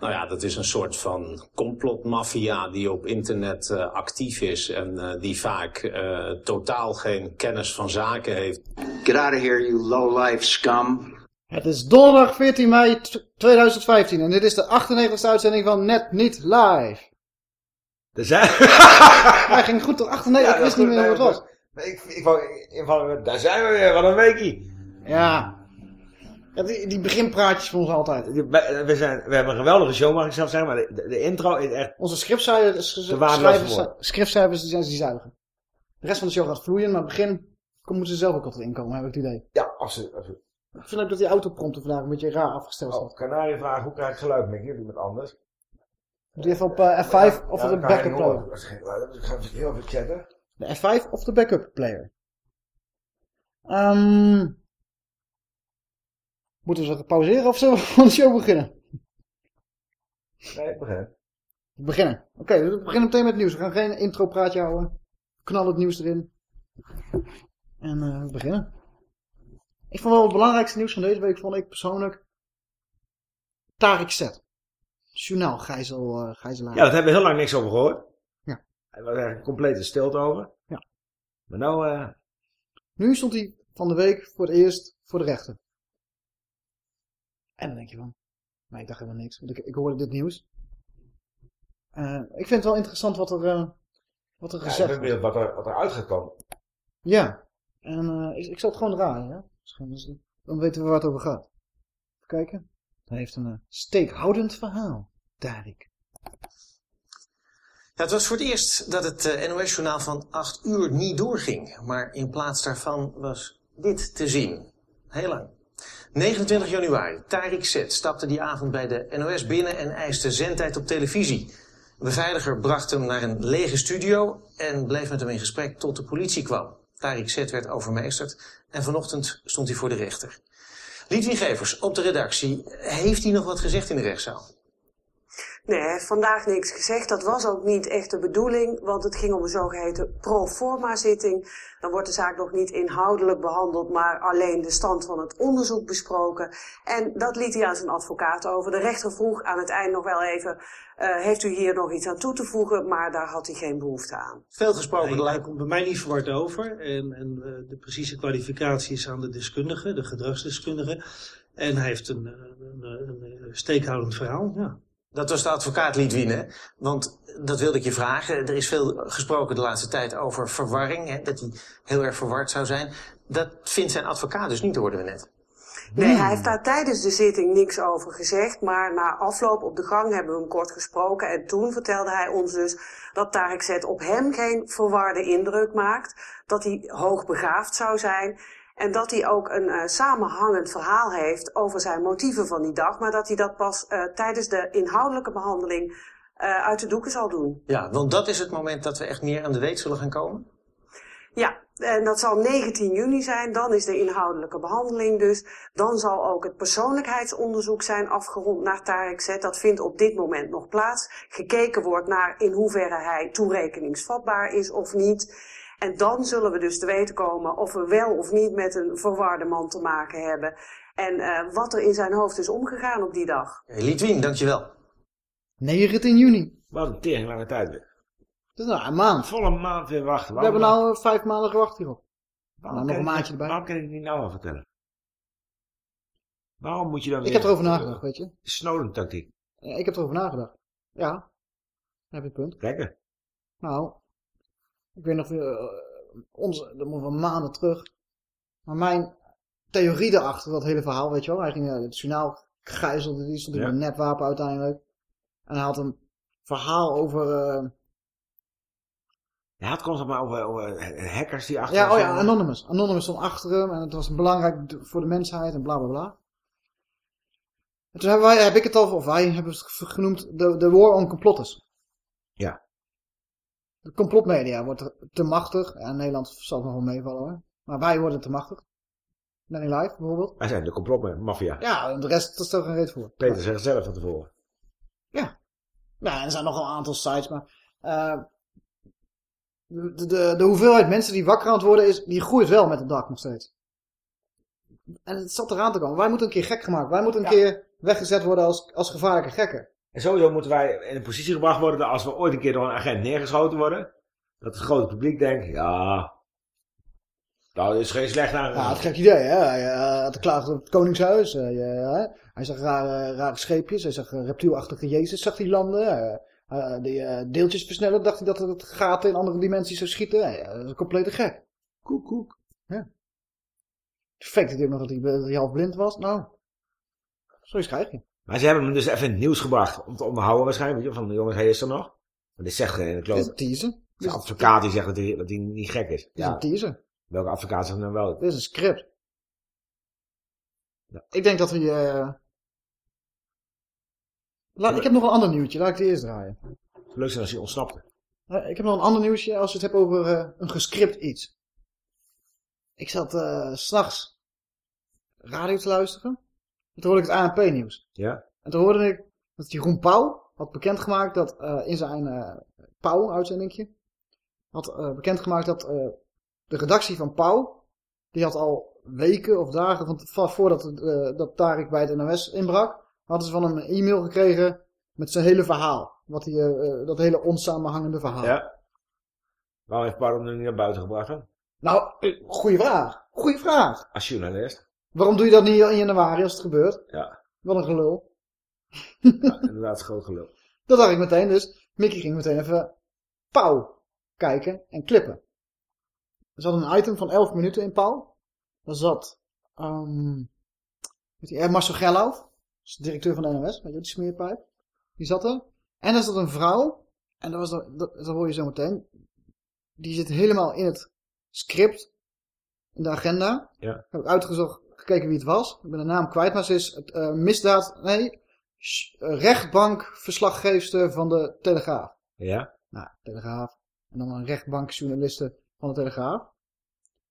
Nou ja, dat is een soort van complotmafia die op internet uh, actief is en uh, die vaak uh, totaal geen kennis van zaken heeft. Get out of here, you low-life scum. Het is donderdag 14 mei 2015 en dit is de 98e uitzending van Net Niet Live. Zijn... Hij ging goed tot 98, ja, ik wist niet meer hoe het was. Ik, ik, wou, ik, daar zijn we weer, wat een weekie. Ja, ja, die, die beginpraatjes van ons altijd. we, zijn, we hebben een geweldige show, mag ik zelf zeggen, maar de, de, intro is echt... Onze schriftcijfers, die zijn die zuigen. De rest van de show gaat vloeien, maar het begin moeten ze zelf ook altijd inkomen, heb ik het idee. Ja, absoluut. absoluut. Ik vind ook dat die autoprompter vandaag een beetje raar afgesteld staat. Oh, Canarie vragen, hoe krijg ik geluid, Mickey, of iemand anders? Moet je even op uh, F5 ja, of ja, de backup player? Is ik ga heel even chatten. De F5 of de backup player? Um, Moeten we pauzeren of zullen we van de show beginnen? Nee, beginnen. Beginnen. Oké, okay, we beginnen meteen met het nieuws. We gaan geen intro praatje houden. Knal het nieuws erin. En uh, we beginnen. Ik vond wel het belangrijkste nieuws van deze week, vond ik persoonlijk... Tarek Zet. Journaal gijzel, uh, gijzelaar. Ja, dat hebben we heel lang niks over gehoord. Ja. Hij was eigenlijk complete stilte over. Ja. Maar nou... Uh... Nu stond hij van de week voor het eerst voor de rechter. En dan denk je van, maar ik dacht helemaal niks. Want ik, ik hoorde dit nieuws. Uh, ik vind het wel interessant wat er, uh, wat er ja, gezegd wordt. ik ben benieuwd wat er, wat er uitgekomen. Ja. En uh, ik, ik zal het gewoon draaien. Ja? Dus, dan weten we waar het over gaat. Even kijken. Hij heeft een steekhoudend verhaal. Darik. Ja, het was voor het eerst dat het NOS-journaal van 8 uur niet doorging. Maar in plaats daarvan was dit te zien. Heel lang. 29 januari. Tariq Zet stapte die avond bij de NOS binnen en eiste zendtijd op televisie. De beveiliger bracht hem naar een lege studio en bleef met hem in gesprek tot de politie kwam. Tariq Zet werd overmeesterd en vanochtend stond hij voor de rechter. Liedwin Gevers op de redactie. Heeft hij nog wat gezegd in de rechtszaal? Nee, hij heeft vandaag niks gezegd. Dat was ook niet echt de bedoeling, want het ging om een zogeheten pro forma zitting. Dan wordt de zaak nog niet inhoudelijk behandeld, maar alleen de stand van het onderzoek besproken. En dat liet hij aan zijn advocaat over. De rechter vroeg aan het eind nog wel even, uh, heeft u hier nog iets aan toe te voegen? Maar daar had hij geen behoefte aan. Veel gesproken. Nee, hij komt bij mij niet verward over. En, en uh, de precieze kwalificatie is aan de deskundige, de gedragsdeskundige. En hij heeft een, een, een, een steekhoudend verhaal, ja. Dat was de advocaat Lidwine. Want dat wilde ik je vragen. Er is veel gesproken de laatste tijd over verwarring. Hè, dat hij heel erg verward zou zijn. Dat vindt zijn advocaat dus niet, hoorden we net. Nee, hij heeft daar tijdens de zitting niks over gezegd. Maar na afloop op de gang hebben we hem kort gesproken. En toen vertelde hij ons dus dat Tarek Zet op hem geen verwarde indruk maakt. Dat hij hoogbegaafd zou zijn. En dat hij ook een uh, samenhangend verhaal heeft over zijn motieven van die dag. Maar dat hij dat pas uh, tijdens de inhoudelijke behandeling uh, uit de doeken zal doen. Ja, want dat is het moment dat we echt meer aan de weet zullen gaan komen? Ja, en dat zal 19 juni zijn. Dan is de inhoudelijke behandeling dus. Dan zal ook het persoonlijkheidsonderzoek zijn afgerond naar Tarek Z. Dat vindt op dit moment nog plaats. Gekeken wordt naar in hoeverre hij toerekeningsvatbaar is of niet. En dan zullen we dus te weten komen of we wel of niet met een verwarde man te maken hebben. En uh, wat er in zijn hoofd is omgegaan op die dag. Hey, Litwin, dankjewel. 19 juni. Wat een tering lange tijd weer. Dat is nou een maand. Volle maand weer wachten. We hebben nou uh, vijf maanden gewacht hierop. Waarom nou, nog een maandje erbij. Waarom kan ik het niet nou al vertellen? Waarom moet je dan weer... Ik heb erover nagedacht, weet je. Snowden-tactiek. Ja, ik heb erover nagedacht. Ja. heb je het punt. Lekker. Nou, ik weet nog, uh, onze, dat moet wel maanden terug. Maar mijn theorie erachter, dat hele verhaal, weet je wel. Hij ging eh, het journaal gijzelde, die stond in Ja. een netwapen uiteindelijk. En hij had een verhaal over... eh, Ja, het komt maar over, over hackers die achter ja, hem oh ja. Anonymous. Anonymous stond achter hem en het was belangrijk voor de mensheid en bla bla bla. En toen hebben wij, heb ik het al, of wij hebben het genoemd, de, de war on complotters. Ja. De complotmedia wordt te machtig. Ja, Nederland zal het nog wel meevallen hoor. Maar wij worden te machtig. Nanny Live bijvoorbeeld. Wij zijn de complotmafia. Ja, en de rest dat stelt geen reet voor. Peter zegt het zelf van tevoren. Ja, er zijn nog wel een aantal sites, maar... eh, de, de, de hoeveelheid mensen die wakker aan het worden is, die groeit wel met de dag nog steeds. En het zat eraan te komen. Wij moeten een keer gek gemaakt. Wij moeten een keer weggezet worden als, als gevaarlijke gekken. En sowieso moeten wij in een positie gebracht worden dat als we ooit een keer door een agent neergeschoten worden, dat het grote publiek denkt, ja, dat is geen slecht aan. Ja, het gek idee, hè. Hij eh, had op het Koningshuis. eh, ja, hij zag rare, rare scheepjes. Hij zag reptielachtige Jezus zag hij landen. eh, die deeltjes versnellen. Dacht hij dat het gaten in andere dimensies zou schieten. Ja, dat is een complete gek. Koek, koek. Ja. Ook nog dat hij, dat hij half blind was. Nou, zoiets krijg je. Maar ze hebben hem dus even in het nieuws gebracht om te onderhouden waarschijnlijk. Weet je, van jongens, hij is er nog. Maar dit zegt geen ene Dit is een teaser. De advocaat die zegt dat hij, dat hij niet gek is. dit is een teaser. welke advocaat zegt nou wel? Dit is een script. Ja. Ik denk dat we... eh Laat, ik heb nog een ander nieuwtje. Laat ik die eerst draaien. Leuk zijn als hij ontsnapte. Eh, ik heb nog een ander nieuwsje als je het hebt over eh, een gescript iets. Ik zat s s'nachts radio te luisteren. En toen hoorde ik het ANP-nieuws. Ja? En toen hoorde ik dat Jeroen Pauw had bekendgemaakt dat eh, in zijn eh Pauw-uitzendingje... had eh, bekendgemaakt dat de redactie van Pauw... die had al weken of dagen van, van voordat dat Tarek bij het NOS inbrak... hadden ze van hem een e-mail gekregen met zijn hele verhaal. Wat hij, dat hele onsamenhangende verhaal. Ja? Waarom heeft Paul hem nu niet naar buiten gebracht? Nou, goeie vraag. Goeie vraag. Als journalist? Waarom doe je dat niet in januari als het gebeurt? Ja, Wat een gelul. ja inderdaad, groot gelul. Dat dacht ik meteen. Dus Mickey ging meteen even Pauw kijken en klippen. Er zat een item van 11 minuten in Pauw. Daar zat eh, Marcel is de directeur van de NOS. Weet je, die smeerpijp. Die zat er. En er zat een vrouw. En dat, was, dat, dat, dat hoor je zo meteen. Die zit helemaal in het script. In de agenda. Ja. Heb ik uitgezocht, gekeken wie het was. Ik ben de naam kwijt, maar ze is het, eh, misdaad... Nee, eh, rechtbankverslaggeefster van de Telegraaf. Ja? Nou, Telegraaf. En dan een rechtbankjournaliste van de Telegraaf.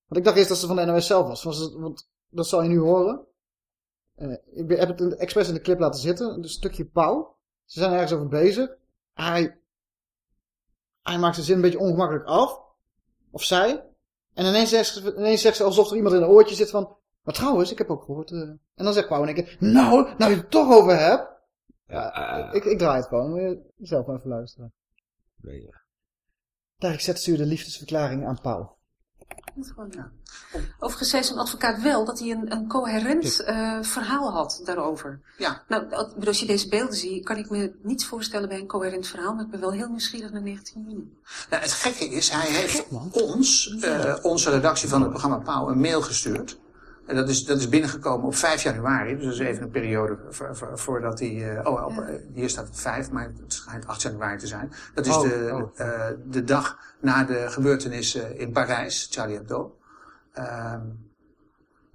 Want ik dacht eerst dat ze van de NOS zelf was. Want, dat zal je nu horen. Eh, ik heb het in- expres in de clip laten zitten. Een stukje pauw. Ze zijn ergens over bezig. Hij, hij maakt zijn zin een beetje ongemakkelijk af. Of zij. En ineens zegt, ze, ineens zegt ze alsof er iemand in een oortje zit van... Maar trouwens, ik heb ook gehoord... eh," En dan zegt Pauw in één keer... Nou, nou je het toch over hebt. Ja, eh, Ik, ik draai het gewoon. Moet je zelf maar even luisteren. nee, ja. Tarek zet stuurde liefdesverklaring aan Pauw. Overigens zei zo'n advocaat wel dat hij een, een coherent eh, verhaal had daarover. Ja. Nou, als je deze beelden ziet, kan ik me niets voorstellen bij een coherent verhaal, maar ik ben wel heel nieuwsgierig naar 19 juni. Nou, het gekke is, hij heeft ons, eh, onze redactie van het programma Pauw, een mail gestuurd. En dat is, dat is binnengekomen op 5 januari. Dus dat is even een periode voor- voor- voordat hij... eh, oh, op, eh, hier staat het 5, maar het schijnt 8 januari te zijn. Dat is Oh, de, oh. eh, de dag na de gebeurtenissen in Parijs, Charlie Hebdo. Ehm,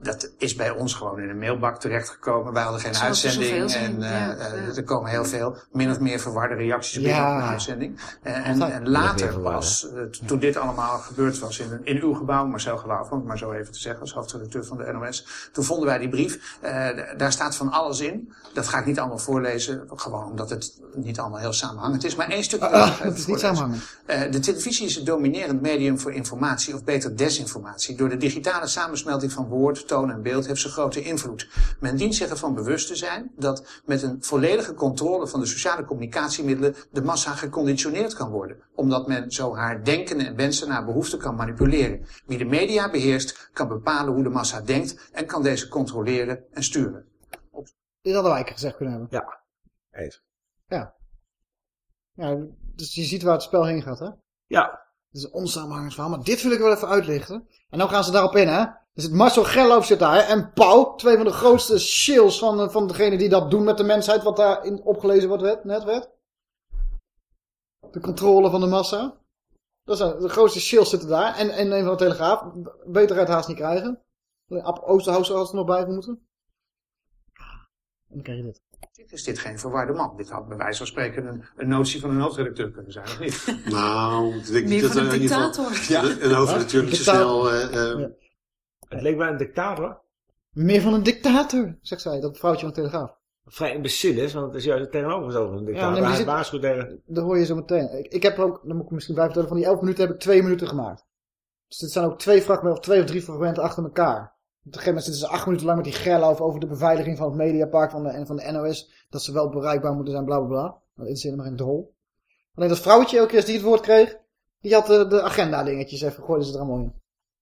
dat is bij ons gewoon in een mailbak terechtgekomen. Wij hadden geen uitzending. En eh, ja, eh, ja. er komen heel veel min of meer verwarde reacties binnen Ja. op een uitzending. Eh, en, en later pas, toen dit allemaal gebeurd was in, in uw gebouw, Marcel Geloof, om het maar zo even te zeggen, als hoofdredacteur van de NOS. Toen vonden wij die brief. Eh, daar staat van alles in. Dat ga ik niet allemaal voorlezen, gewoon omdat het niet allemaal heel samenhangend is. Maar één stukje Ah, het is niet samenhangend. Eh, de televisie is een dominerend medium voor informatie, of beter desinformatie. Door de digitale samensmelting van woord, toon en beeld heeft ze grote invloed. Men dient zich ervan bewust te zijn dat met een volledige controle van de sociale communicatiemiddelen de massa geconditioneerd kan worden. Omdat men zo haar denken en wensen naar behoefte kan manipuleren. Wie de media beheerst, kan bepalen hoe de massa denkt en kan deze controleren en sturen. Dit hadden wij gezegd kunnen hebben. Ja, even. Ja, dus je ziet waar het spel heen gaat, hè? Ja, Het is een onsamenhangend verhaal, maar dit wil ik wel even uitlichten. En dan gaan ze daarop in, hè. Er zit Marcel Gerloop zit daar, hè? en Pauw, twee van de grootste shills van, eh, van degene die dat doen met de mensheid, wat daar in opgelezen wordt, werd, net werd. De controle van de massa. Dat zijn de grootste shills zitten daar. En, en een van de Telegraaf. Beter uit haast niet krijgen. Alleen Ab Oosterhuis zou er nog bij moeten. En dan krijg je dit. Dit is dit geen verwarde man. Dit had bij wijze van spreken een, een notie van een hoofdredacteur kunnen zijn, of niet? Nou, ik denk Meer niet dat van er een in ieder geval dictator. een- een hoofdredacteur niet zo snel... eh, eh, Ja. Het leek wel een dictator. Meer van een dictator, zegt zij. Dat vrouwtje van de Telegraaf. Vrij imbecil is, want het is juist het tegenovergestelde van een dictator. nee, maar hij waarschuwt tegen... Dat hoor je zo meteen. Ik, ik heb ook, dan moet ik misschien bij vertellen, van die 11 minuten heb ik twee minuten gemaakt. Dus dit zijn ook twee fragmenten, of twee of drie fragmenten achter elkaar. Op een gegeven moment zitten ze acht minuten lang met die gerlof over de beveiliging van het mediapark van de, en van de NOS. Dat ze wel bereikbaar moeten zijn, bla bla bla. Dat interesseert me maar een drol. Alleen dat vrouwtje elke keer als die het woord kreeg, die had de, de agenda dingetjes even, gooiden ze er allemaal in.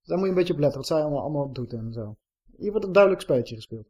Daar moet je een beetje op letten, wat zij allemaal, allemaal doet en zo. Hier wordt een duidelijk spelletje gespeeld.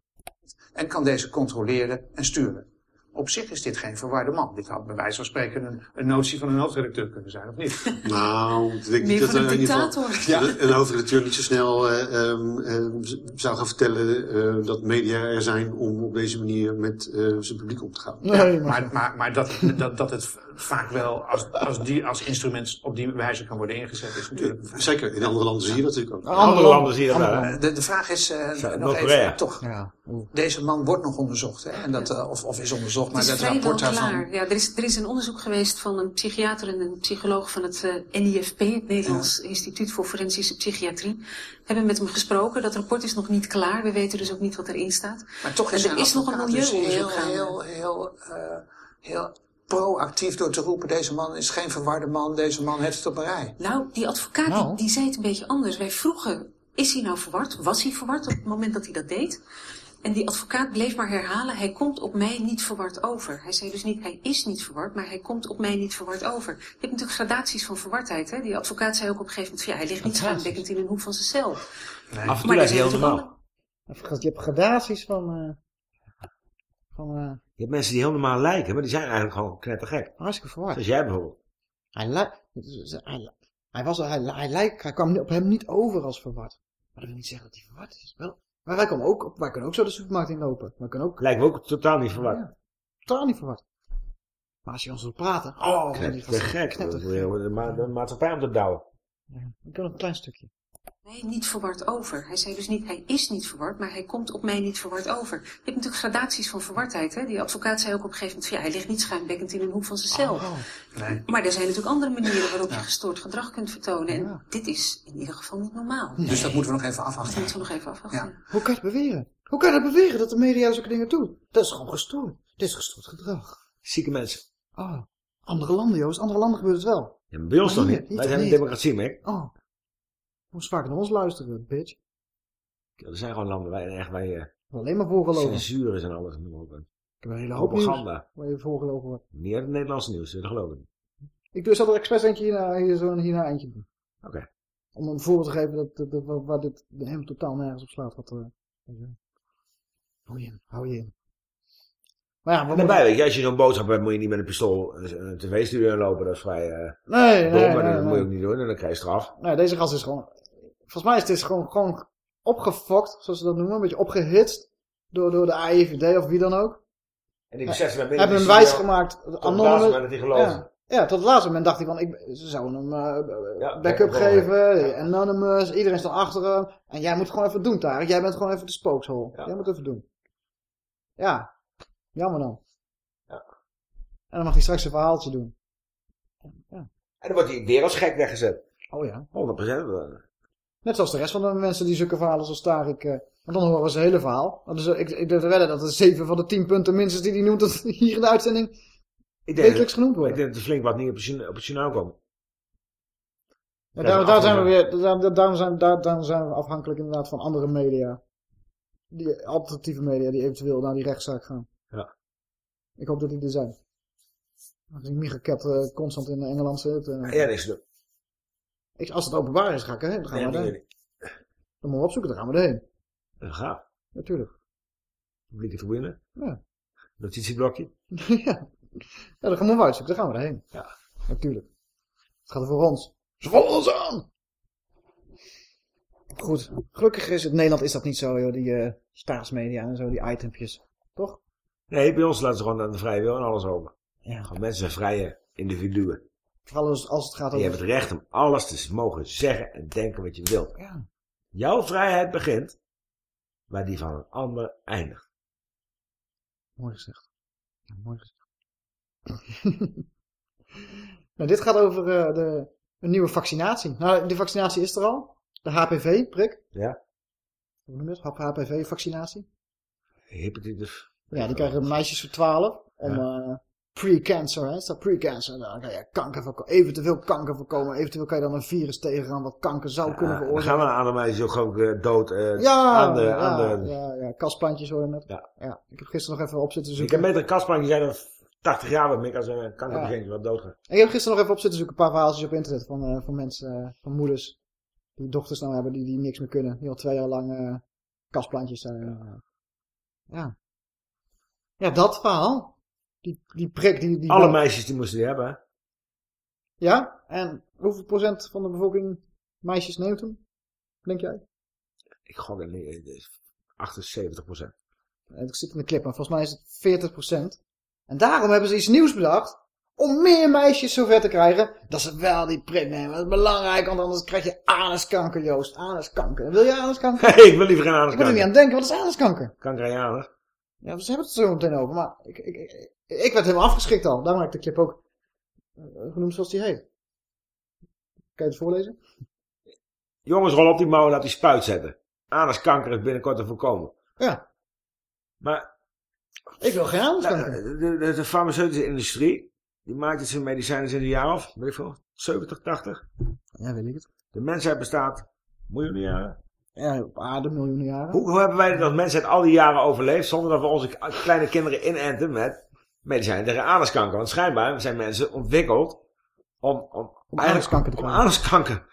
En kan deze controleren en sturen. Op zich is dit geen verwarde man. Dit had bij wijze van spreken een, een notie van een hoofdredacteur kunnen zijn, of niet? nou, ik denk Meer niet dat een in ieder geval dictator. een- een hoofdredacteur niet zo snel eh, ehm, z- zou gaan vertellen eh, dat media er zijn om op deze manier met eh, zijn publiek om te gaan. Nee, Ja, maar, maar, maar, maar dat, dat, dat het vaak wel als, als, die, als instrument op die wijze kan worden ingezet is natuurlijk. Zeker, in andere landen zie je dat natuurlijk ook. In andere landen zie je dat andere De, de vraag is eh, nog even, toch, Ja. deze man wordt nog onderzocht, hè? En dat, eh, of, of is onderzocht, maar is dat rapport daarvan... klaar. Ja, er, is, er is een onderzoek geweest van een psychiater en een psycholoog van het eh, NIFP, het Nederlands Instituut voor Forensische Psychiatrie. Hebben met hem gesproken. Dat rapport is nog niet klaar. We weten dus ook niet wat erin staat. Maar toch En is er zijn is nog een dus milieuonderzoek heel, heel, heel, eh, heel proactief door te roepen, deze man is geen verwarde man, deze man heeft het op een rij. Nou, die advocaat Nou. die, die zei het een beetje anders. Wij vroegen, is hij nou verward? Was hij verward op het moment dat hij dat deed? En die advocaat bleef maar herhalen, hij komt op mij niet verward over. Hij zei dus niet, hij is niet verward, maar hij komt op mij niet verward over. Je hebt natuurlijk gradaties van verwardheid. Hè? Die advocaat zei ook op een gegeven moment, van, ja, hij ligt niet schuimbekkend in een hoek van zijn cel. Af en toe Maar heel natuurlijk normaal. Je hebt gradaties van... eh van eh Je hebt mensen die heel normaal lijken, maar die zijn eigenlijk gewoon knettergek. hartstikke verward. Zoals jij bijvoorbeeld. Hij, lijkt, hij, hij, was, hij, hij, lijkt, hij kwam op hem niet over als verward. Maar dat wil niet zeggen dat hij verward is. Wel, maar wij kunnen ook, wij kunnen ook zo de supermarkt inlopen. Wij kunnen ook Lijkt me ook totaal niet verward. Ja, totaal niet verward. Maar als je ons wil praten... Oh, Knet- gast- gek. maatschappij om te douwen. Ja, ik heb nog een klein stukje. Mij niet verward over. Hij zei dus niet, hij is niet verward, maar hij komt op mij niet verward over. Je hebt natuurlijk gradaties van verwardheid. Hè? Die advocaat zei ook op een gegeven moment, van, ja, hij ligt niet schuimbekkend in een hoek van zijn cel. Oh, Nee. Maar er zijn natuurlijk andere manieren waarop je gestoord gedrag kunt vertonen. En Ja. dit is in ieder geval niet normaal. Dus dat moeten we nog even Dat afwachten. moeten we nog even afwachten. Ja. Hoe kan je het beweren? Hoe kan je dat beweren dat de media zulke dingen doet? Dat is gewoon gestoord. Dit is gestoord gedrag. Zieke mensen. Oh, andere landen, Joost. Andere landen gebeurt het wel. Ja, maar bij ons Maar toch niet? Wij zijn een democratie, Mick. Oh. Moest vaker naar ons luisteren, bitch. Er zijn gewoon landen waar je echt bij je Alleen maar voorgeloven. censuur is en alles. en noem maar op. Ik heb een hele hoop nieuws Propaganda. waar je voorgeloven wordt. Uit het Nederlandse nieuws, dat geloof ik niet. Ik doe zal er expres eentje hierna, hier zo hierna eentje doen. Oké. Om een voorbeeld te geven dat, dat, dat- waar- waar dit hem totaal nergens op slaat. Wat, eh, hou je in, hou je in. Maar ja, daarbij, weet je, als je zo'n boodschap hebt, moet je niet met een pistool een een tv-studio lopen. Dat is vrij eh Nee, dom, nee, maar dat moet je ook niet doen en dan krijg je straf. Nee, deze gast is gewoon... Volgens mij is dit gewoon, gewoon opgefokt, zoals ze dat noemen. Een beetje opgehitst door, door de AIVD of wie dan ook. En die beseffen dat Hebben hem wijs gemaakt. Tot het laatste moment dat hij gelooft. Ja, ja, tot het laatste moment dacht hij van, ik, ze zouden hem eh, Ja, backup geven, anonymous, iedereen staat achter hem. En jij moet gewoon even doen, Tarek. Jij bent gewoon even de spookshol. Ja. Jij moet even doen. Ja, jammer dan. Ja. En dan mag hij straks een verhaaltje doen. En dan wordt hij weer als gek weggezet. 100%. Oh ja. eh. Net zoals de rest van de mensen die zulke verhalen zoals Tarek... eh want dan horen ze het hele verhaal. Dus, ik, ik durf te wedden dat er zeven van de tien punten minstens die hij noemt... dat hier in de uitzending Ik denk, wekelijks genoemd dat, ik worden. denk dat er flink wat niet op het op het journaal komt. Ja, Ja, daar, daar zijn we weer, daar, daar- daarom zijn, daar, daarom zijn we afhankelijk inderdaad van andere media. Die alternatieve media die eventueel naar die rechtszaak gaan. Ja. Ik hoop dat die er zijn. Als Micha Cat eh, constant in Engeland zit. eh, Ja, niks te doen. ik, als het openbaar is, ga ik erheen. Dan gaan Nee, we. Dan moeten we opzoeken, dan gaan we erheen. Dat gaat. Natuurlijk. Publieke tribune. Ja. Notitieblokje. ja. ja, dan gaan we uitzoeken, dan gaan we erheen. Ja. Natuurlijk. Het gaat er voor ons. Ze vallen ons aan. Goed, gelukkig is het in Nederland is dat niet zo, joh, die eh, staatsmedia en zo, die itempjes. Toch? Nee, bij ons laten ze gewoon aan de vrije wil en alles open. Ja. Gewoon mensen zijn vrije individuen. Vooral als, als het gaat Je over... hebt het recht om alles te mogen zeggen en denken wat je wilt. Ja. Jouw vrijheid begint waar die van een ander eindigt. Mooi gezegd. Ja, mooi gezegd. nou, dit gaat over eh, de, een nieuwe vaccinatie. Nou, die vaccinatie is er al. De HPV-prik. Ja. Hoe noem je het? HPV-vaccinatie. Hepatitis. Ja, die krijgen meisjes voor 12. Om eh, pre-cancer, hè. Dat pre-cancer? Dan kan je kanker voorkomen. Eventueel kanker voorkomen. Eventueel kan je dan een virus tegengaan wat kanker zou kunnen Dan veroorzaken. gaan we aan de meisjes ook gewoon eh, dood eh, Ja, aan de... ja, aan de... ja, ja, kastplantjes hoor je net. Ja. ja. Ik heb gisteren nog even op zitten Ik zoeken. heb beter een kastplantje zijn dan 80 jaar wat meer als een kankerpatiëntje wat doodgaat. Ik heb gisteren nog even op zitten zoeken, een paar verhaaltjes op internet van, van mensen, van moeders, die dochters nou hebben die, die niks meer kunnen. Die al twee jaar lang kastplantjes zijn. ja. Ja, dat verhaal. Die, die prik die... die Alle meisjes die moesten die hebben. Ja? En hoeveel procent van de bevolking meisjes neemt hem? Denk jij? Ik gok het niet. eh, 78 procent. Ik zit in de clip, maar volgens mij is het 40 procent. En daarom hebben ze iets nieuws bedacht. Om meer meisjes zover te krijgen. Dat ze wel die prik nemen. Dat is belangrijk, want anders krijg je anuskanker, Joost. Anuskanker. Wil je anuskanker? ik wil liever geen Ik moet er niet aan denken, wat is anuskanker? Kanker aan je anus. Ja, ze hebben het er zo meteen over. Maar ik, ik, ik, ik werd helemaal afgeschikt al. Daarom heb ik de clip ook eh, genoemd zoals die heet. Kan je het voorlezen? Jongens, rol op die mouwen, laat die spuit zetten. Anuskanker is binnenkort te voorkomen. Ja. Maar Ik wil geen anuskanker. nou, de, de, de farmaceutische industrie, die maakt het zijn medicijnen in de jaren of, weet ik veel, 70, 80. Ja, weet ik het. De mensheid bestaat miljoenen jaren. Ja, op aarde miljoenen jaren. Hoe, hoe hebben wij dit als mensheid al die jaren overleefd zonder dat we onze kleine kinderen inenten met medicijnen tegen anuskanker? Want schijnbaar zijn mensen ontwikkeld om, om, anuskanker te om anuskanker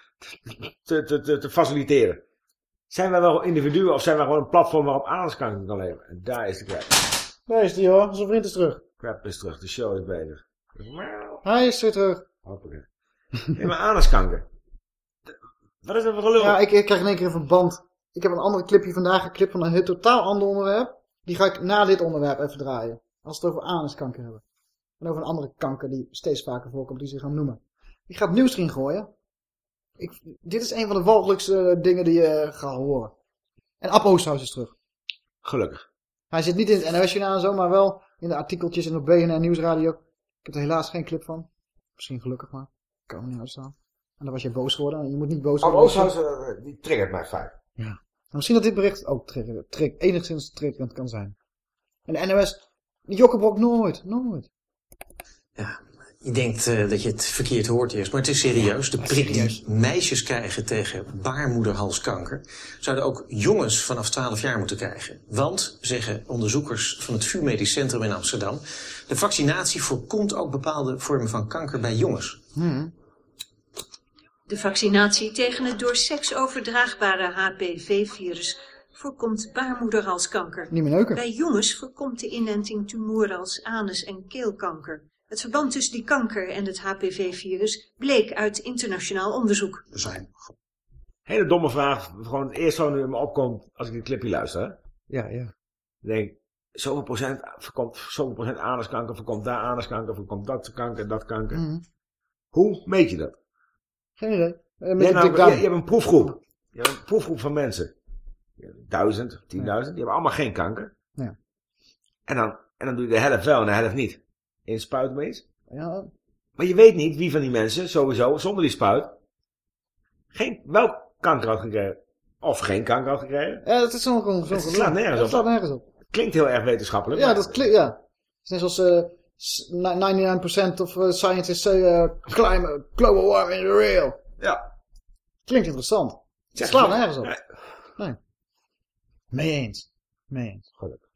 te, te, te, te faciliteren. Zijn wij wel individuen of zijn wij gewoon een platform waarop anuskanker kan leven? En daar is de crap. Daar is die hoor, zijn vriend is terug. Crap is terug, de show is bezig. Hij is weer terug. Hoppakee. Nee, maar anuskanker. Wat is dat voor gelul? Ja, ik, ik krijg in één keer een verband. Ik heb een andere clipje vandaag, een clip van een heel totaal ander onderwerp. Die ga ik na dit onderwerp even draaien. Als we het over anuskanker hebben. En over een andere kanker die steeds vaker voorkomt, die ze gaan noemen. Ik ga het nieuws erin gooien. Ik, dit is een van de walgelijkste dingen die je gaat horen. En Ab Oosthuis is terug. Gelukkig. Hij zit niet in het NOS-journaal en zo, maar wel in de artikeltjes en op BNN Nieuwsradio. Ik heb er helaas geen clip van. Misschien gelukkig maar. Ik kan hem niet uitstaan. En dan was je boos geworden. Je moet niet boos Ab worden. Oosthuis, eh, die triggert mij vaak. Ja. Misschien dat dit bericht ook trigger, trigger, enigszins triggerend kan zijn. En de NOS, die jokkenbrok nooit, nooit. Je denkt eh, dat je het verkeerd hoort eerst, maar het is serieus. De prik die meisjes krijgen tegen baarmoederhalskanker... zouden ook jongens vanaf 12 jaar moeten krijgen. Want, zeggen onderzoekers van het VU Medisch Centrum in Amsterdam... de vaccinatie voorkomt ook bepaalde vormen van kanker bij jongens. De vaccinatie tegen het door seks overdraagbare HPV-virus voorkomt baarmoederhalskanker. Niet meer neuken. Bij jongens voorkomt de inenting tumoren als anus- en keelkanker. Het verband tussen die kanker en het HPV-virus bleek uit internationaal onderzoek. Er zijn Hele domme vraag. Gewoon het eerste wat nu in me opkomt als ik dit clipje luister. Hè? Ja, ja. Ik denk, zoveel procent voorkomt, zoveel procent anuskanker, voorkomt daar anuskanker, voorkomt dat kanker, dat kanker. Mhm. Hoe meet je dat? Geen idee. Eh, met nou, je, hebt een proefgroep. Je hebt een proefgroep van mensen. Duizend, tienduizend. Die hebben allemaal geen kanker. Ja. En dan, en dan doe je de helft wel en de helft niet. In spuitmees. Ja, Maar je weet niet wie van die mensen, sowieso, zonder die spuit, geen, wel kanker had gekregen. Of geen kanker had gekregen. ja dat is zo'n zo'n Het slaat nergens Het op. slaat nergens op. Klinkt heel erg wetenschappelijk. Ja, maar- dat klinkt, ja. Het is net zoals eh, 99% of eh, scientists say uh, climate, global warming is real. Ja. Klinkt interessant. Het Zeg slaat nergens op. Nee. Nee. Mee eens. Mee eens. Gelukkig.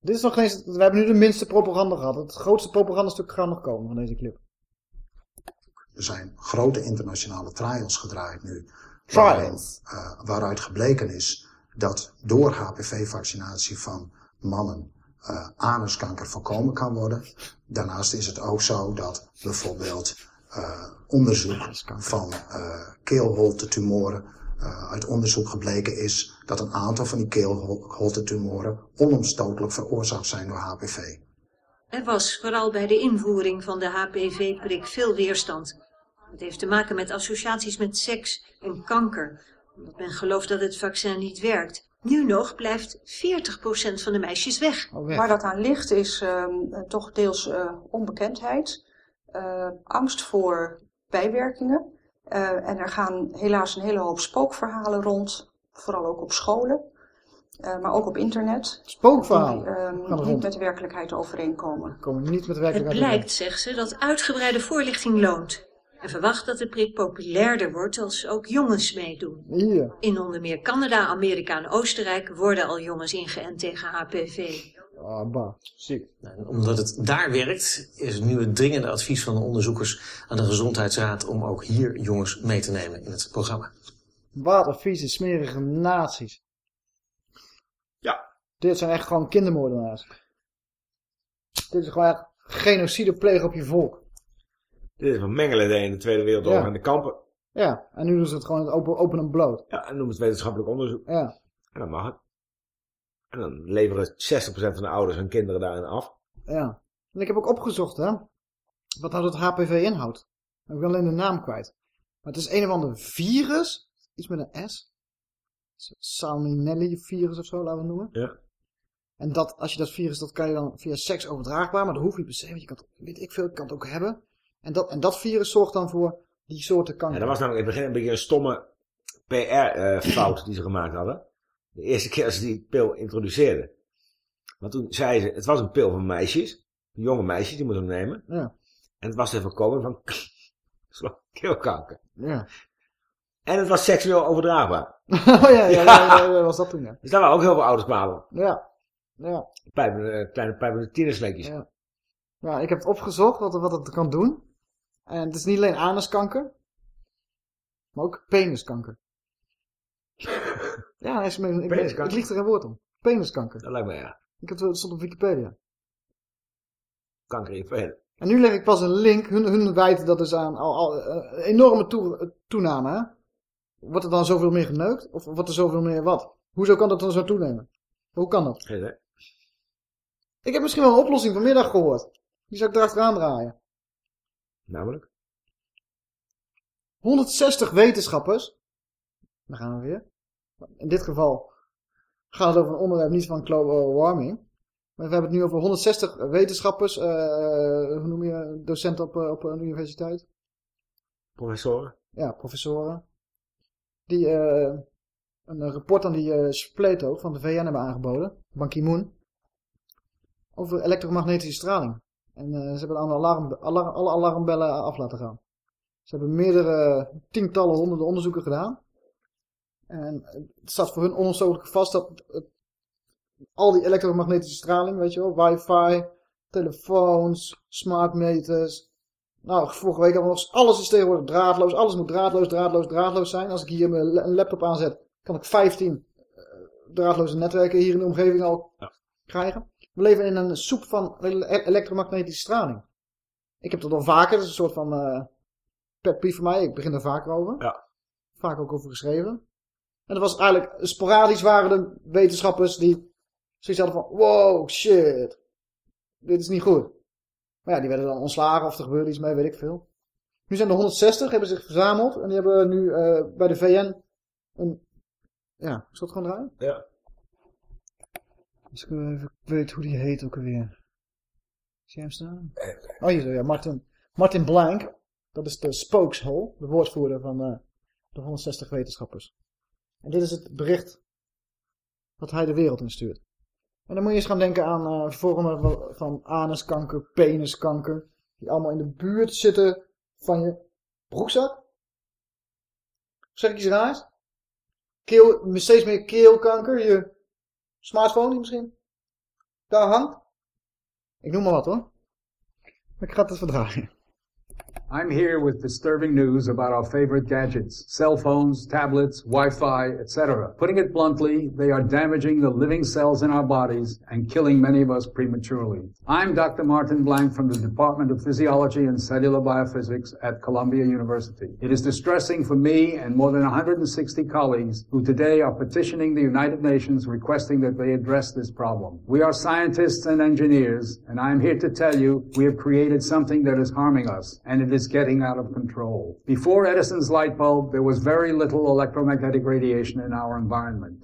Dit is nog geen eens, we hebben nu de minste propaganda gehad. Het grootste propagandastuk gaat nog komen van deze clip. Er zijn grote internationale trials gedraaid nu. Trials? eh, waaruit gebleken is dat door HPV-vaccinatie van mannen eh, anuskanker voorkomen kan worden. Daarnaast is het ook zo dat bijvoorbeeld eh, onderzoek van uh, keelholtetumoren uh, uit onderzoek gebleken is dat een aantal van die keelholtetumoren onomstotelijk veroorzaakt zijn door HPV. Er was vooral bij de invoering van de HPV-prik veel weerstand. Het heeft te maken met associaties met seks en kanker, men gelooft dat het vaccin niet werkt. Nu nog blijft 40% van de meisjes weg. Oh, Waar dat aan ligt is uh, toch deels uh, onbekendheid, uh, angst voor bijwerkingen. Uh, en er gaan helaas een hele hoop spookverhalen rond, vooral ook op scholen, maar ook op internet. Spookverhalen? Die ehm, niet met de werkelijkheid overeenkomen. Komen niet met de werkelijkheid Het blijkt, zegt ze, dat uitgebreide voorlichting loont. En verwacht dat de prik populairder wordt als ook jongens meedoen. Ja. In onder meer Canada, Amerika en Oostenrijk worden al jongens ingeënt tegen HPV. Ah, bah, ziek. Omdat het daar werkt, is het nu het dringende advies van de onderzoekers aan de Gezondheidsraad om ook hier jongens mee te nemen in het programma. Watervieze, smerige nazi's. Ja. Dit zijn echt gewoon kindermoordenaars. Dit is gewoon echt genocide plegen op je volk. Dit is mengelen deed in de Tweede Wereldoorlog Ja. in de kampen. Ja, en nu doen ze het gewoon open, open en bloot. Ja, en noemen het wetenschappelijk onderzoek. Ja. En dan mag het. En dan leveren 60% van de ouders hun kinderen daarin af. Ja. En ik heb ook opgezocht, hè. Wat nou dat HPV inhoudt. Ik ben alleen de naam kwijt. Maar het is een of ander virus. Iets met een S. Salmonelli virus of zo, laten we het noemen. Ja. En dat, als je dat virus, dat kan je dan via seks overdraagbaar. Maar dat hoeft niet per se, want je kan het, weet ik veel, je kan het ook hebben. En dat, en dat virus zorgt dan voor die soorten kanker. Ja, dat was namelijk in het begin een beetje een stomme PR-fout die ze gemaakt hadden. De eerste keer als ze die pil introduceerden. Want toen zeiden ze, het was een pil van meisjes. Jonge meisjes, die moeten hem nemen. Ja. En het was ter voorkoming van keelkanker. Ja. En het was seksueel overdraagbaar. oh ja, ja, ja, was dat toen, ja. Dus daar waren ook heel veel ouders kwamen. Ja. Ja. Pijpen, eh, kleine pijpende tienersleekjes. Ja. Ja, ik heb het opgezocht wat, wat het kan doen. En het is niet alleen anuskanker, maar ook peniskanker. ja, is, ik, ik, Peniskanker? lieg er geen woord om. Peniskanker. Dat lijkt me ja. Ik heb het stond op Wikipedia. Kanker in penis. En nu leg ik pas een link. Hun, hun wijten dat dus aan al, al, eh, enorme toe- toename. Hè? Wordt er dan zoveel meer geneukt? Of wordt er zoveel meer wat? Hoezo kan dat dan zo toenemen? Hoe kan dat? Geen idee. Ik heb misschien wel een oplossing vanmiddag gehoord. Die zou ik erachteraan draaien. Namelijk? 160 wetenschappers. Daar gaan we weer. In dit geval gaat het over een onderwerp niet van global warming. Maar we hebben het nu over 160 wetenschappers. eh, hoe noem je docenten op, eh, op een universiteit? Professoren? Ja, professoren. Die eh, een rapport aan die uh, Spleto van de VN hebben aangeboden. Ban Ki-moon. Over elektromagnetische straling. En eh, ze hebben alle, alarm, alarm, alle alarmbellen af laten gaan. Ze hebben meerdere tientallen, honderden onderzoeken gedaan. En het staat voor hun onomstotelijk vast dat het, al die elektromagnetische straling, weet je wel, wifi, telefoons, smart meters. Nou, vorige week hadden we nog, alles is tegenwoordig draadloos, alles moet draadloos, draadloos, draadloos zijn. Als ik hier mijn laptop aanzet, kan ik 15 eh, draadloze netwerken hier in de omgeving al krijgen. We leven in een soep van ele- elektromagnetische straling. Ik heb dat al vaker, dat is een soort van eh pet peeve voor mij. Ik begin er vaker over. Ja. Vaak ook over geschreven. En dat was eigenlijk, sporadisch waren er wetenschappers die zoiets hadden van, wow, shit. Dit is niet goed. Maar ja, die werden dan ontslagen of er gebeurde iets mee, weet ik veel. Nu zijn er 160, hebben zich verzameld. En die hebben nu eh, bij de VN een... Ja, is dat gewoon draaien? Ja. Als ik even weet hoe die heet ook alweer. Zie je hem staan? Oh, hier zo, ja. Martin, Martin Blank. Dat is de spokeshole, de woordvoerder van eh, de 160 wetenschappers. En dit is het bericht wat hij de wereld instuurt. En dan moet je eens gaan denken aan eh, vormen van- van anuskanker, peniskanker. Die allemaal in de buurt zitten van je broekzak. Zeg ik iets raars? Keel, steeds meer keelkanker. Je smartphone misschien daar hangt. Ik noem maar wat hoor. Ik ga het even draaien. I'm here with disturbing news about our favorite gadgets, cell phones, tablets, Wi-Fi, etc. Putting it bluntly, they are damaging the living cells in our bodies and killing many of us prematurely. I'm Dr. Martin Blank from the Department of Physiology and Cellular Biophysics at Columbia University. It is distressing for me and more than 160 colleagues who today are petitioning the United Nations requesting that they address this problem. We are scientists and engineers, and I'm here to tell you we have created something that is harming us, and it is getting out of control. Before Edison's light bulb, there was very little electromagnetic radiation in our environment.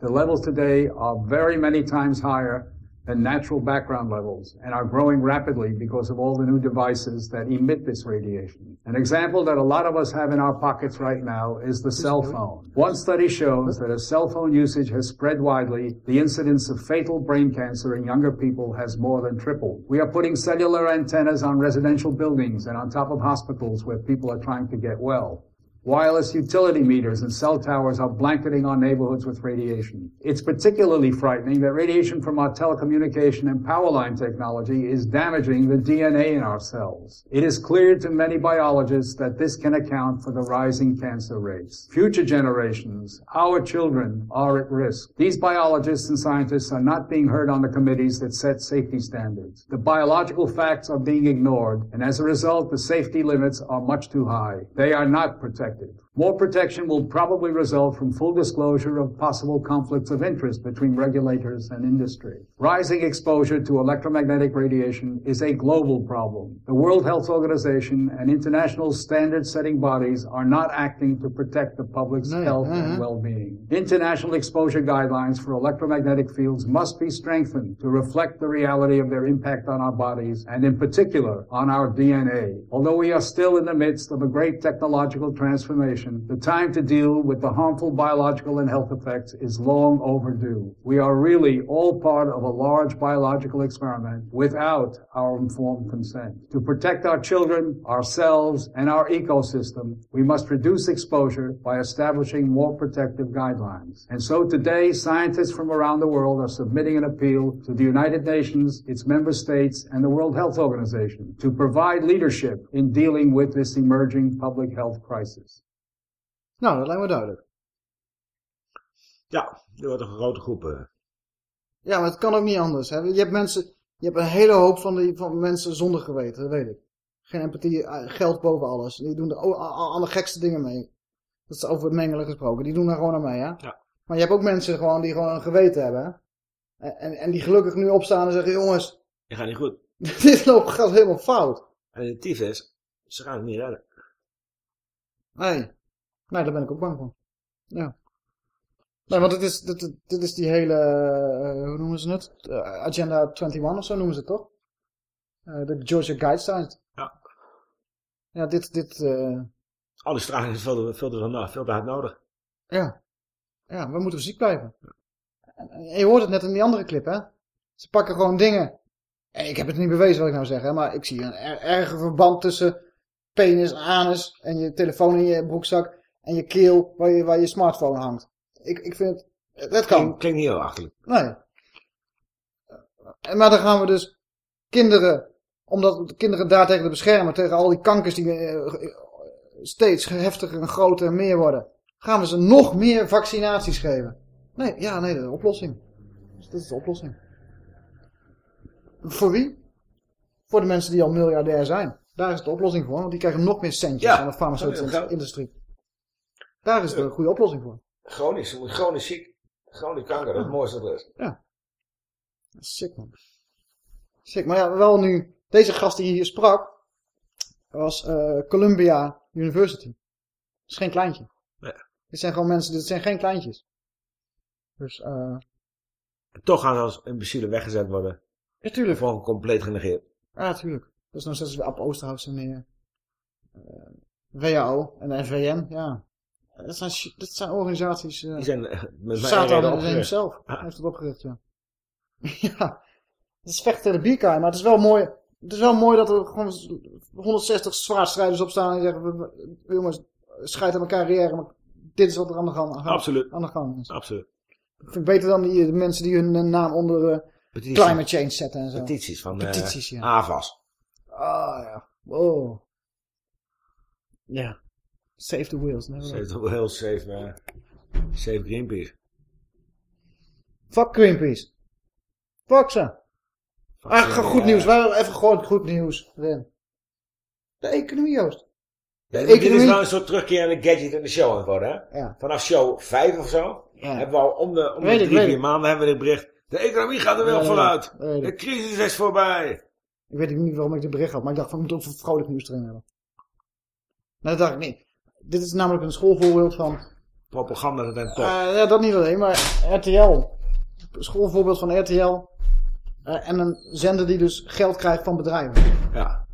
The levels today are very many times higher than natural background levels and are growing rapidly because of all the new devices that emit this radiation. An example that a lot of us have in our pockets right now is the cell phone. One study shows that as cell phone usage has spread widely, the incidence of fatal brain cancer in younger people has more than tripled. We are putting cellular antennas on residential buildings and on top of hospitals where people are trying to get well. Wireless utility meters and cell towers are blanketing our neighborhoods with radiation. It's particularly frightening that radiation from our telecommunication and power line technology is damaging the DNA in our cells. It is clear to many biologists that this can account for the rising cancer rates. Future generations, our children, are at risk. These biologists and scientists are not being heard on the committees that set safety standards. The biological facts are being ignored, and as a result, the safety limits are much too high. They are not protected affected more protection will probably result from full disclosure of possible conflicts of interest between regulators and industry. Rising exposure to electromagnetic radiation is a global problem. The World Health Organization and international standard setting bodies are not acting to protect the public's mm-hmm. health and well-being. International exposure guidelines for electromagnetic fields must be strengthened to reflect the reality of their impact on our bodies and in particular on our DNA. Although we are still in the midst of a great technological transformation, the time to deal with the harmful biological and health effects is long overdue. We are really all part of a large biological experiment without our informed consent. To protect our children, ourselves, and our ecosystem, we must reduce exposure by establishing more protective guidelines. And so today, scientists from around the world are submitting an appeal to the United Nations, its member states, and the World Health Organization to provide leadership in dealing with this emerging public health crisis. Nou, dat lijkt me duidelijk. Ja, er wordt een grote groep. eh. Ja, maar het kan ook niet anders. Hè? Je hebt mensen, je hebt een hele hoop van, die, van mensen zonder geweten, dat weet ik. Geen empathie, eh, geld boven alles. Die doen er alle gekste dingen mee. Dat is over het mengelen gesproken. Die doen er gewoon aan mee, hè? Ja. Maar je hebt ook mensen gewoon die gewoon een geweten hebben, hè? En, en, en die gelukkig nu opstaan en zeggen, jongens, Je gaat niet goed. dit loopt, gaat helemaal fout. En het tief is, ze gaan het niet redden. Nee. Nee, daar ben ik ook bang voor. Ja. Nee, want het is, dit, dit is die hele, eh, hoe noemen ze het? Eh, Agenda 21 of zo noemen ze het toch? Eh, de Georgia Guidelines. Ja. Ja, dit, dit, Al die straling is veel, veel, te, veel te hard nodig. ja. Ja, we moeten fysiek blijven. En, en je hoort het net in die andere clip, hè? Ze pakken gewoon dingen. En ik heb het niet bewezen wat ik nou zeg, hè? Maar ik zie een er, erge verband tussen penis, anus en je telefoon in je broekzak en je keel waar je, waar je smartphone hangt. Ik, ik vind het, dat kan. Klinkt, klinkt niet heel achterlijk. Nee. En Maar dan gaan we dus kinderen, omdat de kinderen daartegen te beschermen, tegen al die kankers die eh, steeds heftiger en groter en meer worden, gaan we ze nog meer vaccinaties geven. Nee, ja, nee, dat is de oplossing. Dus dat is de oplossing. Voor wie? Voor de mensen die al miljardair zijn. Daar is de oplossing voor, want die krijgen nog meer centjes Ja, van de farmaceutische industrie. Daar is de goede oplossing voor. Chronisch, chronisch ziek. Chronisch kanker, dat is het mooiste dat is. Ja. Sick man. Sick. Maar ja, wel nu. Deze gast die hier sprak. Was eh, Columbia University. Dat is geen kleintje. Nee. Dit zijn gewoon mensen, dit zijn geen kleintjes. Dus, eh. Toch gaan ze als imbecielen weggezet worden. Ja, tuurlijk. Gewoon compleet genegeerd. Ja, tuurlijk. Dat is nog steeds weer Ab Oosterhuis en eh, eh, WHO en de. Ja. Dat zijn, dat zijn organisaties. eh Die zijn eh, met mijn Satan opgericht. zelf Ja. heeft het opgericht, ja. ja. Het is vechten tegen de bierkaai, maar het is wel mooi. Het is wel mooi dat er gewoon 160 zwaardstrijders opstaan en zeggen: jongens, scheid aan mijn carrière, maar dit is wat er aan de gang, aan, Absoluut. aan de gang is. Absoluut. Ik vind het beter dan die de mensen die hun eh, naam onder climate change zetten en zo. Petities van Petities, ja. AVAS. Ah ja. Wow. Ja. Save the whales. Nee, Save the whales, save, eh, save Greenpeace. Fuck Greenpeace. Fuck ze. Ach, ze, goed ja. nieuws. Wel even gewoon goed nieuws. erin. De economie, Joost. De Nee, Dit is economie. nou een soort terugkeer aan de gadget in de show aan worden, hè? Ja. Vanaf show 5 of zo Ja. hebben we al om de, om de drie, vier maanden hebben we dit bericht. De economie gaat er wel Ja, vooruit. De crisis is voorbij. Ik weet niet waarom ik dit bericht had, maar ik dacht van ik moet ook vrolijk nieuws erin hebben. Nou, dat dacht ik niet. Dit is namelijk een schoolvoorbeeld van... Propaganda ten top. Eh, ja, dat niet alleen, maar RTL. Schoolvoorbeeld van RTL. Eh, en een zender die dus geld krijgt van bedrijven. Ja.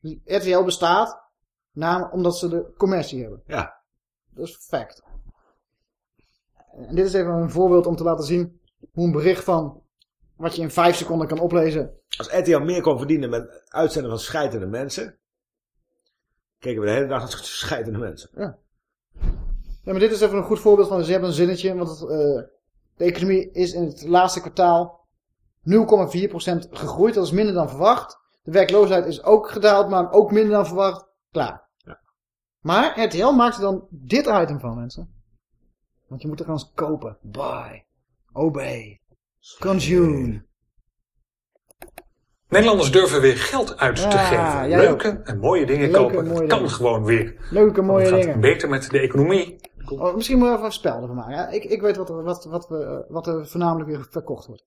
Dus RTL bestaat naam, omdat ze de commercie hebben. Ja. Dat is fact. En dit is even een voorbeeld om te laten zien hoe een bericht van wat je in vijf seconden kan oplezen. Als RTL meer kon verdienen met uitzenden van scheidende mensen, keken we de hele dag scheidende mensen. Ja. Ja, maar dit is even een goed voorbeeld van, ze hebben een zinnetje, want het, eh, de economie is in het laatste kwartaal 0,4% gegroeid, dat is minder dan verwacht. De werkloosheid is ook gedaald, maar ook minder dan verwacht. Klaar. Ja. Maar RTL maakt er dan dit item van, mensen. Want je moet er gaan kopen. Buy. Obey. Consume. Nederlanders durven weer geld uit te geven. Leuke ook. en mooie dingen Leuke kopen. mooie kan dingen. gewoon weer. Leuke, mooie gaat dingen. beter met de economie. Oh, misschien moet je even een spel ervan maken. Ja, ik, ik weet wat er, wat, wat, we, wat er voornamelijk weer verkocht wordt.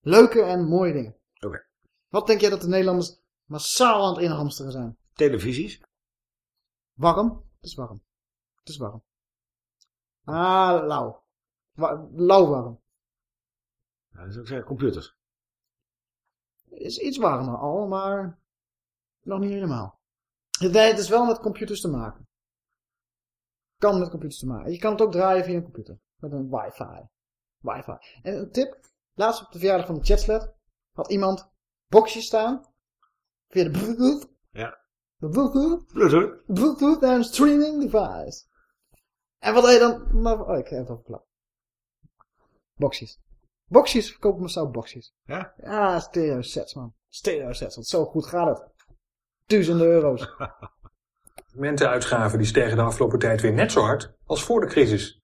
Leuke en mooie dingen. Oké. Wat denk jij dat de Nederlanders massaal aan het inhamsteren zijn? Televisies. Warm? Het is warm. Het is warm. Ah, lauw. Wa lauw warm. Ja, dat is ook zeggen computers. Is iets warmer al, maar nog niet helemaal. Het is wel met computers te maken. Kan met computers te maken. Je kan het ook draaien via een computer. Met een wifi. Wifi. En een tip. Laatst op de verjaardag van de Chatslet had iemand boxjes staan. Via de Bluetooth. Ja. De Bluetooth. Bluetooth. Bluetooth en streaming device. En wat deed dan? Nou, oh, ik heb het al verklapt. Boxjes. Boxjes verkopen massaal boxjes. Ja? Ja, stereo sets man. Stereo sets, want zo goed gaat het. Duizenden euro's. Mentenuitgaven die stegen de afgelopen tijd weer net zo hard als voor de crisis.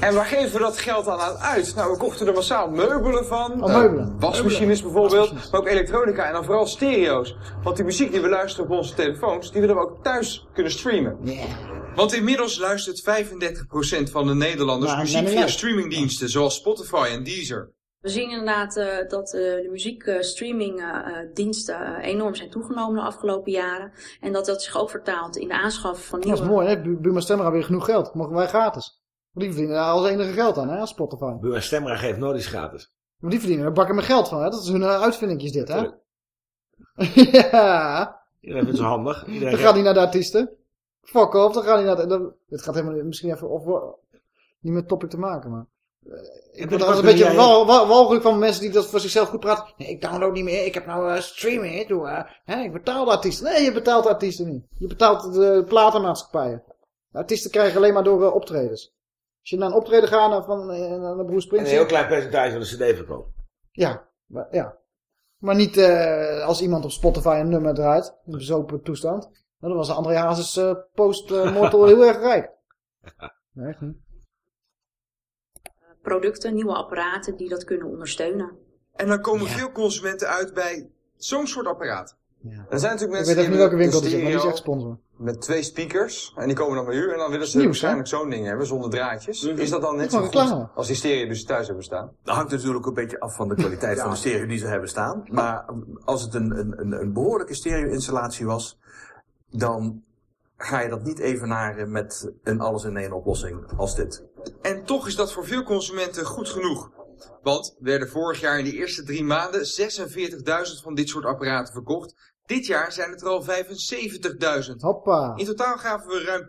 En waar geven we dat geld dan aan uit? Nou, we kochten er massaal meubelen van. Oh, meubelen. Eh, wasmachines bijvoorbeeld. Maar ook elektronica en dan vooral stereo's. Want die muziek die we luisteren op onze telefoons, die willen we ook thuis kunnen streamen. Want inmiddels luistert 35% van de Nederlanders muziek via streamingdiensten zoals Spotify en Deezer. We zien inderdaad eh, dat eh, de muziekstreamingdiensten enorm zijn toegenomen de afgelopen jaren. En dat dat zich ook vertaalt in de aanschaf van Dat nieuwe... is mooi, hè? Bu- Buma Stemra weer genoeg geld. Mogen wij gratis. Want die verdienen daar als enige geld aan, hè? Als Spotify. Buma Stemra geeft nooit iets gratis. Maar die verdienen er bakken met geld van, hè? Dat is hun uh, uitvindingjes dit, hè? ja. Iedereen vindt het zo handig. Iedereen Dan gaat hij naar de artiesten. Fuck off, dan gaat hij naar de... Dan, het gaat helemaal misschien even... Of, niet met topic te maken, maar... eh, Ik word altijd een beetje jij- wal, wal, walgelijk van mensen die dat voor zichzelf goed praten. Nee, ik download niet meer. Ik heb nou eh, streaming. Ik, doe, eh, hè, ik betaal de artiesten. Nee, je betaalt de artiesten niet. Je betaalt de platenmaatschappijen. De artiesten krijgen alleen maar door eh, optredens. Als je naar een optreden gaat naar, van, eh, naar Bruce En een Springsteen... heel klein percentage van de cd-verkoop. Ja, maar, ja. Maar niet eh, als iemand op Spotify een nummer draait. In bezopen toestand. Nou, dan was André Hazes eh, post-mortal heel erg rijk. Nee, echt niet. producten, nieuwe apparaten die dat kunnen ondersteunen. En dan komen veel consumenten uit bij zo'n soort apparaat. Er zijn natuurlijk Ik mensen weet even niet die welke winkel een het is, maar die is echt sponsor. met twee speakers. En die komen dan bij u en dan willen ze Nieuws, waarschijnlijk zo'n ding hebben zonder draadjes. Is dat dan net Dat zo goed als die stereo dus thuis hebben staan? Dat hangt natuurlijk een beetje af van de kwaliteit van de stereo die ze hebben staan. Maar als het een, een, een, een behoorlijke stereo-installatie was, dan ga je dat niet evenaren met een alles-in-één oplossing als dit. En toch is dat voor veel consumenten goed genoeg. Want werden vorig jaar in de eerste drie maanden 46.000 van dit soort apparaten verkocht. Dit jaar zijn het er al 75.000. Hoppa. In totaal gaven we ruim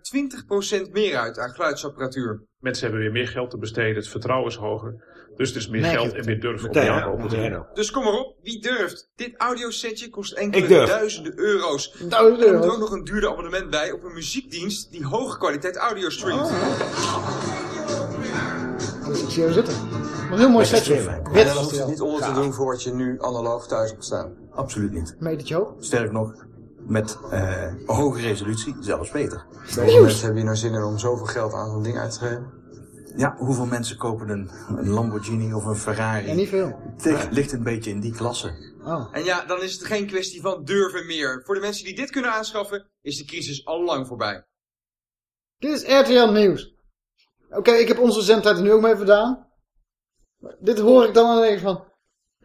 20% meer uit aan geluidsapparatuur. Mensen hebben weer meer geld te besteden, het vertrouwen is hoger. Dus er is meer Merk geld het. en meer durf om Meteen, die hè, aankopen te. Dus kom maar op, wie durft? Dit audiosetje kost enkele duizenden euro's. Duizenden en er moet euro's. ook nog een duurder abonnement bij op een muziekdienst die hoge kwaliteit audio streamt. Dat is hier zitten. Maar een heel mooi setje. Hoeft het niet onder te doen voor wat je nu analoog thuis hebt staan. Absoluut niet. Metertje hoog. Sterker nog, met eh, hoge resolutie zelfs beter. Hoeveel mensen hebben hier nou zin in om zoveel geld aan zo'n ding uit te geven? Ja, hoeveel mensen kopen een, een Lamborghini of een Ferrari? Ja, niet veel. Het ligt- een beetje in die klasse. Oh. En ja, dan is het geen kwestie van durven meer. Voor de mensen die dit kunnen aanschaffen, is de crisis al lang voorbij. Dit is RTL Nieuws. Oké, ik heb onze zendtijd er nu ook mee gedaan. Dit hoor ik dan en dan denk ik van...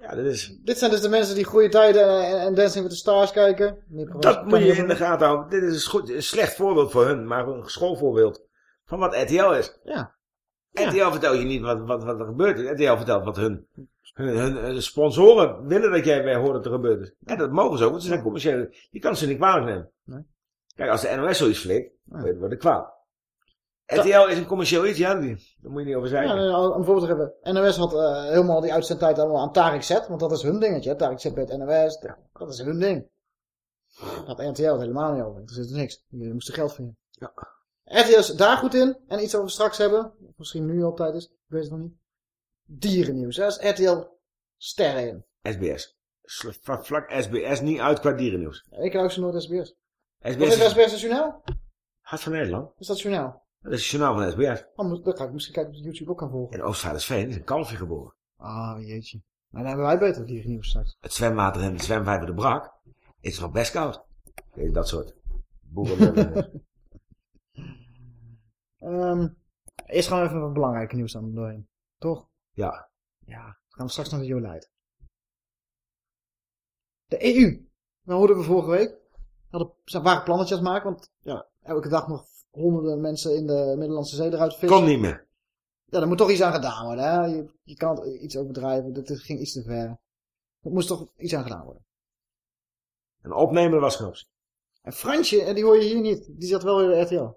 Ja, dit is... Dit zijn dus de mensen die goede tijden en, en Dancing with the Stars kijken. Dat moet je in de gaten houden. Dit is een, goed, een slecht voorbeeld voor hun, maar een schoolvoorbeeld van wat RTL is. Ja. RTL vertelt je niet wat, wat, wat er gebeurt. RTL vertelt wat hun, hun, hun, hun sponsoren willen dat jij bij hoort dat er gebeurd is. En dat mogen ze ook, want ze zijn commerciële. Je kan ze niet kwalijk nemen. Nee. Kijk, als de NOS zoiets flikt, dan wordt het kwaad. RTL is een commercieel iets, ja, daar moet je niet over Ja, zeggen. nee, om een voorbeeld te geven. NOS had eh, helemaal die uitzendtijd allemaal aan Tarek Z, want dat is hun dingetje. hè. Tarek Z bij het NOS, dat is hun ding. Daar had RTL het helemaal niet over. Er zit er niks. Je moest er geld vinden. Ja. RTL daar goed in. En iets over straks hebben. Misschien nu al tijd is. Ik weet het nog niet. Dierennieuws. Daar is RTL sterren in. SBS. Vlak, SBS niet uit qua dierennieuws. Ik luister nooit SBS. SBS Wat is SBS een journaal? Hart van Nederland. Is dat journaal? Dat is het journaal van SBS. Oh, dat ga ik misschien kijken of ik YouTube ook kan volgen. In Oost-Sveen is een kalfje geboren. Ah, jeetje. Maar dan hebben wij beter dierennieuws straks. Het zwemwater in de zwemvijver de Brak is nog best koud. Dat soort boerenlullen. Ehm eerst gaan we even wat belangrijke nieuws aan doorheen. Toch? ja. Ja. Dan gaan we straks naar de Jolijt. De EU. Dat hoorden we vorige week. Hadden, ze waren plannetjes maken, want ja, elke dag nog honderden mensen in de Middellandse Zee eruit vissen. Kon niet meer. Ja, daar moet toch iets aan gedaan worden. Hè? Je, je kan iets overdrijven, dit ging iets te ver. Er moest toch iets aan gedaan worden. Een opnemer was geen optie. En Fransje, en die hoor je hier niet, die zat wel weer bij RTL.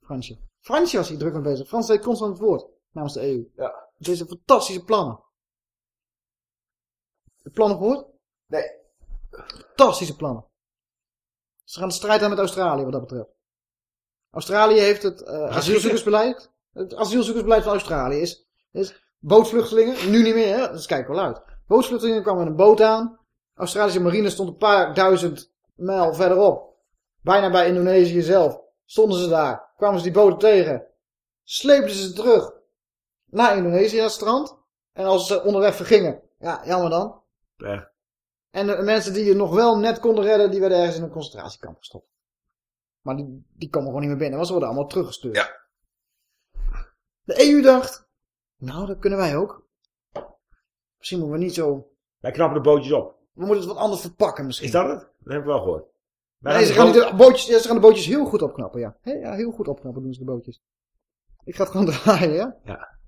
Fransje. Fransje was hier druk mee bezig. Frans deed constant het woord namens de EU. Ja. Deze fantastische plannen. De plannen gehoord? Nee. Fantastische plannen. Ze gaan de strijd aan met Australië wat dat betreft. Australië heeft het eh, asielzoekersbeleid. Het asielzoekersbeleid van Australië is, is bootvluchtelingen. Nu niet meer, hè? Dus kijk wel uit. Bootvluchtelingen kwamen met een boot aan. Australische marine stond een paar duizend mijl verderop. Bijna bij Indonesië zelf. Stonden ze daar. Kwamen ze die boten tegen. Sleepten ze terug naar Indonesië, het strand. En als ze onderweg vergingen, ja, jammer dan. En de mensen die je nog wel net konden redden, die werden ergens in een concentratiekamp gestopt. Maar die, die komen gewoon niet meer binnen, want ze worden allemaal teruggestuurd. Ja. De EU dacht, nou, dat kunnen wij ook. Misschien moeten we niet zo... Wij knappen de bootjes op. We moeten het wat anders verpakken misschien. Is dat het? Dat heb ik wel gehoord. Nee, ze gaan de bootjes, ja, ze gaan de bootjes heel goed opknappen, ja. He, ja, heel goed opknappen doen ze de bootjes. Ik ga het gewoon draaien, ja? Ja.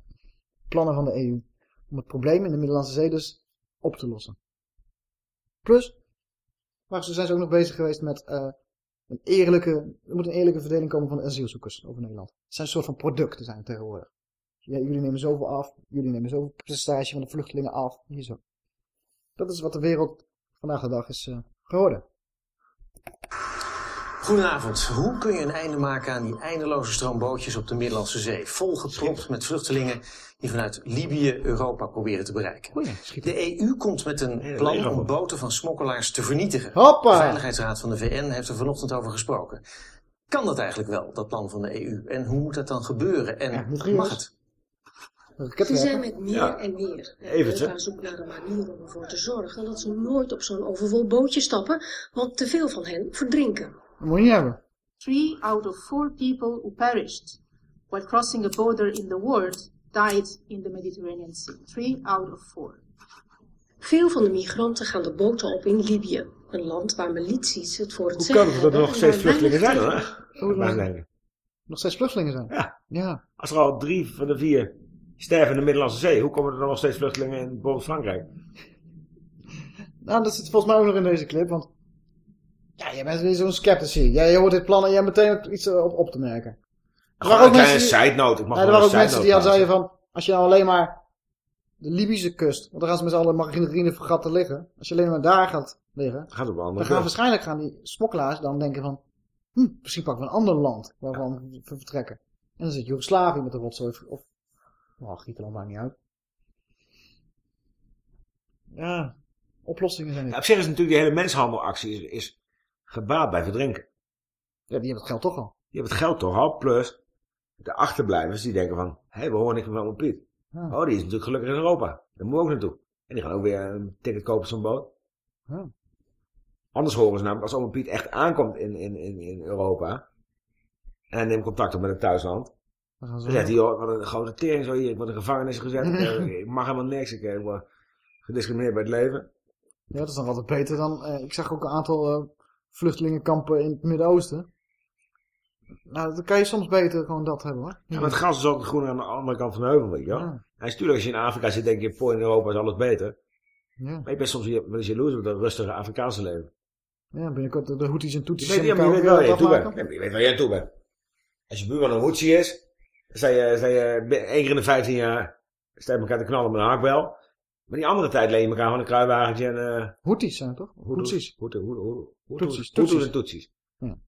Plannen van de EU. Om het probleem in de Middellandse Zee dus op te lossen. Plus, maar ze zijn ze ook nog bezig geweest met eh, een eerlijke, er moet een eerlijke verdeling komen van de asielzoekers over Nederland. Het zijn een soort van producten zijn het tegenwoordig. Ja, jullie nemen zoveel af, jullie nemen zoveel percentage van de vluchtelingen af, hier zo. Dat is wat de wereld vandaag de dag is eh, geworden. Goedenavond. Hoe kun je een einde maken aan die eindeloze stroom bootjes op de Middellandse Zee? Volgepropt met vluchtelingen die vanuit Libië Europa proberen te bereiken. De EU komt met een plan om boten van smokkelaars te vernietigen. Hoppa! De Veiligheidsraad van de VN heeft er vanochtend over gesproken. Kan dat eigenlijk wel, dat plan van de EU? En hoe moet dat dan gebeuren? En mag het? Ze zijn met meer Ja. en meer. En Eventje. Europa zoekt naar een manier om ervoor te zorgen dat ze nooit op zo'n overvol bootje stappen, want te veel van hen verdrinken. Dat moet je niet hebben. Three out of four people who perished while crossing a border in the world died in the Mediterranean Sea. Three out of four. Veel van de migranten gaan de boten op in Libië, een land waar milities het voor het Hoe zeggen kan het dat er hebben nog steeds vluchtelingen zijn? Hoe denken. Nog steeds vluchtelingen zijn? Ja. Ja. Als er al drie van de vier sterven in de Middellandse Zee, hoe komen er dan nog steeds vluchtelingen in bijvoorbeeld Frankrijk? Nou, dat zit volgens mij ook nog in deze clip, want... Ja, jij bent weer zo'n sceptici. Jij je hoort dit plan en jij meteen iets eh, op, op te merken. Er Gewoon een kleine side note, ik mag Nee, er waren ook mensen side die al zeiden van... Als je nou alleen maar de Libische kust... Want dan gaan ze met z'n allen marinevergatten liggen. Als je alleen maar daar gaat liggen... Gaat op een Dan gaan kant. waarschijnlijk gaan die smokkelaars dan denken van... Hm, misschien pakken we een ander land waarvan we vertrekken. En dan zit Joegoslavië met de rotzooi. Of oh, Griekenland maakt niet uit. Ja, oplossingen zijn Ja, niet. op zich is natuurlijk die hele menshandelactie is, is gebaat bij verdrinken. Ja, die hebben het geld toch al. Die hebben het geld toch al, plus de achterblijvers die denken van, hé, we horen niks meer van mijn Piet. Ja. Oh, die is natuurlijk gelukkig in Europa. Daar moeten we ook naartoe. En die gaan ook weer een ticket kopen op zo'n boot. Ja. Anders horen ze namelijk, als oma Piet echt aankomt in, in, in, in Europa, en hij neemt contact op met het thuisland, Dan gaan dan zegt hij, joh, wat een grote tering zo hier, ik word in gevangenis gezet, eh, ik mag helemaal niks, ik eh, word gediscrimineerd bij het leven. Ja, dat is nog altijd beter dan... eh, ik zag ook een aantal eh, vluchtelingenkampen in het Midden-Oosten. Nou, dan kan je soms beter gewoon dat hebben hoor. Ja, maar het gras is altijd groener aan de andere kant van de heuvel, weet je wel. Ja. En natuurlijk, als je in Afrika zit, denk je, voor in Europa is alles beter. Ja. Maar je bent soms wel eens jaloers op dat rustige Afrikaanse leven. Ja, binnenkort de, de hoeties en Je toetjes weet, ja, maar je elkaar weet wel waar je toe bent. je weet waar je aan toe bent. Als je buurman een hoedsie is, sta je, bi- één keer in de 15 jaar, sta je elkaar te knallen met een hakbel. Maar die andere tijd leen je elkaar gewoon een kruiwagentje en... Hoeties zijn het toch? Hoeties. Toetsies, Hoedoes toetsies. en toetsies. Ja.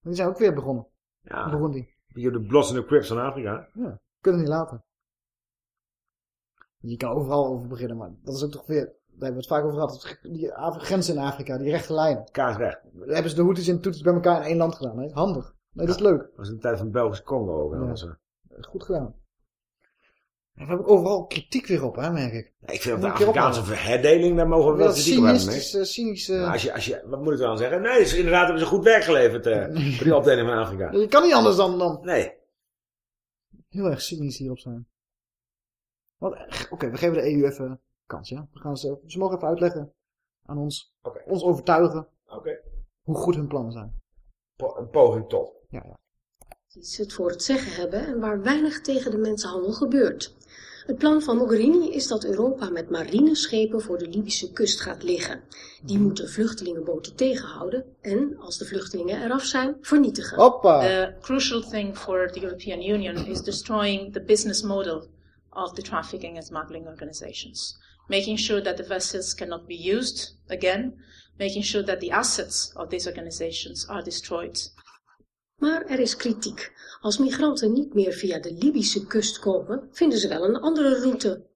Die zijn ook weer begonnen. Ja. Burundi. Je de blossende crips van Afrika. Ja, kunnen niet laten. Je kan overal over beginnen, maar dat is ook toch weer... Daar hebben we het vaak over gehad. Die grenzen in Afrika, die rechte lijnen. Kaarsrecht. Daar hebben ze de hoeties en toetsies bij elkaar in één land gedaan. Hè? Handig. Nee, dat is leuk. Dat was in de tijd van Belgisch Congo ook. Ja. Goed gedaan. En we hebben overal kritiek weer op, hè, merk ik. ik vind op de ik Afrikaanse herdeling, daar mogen we wel Dat kritiek op hebben. is, eh, cynisch. eh, Maar als je, als je, wat moet ik dan zeggen? Nee, dus inderdaad hebben ze goed werk geleverd eh, voor die opdeling van Afrika. Je kan niet anders dan... dan Nee. heel erg cynisch hierop zijn. Eh, Oké, we geven de EU even kans, ja. We gaan ze, ze mogen even uitleggen aan ons. Ons overtuigen Oké. hoe goed hun plannen zijn. Po- Een poging tot. Ja, ja. Iets het voor het zeggen hebben en waar weinig tegen de mensenhandel gebeurt. Het plan van Mogherini is dat Europa met marineschepen voor de Libische kust gaat liggen. Die moeten vluchtelingenboten tegenhouden en, als de vluchtelingen eraf zijn, vernietigen. Hoppa! The crucial thing for the European Union is destroying the business model of the trafficking and smuggling organizations, making sure that the vessels cannot be used again, making sure that the assets of these organizations are destroyed. Maar er is kritiek. Als migranten niet meer via de Libische kust komen, vinden ze wel een andere route.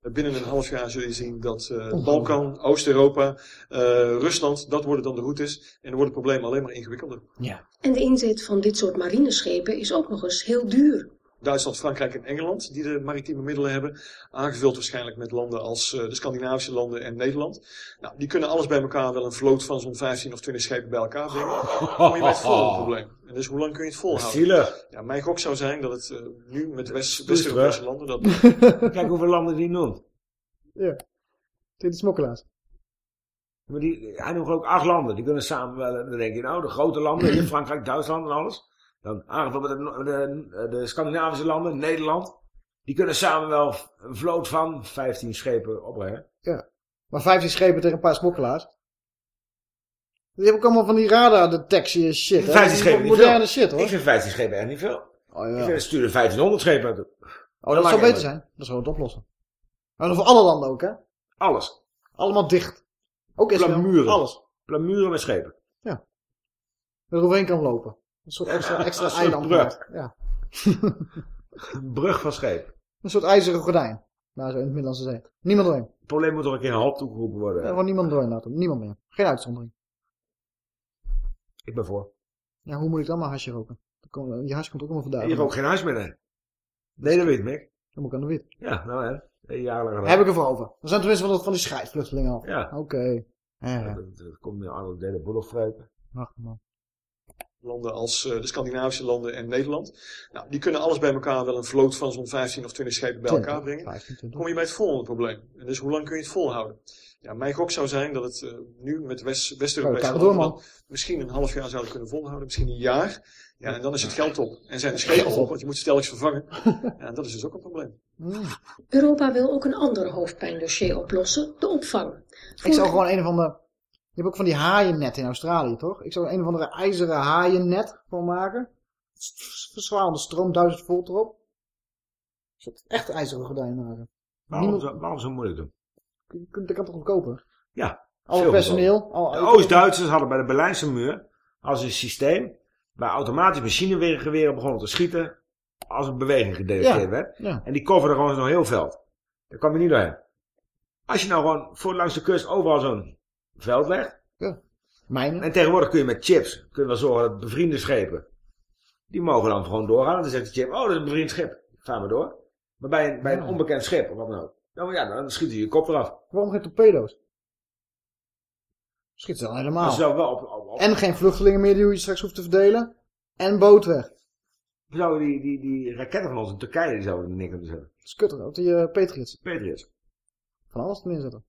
Binnen een half jaar zul je zien dat eh, de Balkan, Oost-Europa, eh, Rusland, dat worden dan de routes. En dan wordt het probleem alleen maar ingewikkelder. Ja. En de inzet van dit soort marineschepen is ook nog eens heel duur. Duitsland, Frankrijk en Engeland, die de maritieme middelen hebben. Aangevuld waarschijnlijk met landen als eh, de Scandinavische landen en Nederland. Nou, die kunnen alles bij elkaar wel een vloot van zo'n 15 of 20 schepen bij elkaar brengen. Dan kom je bij het volgende probleem. En dus hoe lang kun je het volhouden? Zielig. Ja, mijn gok zou zijn dat het eh, nu met West-Europese landen... Dat, Kijk hoeveel landen die noemt. Ja. Tegen de smokkelaars. Maar die, hij noemt ook acht landen. Die kunnen samen wel. Dan denk je nou, de grote landen, Frankrijk, Duitsland en alles. Dan aangevuld met de, de, de Scandinavische landen, Nederland. Die kunnen samen wel een vloot van 15 schepen opbrengen. Ja. Maar 15 schepen tegen een paar smokkelaars. Die hebben ook allemaal van die radar-detectie en shit. hè. 15 schepen niet Moderne shit hoor. Ik vind 15 schepen echt niet veel. Oh, Ik ja. vind, stuur er 1500 schepen uit. Oh, dat zou beter zijn. Dat zou het oplossen. Maar dan voor alle landen ook, hè? Alles. Allemaal dicht. Ook Israël. Plamuren. Alles. Plamuren met schepen. Er overheen kan lopen. Een soort extra, extra Een soort eiland. brug. Ja. Een brug van schepen. Een soort ijzeren gordijn. Daar zo in het Middellandse Zee. Niemand doorheen. Het probleem moet toch een keer een halt toegeroepen worden. Ja, gewoon niemand doorheen laten. Niemand meer. Geen uitzondering. Ik ben voor. Ja, hoe moet ik dan maar hasje roken? Je hasje komt ook allemaal vandaan. Je ook geen huis meer, nee. Nee, dat weet ik, Mick. Dan moet ik aan de wit. Ja, nou hè. Een jaar lang heb ik ervoor over. Er zijn tenminste van, van die scheidvluchtelingen af. Ja. Oké. Ja, ja. Dat, dat komt nu aan de hele boel vreten. Wacht man. Landen als eh, de Scandinavische landen en Nederland. Nou, die kunnen alles bij elkaar wel een vloot van zo'n 15 of 20 schepen bij elkaar 20, brengen. 15, 20. kom je bij het volgende probleem. En dus hoe lang kun je het volhouden? Ja, mijn gok zou zijn dat het eh, nu met West- West-Europese door, landen dan misschien een half jaar zouden kunnen volhouden, misschien een jaar. Ja, en dan is het geld op. En zijn de schepen op, want je moet stelligs vervangen. Ja, en dat is dus ook een probleem. Europa wil ook een ander hoofdpijndossier oplossen, de opvang. Ik zou gewoon een of andere... Je hebt ook van die haaiennet in Australië, toch? Ik zou een of andere ijzeren haaiennet van maken. Verzwaalde stroom, 1000 volt erop. Ik zou echt ijzeren gordijn maken. Waarom, Niemand... zo, waarom zo moeilijk doen? Dat kan toch goedkoper? Ja. Veel personeel. Al, De Oost-Duitsers hadden bij de Berlijnse muur als een systeem waar automatisch machinegeweren begonnen te schieten als een beweging gedetecteerd Ja, werd. ja. En die coverden gewoon zo'n heel veld. Daar kwam je niet doorheen. Als je nou gewoon voor langs de kust overal zo'n veld legt, Ja. Mijnen. En tegenwoordig kun je met chips, kun je wel zorgen dat bevriende schepen, die mogen dan gewoon doorgaan. Dan zegt de chip, oh dat is een bevriend schip, ga maar door. Maar bij een, bij een Ja. onbekend schip, of wat dan ook, dan, ja, dan schiet hij je kop eraf. Waarom geen torpedo's? Schiet ze dan helemaal. Dat is wel wel op, op, op- En geen vluchtelingen meer die je straks hoeft te verdelen. En boot weg. We zouden die, die, die raketten van ons in Turkije, die zouden er neer kunnen zetten. Dat is die eh, Patriots. Patriots. Van alles te neerzetten.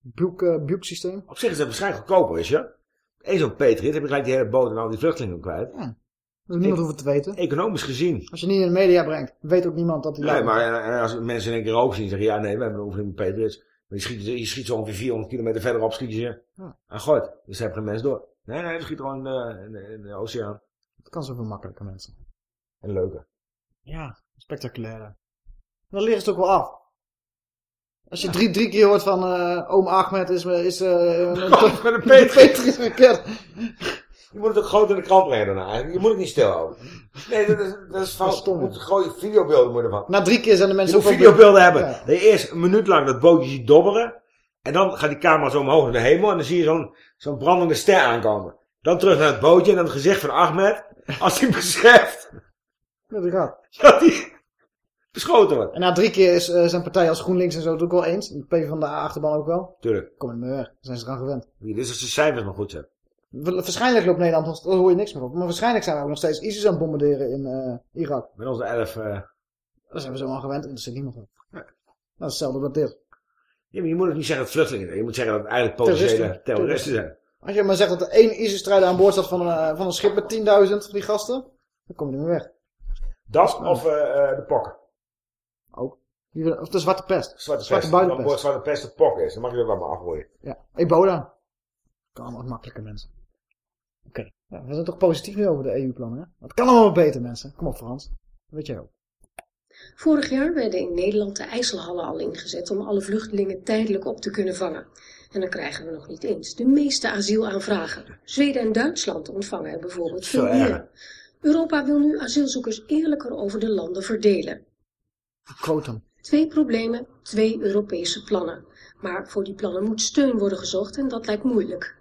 Buuk, eh, Buuk systeem. Op zich is het waarschijnlijk goedkoper, is je? Eén zo'n Patriot heb je gelijk die hele boot en al die vluchtelingen kwijt. Ja. Dus niemand hoeft het te weten. Economisch gezien. Als je niet in de media brengt, weet ook niemand dat die... Nee, maar en, en als mensen in één keer ook zien, zeggen ja, nee, we hebben een oefening met Patriots. Maar je schiet, je schiet zo ongeveer 400 kilometer verderop, schiet je Ja. aan gooit. Dus hebben geen mensen door. Nee, nee, we schieten gewoon in de, in de, in de oceaan. Dat kan zoveel makkelijker, mensen. En leuker. Ja, spectaculair. Dan liggen ze het ook wel af. Als je drie, drie keer hoort van eh oom Ahmed is, is eh, een, met een raket. Je moet het ook groot in de krant brengen daarna. Je moet het niet stil houden. Nee, dat is, dat is fout. Je moet gewoon videobeelden moeten van. Na drie keer zijn de mensen Je moet videobeelden hebben. Ja. Dat je eerst een minuut lang dat bootje ziet dobberen. En dan gaat die camera zo omhoog naar de hemel. En dan zie je zo'n zo'n brandende ster aankomen. Dan terug naar het bootje en dan het gezicht van Ahmed. Als hij beseft Ja, dat gaat. dat hij beschoten wordt. En na drie keer is eh, zijn partij als GroenLinks en zo het ook wel eens. De P van de achterban ook wel. Tuurlijk. Kom niet meer weg. Daar zijn ze eraan gewend. Dit is als de cijfers nog goed zijn. Wa- Waarschijnlijk loopt Nederland nog, daar hoor je niks meer op. Maar waarschijnlijk zijn we ook nog steeds ISIS aan het bombarderen in eh, Irak. Met onze elf... eh, Daar zijn we zo aan gewend en er zit niemand op. Dat is hetzelfde met dit. Ja, maar je moet ook niet zeggen dat het vluchtelingen zijn. Je moet zeggen dat het eigenlijk potentiële Terroristen. terroristen zijn. Als je maar zegt dat er één ISIS-strijder aan boord staat van een, eh, van een schip met 10.000 van die gasten, dan kom je niet meer weg. Dat of eh, eh, de pokken. Ook. Die- Of de zwarte pest. Zwarte, zwarte pest. Dan buitenpest. wordt zwarte pest de pokken is. Dan mag je dat allemaal afgooien. Ja, ebola. Kan allemaal makkelijker, mensen. Oké, ja, we zijn toch positief nu over de EU-plannen, hè? Het kan allemaal beter, mensen. Kom op, Frans. Dat weet jij ook. Vorig jaar werden in Nederland de IJsselhallen al ingezet om alle vluchtelingen tijdelijk op te kunnen vangen. En dan krijgen we nog niet eens de meeste asielaanvragen. Zweden en Duitsland ontvangen er bijvoorbeeld veel meer. Europa wil nu asielzoekers eerlijker over de landen verdelen. Quotum. Twee problemen, twee Europese plannen. Maar voor die plannen moet steun worden gezocht en dat lijkt moeilijk.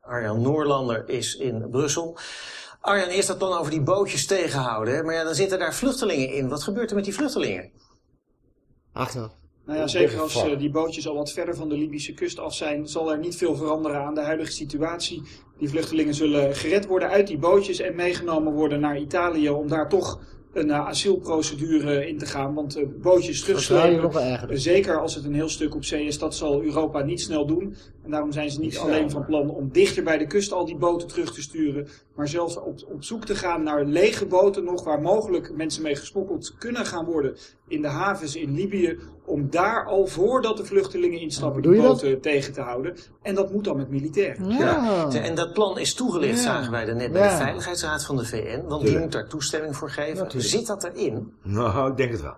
Arjan Noorlander is in Brussel. Arjan, eerst dat plan over die bootjes tegenhouden. hè? Maar ja, dan zitten daar vluchtelingen in. Wat gebeurt er met die vluchtelingen? Achteraf. Nou ja, zeker als eh, die bootjes al wat verder van de Libische kust af zijn, zal er niet veel veranderen aan de huidige situatie. Die vluchtelingen zullen gered worden uit die bootjes en meegenomen worden naar Italië om daar toch een eh, asielprocedure in te gaan. Want eh, bootjes terugslepen, zeker als het een heel stuk op zee is, dat zal Europa niet snel doen. En daarom zijn ze niet Niet alleen van plan om dichter bij de kust al die boten terug te sturen, maar zelfs op, op zoek te gaan naar lege boten nog, waar mogelijk mensen mee gesmokkeld kunnen gaan worden in de havens in Libië, om daar al voordat de vluchtelingen instappen die boten tegen te houden. En dat moet dan met militairen. Ja. En dat plan is toegelicht, Ja. zagen wij er net bij Ja. de Veiligheidsraad van de VN. Want die moet daar toestemming voor geven. Zit dat erin? Nou, ik denk het wel.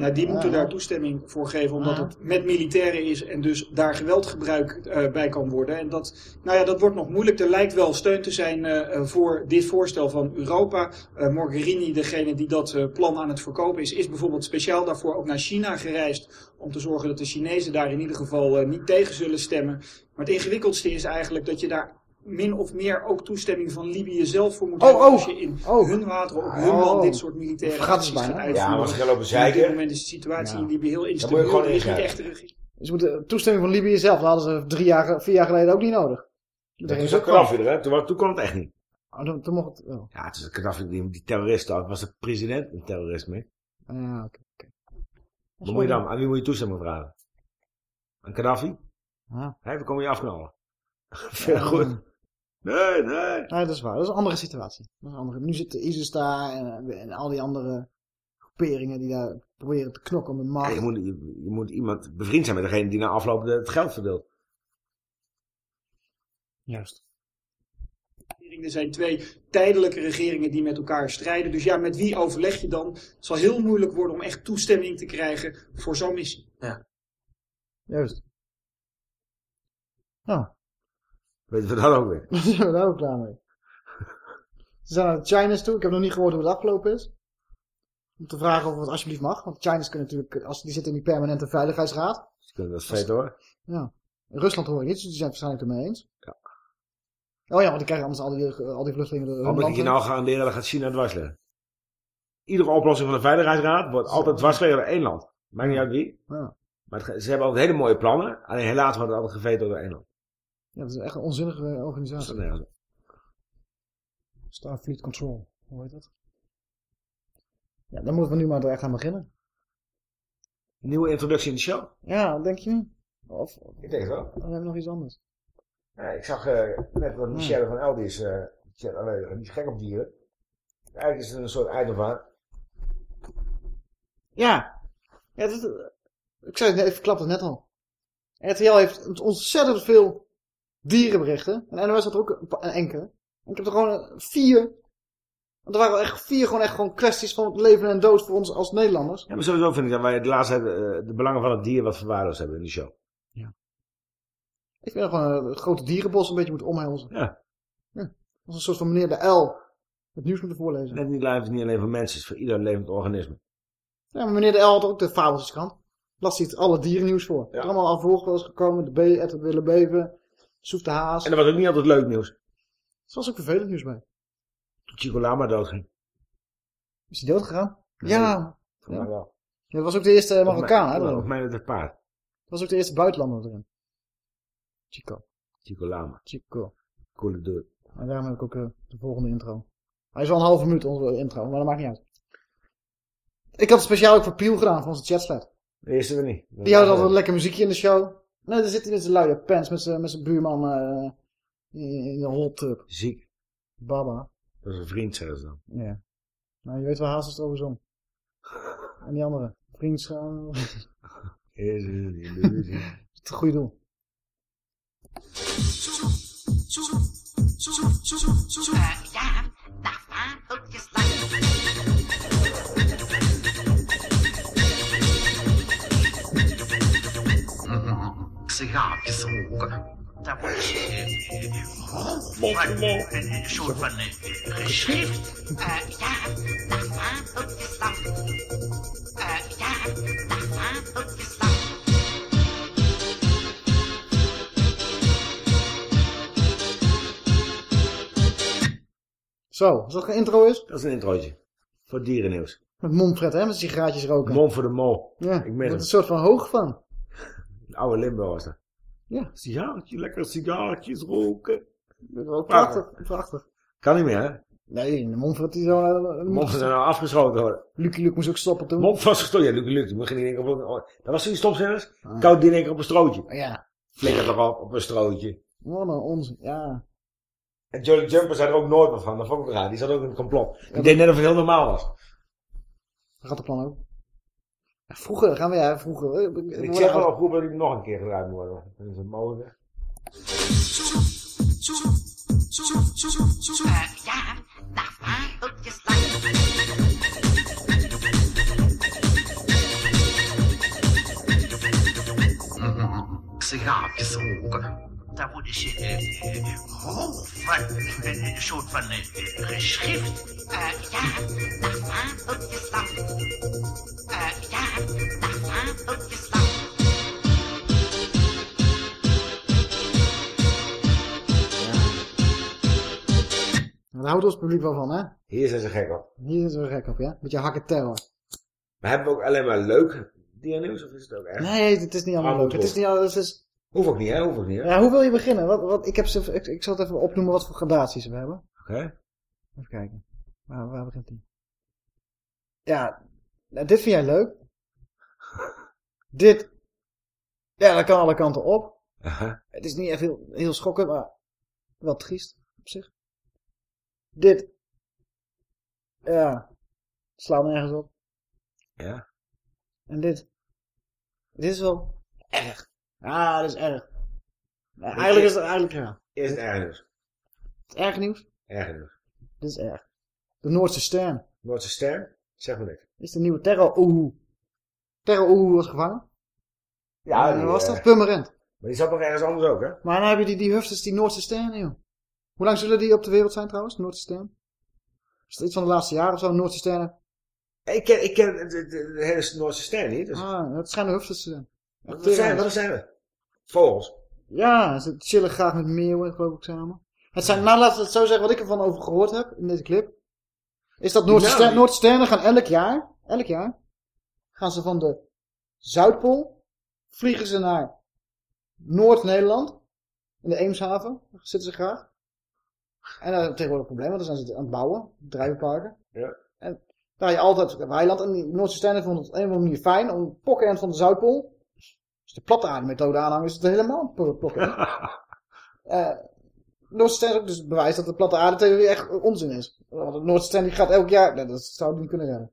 Ja, die moeten daar toestemming voor geven, omdat het met militairen is en dus daar geweldgebruik eh, bij kan worden. En dat, nou ja, dat wordt nog moeilijk. Er lijkt wel steun te zijn eh, voor dit voorstel van Europa. Eh, Mogherini, degene die dat plan aan het verkopen is, is bijvoorbeeld speciaal daarvoor ook naar China gereisd. Om te zorgen dat de Chinezen daar in ieder geval niet tegen zullen stemmen. Maar het ingewikkeldste is eigenlijk dat je daar min of meer ook toestemming van Libië zelf voor moet Oh, hebben. oh, als je in oh. hun wateren, op hun Oh. land dit soort militaire acties gaat uitvoeren. Ja, maar ze gaan lopen En op dit zeiken- moment is de situatie Ja. in Libië heel moet je instabiel. gewoon Er is niet echt regering. Dus toestemming van Libië zelf, dat hadden ze drie jaar, vier jaar geleden ook niet nodig. Dat is ook Gaddafi er, hè? Toen, toen kon het echt niet. Oh, toen, toen mocht het wel. Ja, het is Gaddafi, die, die terrorist, daar was de president een terrorist mee. Ja, oké. Wat moet je dan? Aan wie moet je toestemming vragen? Aan Gaddafi? Ja. Hé, we komen je afknallen. Dat goed? Nee, nee. Nee, dat is waar. Dat is een andere situatie. Dat is een andere. Nu zit de ISIS daar en, en al die andere groeperingen die daar proberen te knokken met Ja, macht. je, moet, je, je moet iemand bevriend zijn met degene die na afloop de- het geld verdeelt. Juist. Er zijn twee tijdelijke regeringen die met elkaar strijden. Dus ja, met wie overleg je dan? Het zal heel moeilijk worden om echt toestemming te krijgen voor zo'n missie. Ja. Juist. Nou, Weten we dat ook weer? dan zijn we daar ook klaar mee. Ze zijn naar China's toe. Ik heb nog niet gehoord hoe het afgelopen is. Om te vragen of het alsjeblieft mag. Want China's kunnen natuurlijk, als, die zitten in die permanente veiligheidsraad. Ze kunnen dat veto hoor. Ja. In Rusland hoor ik niet, dus die zijn het waarschijnlijk ermee eens. Ja. Oh ja, want die krijgen anders al die, al die vluchtelingen... hun Omdat ik je nou garanderen, dat gaat China dwars liggen. Iedere oplossing van de Veiligheidsraad wordt altijd dwars liggen door één land. Maakt niet uit wie. Ja. Maar het ze hebben altijd hele mooie plannen. Alleen helaas wordt het altijd geveten door één land. Ja, dat is echt een onzinnige eh, organisatie. Starfleet Control, hoe heet dat? Ja, dan moeten we nu maar er echt aan beginnen. Nieuwe introductie in de show. Ja, denk je niet? Of, Ik denk het wel. dan hebben we nog iets anders. Ja, ik zag eh, net wat Michelle van Eldi is, eh, die is alleen niet gek op dieren. Eigenlijk is het een soort van. Ja, ja dat, eh, ik zei het net, ik verklapte het net al. RTL heeft ontzettend veel dierenberichten. En NOS had er ook een, enkele. En ik heb er gewoon eh, vier. Want er waren echt vier gewoon echt gewoon kwesties van het leven en dood voor ons als Nederlanders. Ja, maar sowieso vind ik dat wij de laatste eh, de belangen van het dier wat verwaarloosd hebben in de show. Ik vind dat gewoon het grote dierenbos een beetje moeten omhelzen. Ja. ja. Als een soort van meneer de L het nieuws moeten voorlezen. Net niet live is niet alleen voor mensen, het is voor ieder levend organisme. Ja, maar meneer de L had ook de Fabeltjeskrant. Las hij het alle dierennieuws voor. Allemaal al voor is gekomen. De B, Edward Willebeven, Soef de Haas. En dat was ook niet altijd leuk nieuws. Er was ook vervelend nieuws bij. Toen Chico Lama doodging. Is hij dood gegaan? Nee, Ja. Voor mij ja. wel. Ja, dat was ook de eerste Of Marokkaan, hè? Erin. mij het paard. Dat was ook de eerste buitenlander erin. Chico. Chico Lama. Chico. Coole dude. En daarom heb ik ook eh, de volgende intro. Hij is wel een halve minuut, onze intro, maar dat maakt niet uit. Ik had het speciaal ook voor Piel gedaan, van onze chatsled. De eerste we niet. Die houdt altijd een lekker muziekje in de show. Nee, dan zit hij met zijn luie pants, met zijn, met zijn buurman eh, in, de hot tub. Ziek. Baba. Dat is een vriend, zeggen ze dan. Ja. Nou, je weet waar Haas het over zong. En die andere. Vriendschap. Is een illusie. Het is een goede doel. ja, dag maar, Sigaretjes roken. Daar wordt je een soort van eh, geschrift. Eh, ja, hoekjes lang. Eh, ja, maar, hoekjes lang. Zo, als dat geen intro is? Dat is een introotje. Voor dierennieuws. Met Momfred, hè? Met sigaretjes roken. Mond voor de mol. Ja, Ik er wordt hem. een soort van hoog van. Een oude Limbo was dat. Ja. Sigaretje, lekker sigaretjes roken. Dat is wel prachtig. Prachtig. Kan niet meer, hè? Nee, de Momfred die zo... Uh, Mond zijn nou afgeschoten worden. Lucky Luke moest ook stoppen toen. Mond vastgestopt. Ja, Lucky Luke. In één keer op een... oh, Dat was die stopzenders. Koud die in één keer op een strootje. Ah. Ja. Flikker toch op, op een strootje. Wat een onzin. Ja. En Jolly Jumper zei er ook nooit wat van. Dat vond ik raar. Die zat ook in het complot. Die deed net of het heel normaal was. Rattenplan ook. Vroeger gaan we, ja, vroeger. Ik zeg wel groep dat die nog een keer moet worden. Dat is het mogelijk. Ja, dag maar, hoekjes lang. Sigaretjes roken. Daar worden ze eh, van een, een soort van eh, geschrift. Eh, ja, dag maar. Eh, ja, dag maar. Daar houdt ons publiek wel van, hè? Hier zijn ze gek op. Hier is er gek op, ja? Beetje hakken terror. Maar hebben we ook alleen maar leuk diernieuws? Of is het ook echt? Nee, het is niet allemaal leuk. Het is niet alles. Het is... Hoeft ook niet, hè? Hoeft ook niet, hè? Ja, hoe wil je beginnen? Wat, wat, ik, heb ze, ik, ik zal het even opnoemen wat voor gradaties we hebben. Oké. Even kijken. Waar, waar begint die? Ja, nou, dit vind jij leuk. dit. Ja, dat kan alle kanten op. Het is niet echt heel, heel schokkend, maar wel triest op zich. Dit. Ja. Slaat nergens op. Ja. En dit. Dit is wel erg. Ah, dat is erg. Eigenlijk is het eigenlijk ja. Is het erg nieuws? Het erg nieuws. Erg nieuws. Dit is erg. De Noordse Stern. Noordse ster? Zeg maar niks. Dit is de nieuwe Terror Oehoe. Terror Oehoe was gevangen. Ja, En die, was eh, dat? Purmerend. Maar die zat nog ergens anders ook, hè? Maar dan heb je die, die huftes, die Noordse Stern, joh. Hoe lang zullen die op de wereld zijn trouwens, de Noordse Stern? Is het iets van de laatste jaren of zo, Noordse Sterren? Ik ken, ik ken de, de, de hele Noordse ster niet. Dus... Ah, te zijn. wat, wat zijn, wat zijn we? Vogels. Ja, ze chillen graag met meeuwen, geloof ik, samen. Het zijn, nou laten we het zo zeggen, wat ik ervan over gehoord heb in deze clip. Is dat Noordse sterren gaan elk jaar, elk jaar, gaan ze van de Zuidpool, vliegen ze naar Noord-Nederland, in de Eemshaven, daar zitten ze graag. En is tegenwoordig een probleem, want dan zijn ze aan het bouwen, druivenparken. Ja. En daar je altijd weiland. En die Noordse vonden het op een of andere manier fijn om pokken van de Zuidpool. Als je de platte aardmethode aanhangt, is het helemaal pokken. Eh Noordse ster is ook dus bewijs dat de platte aarde theorie echt onzin is. Want de Noordse ster die gaat elk jaar, nee, dat zou niet kunnen redden.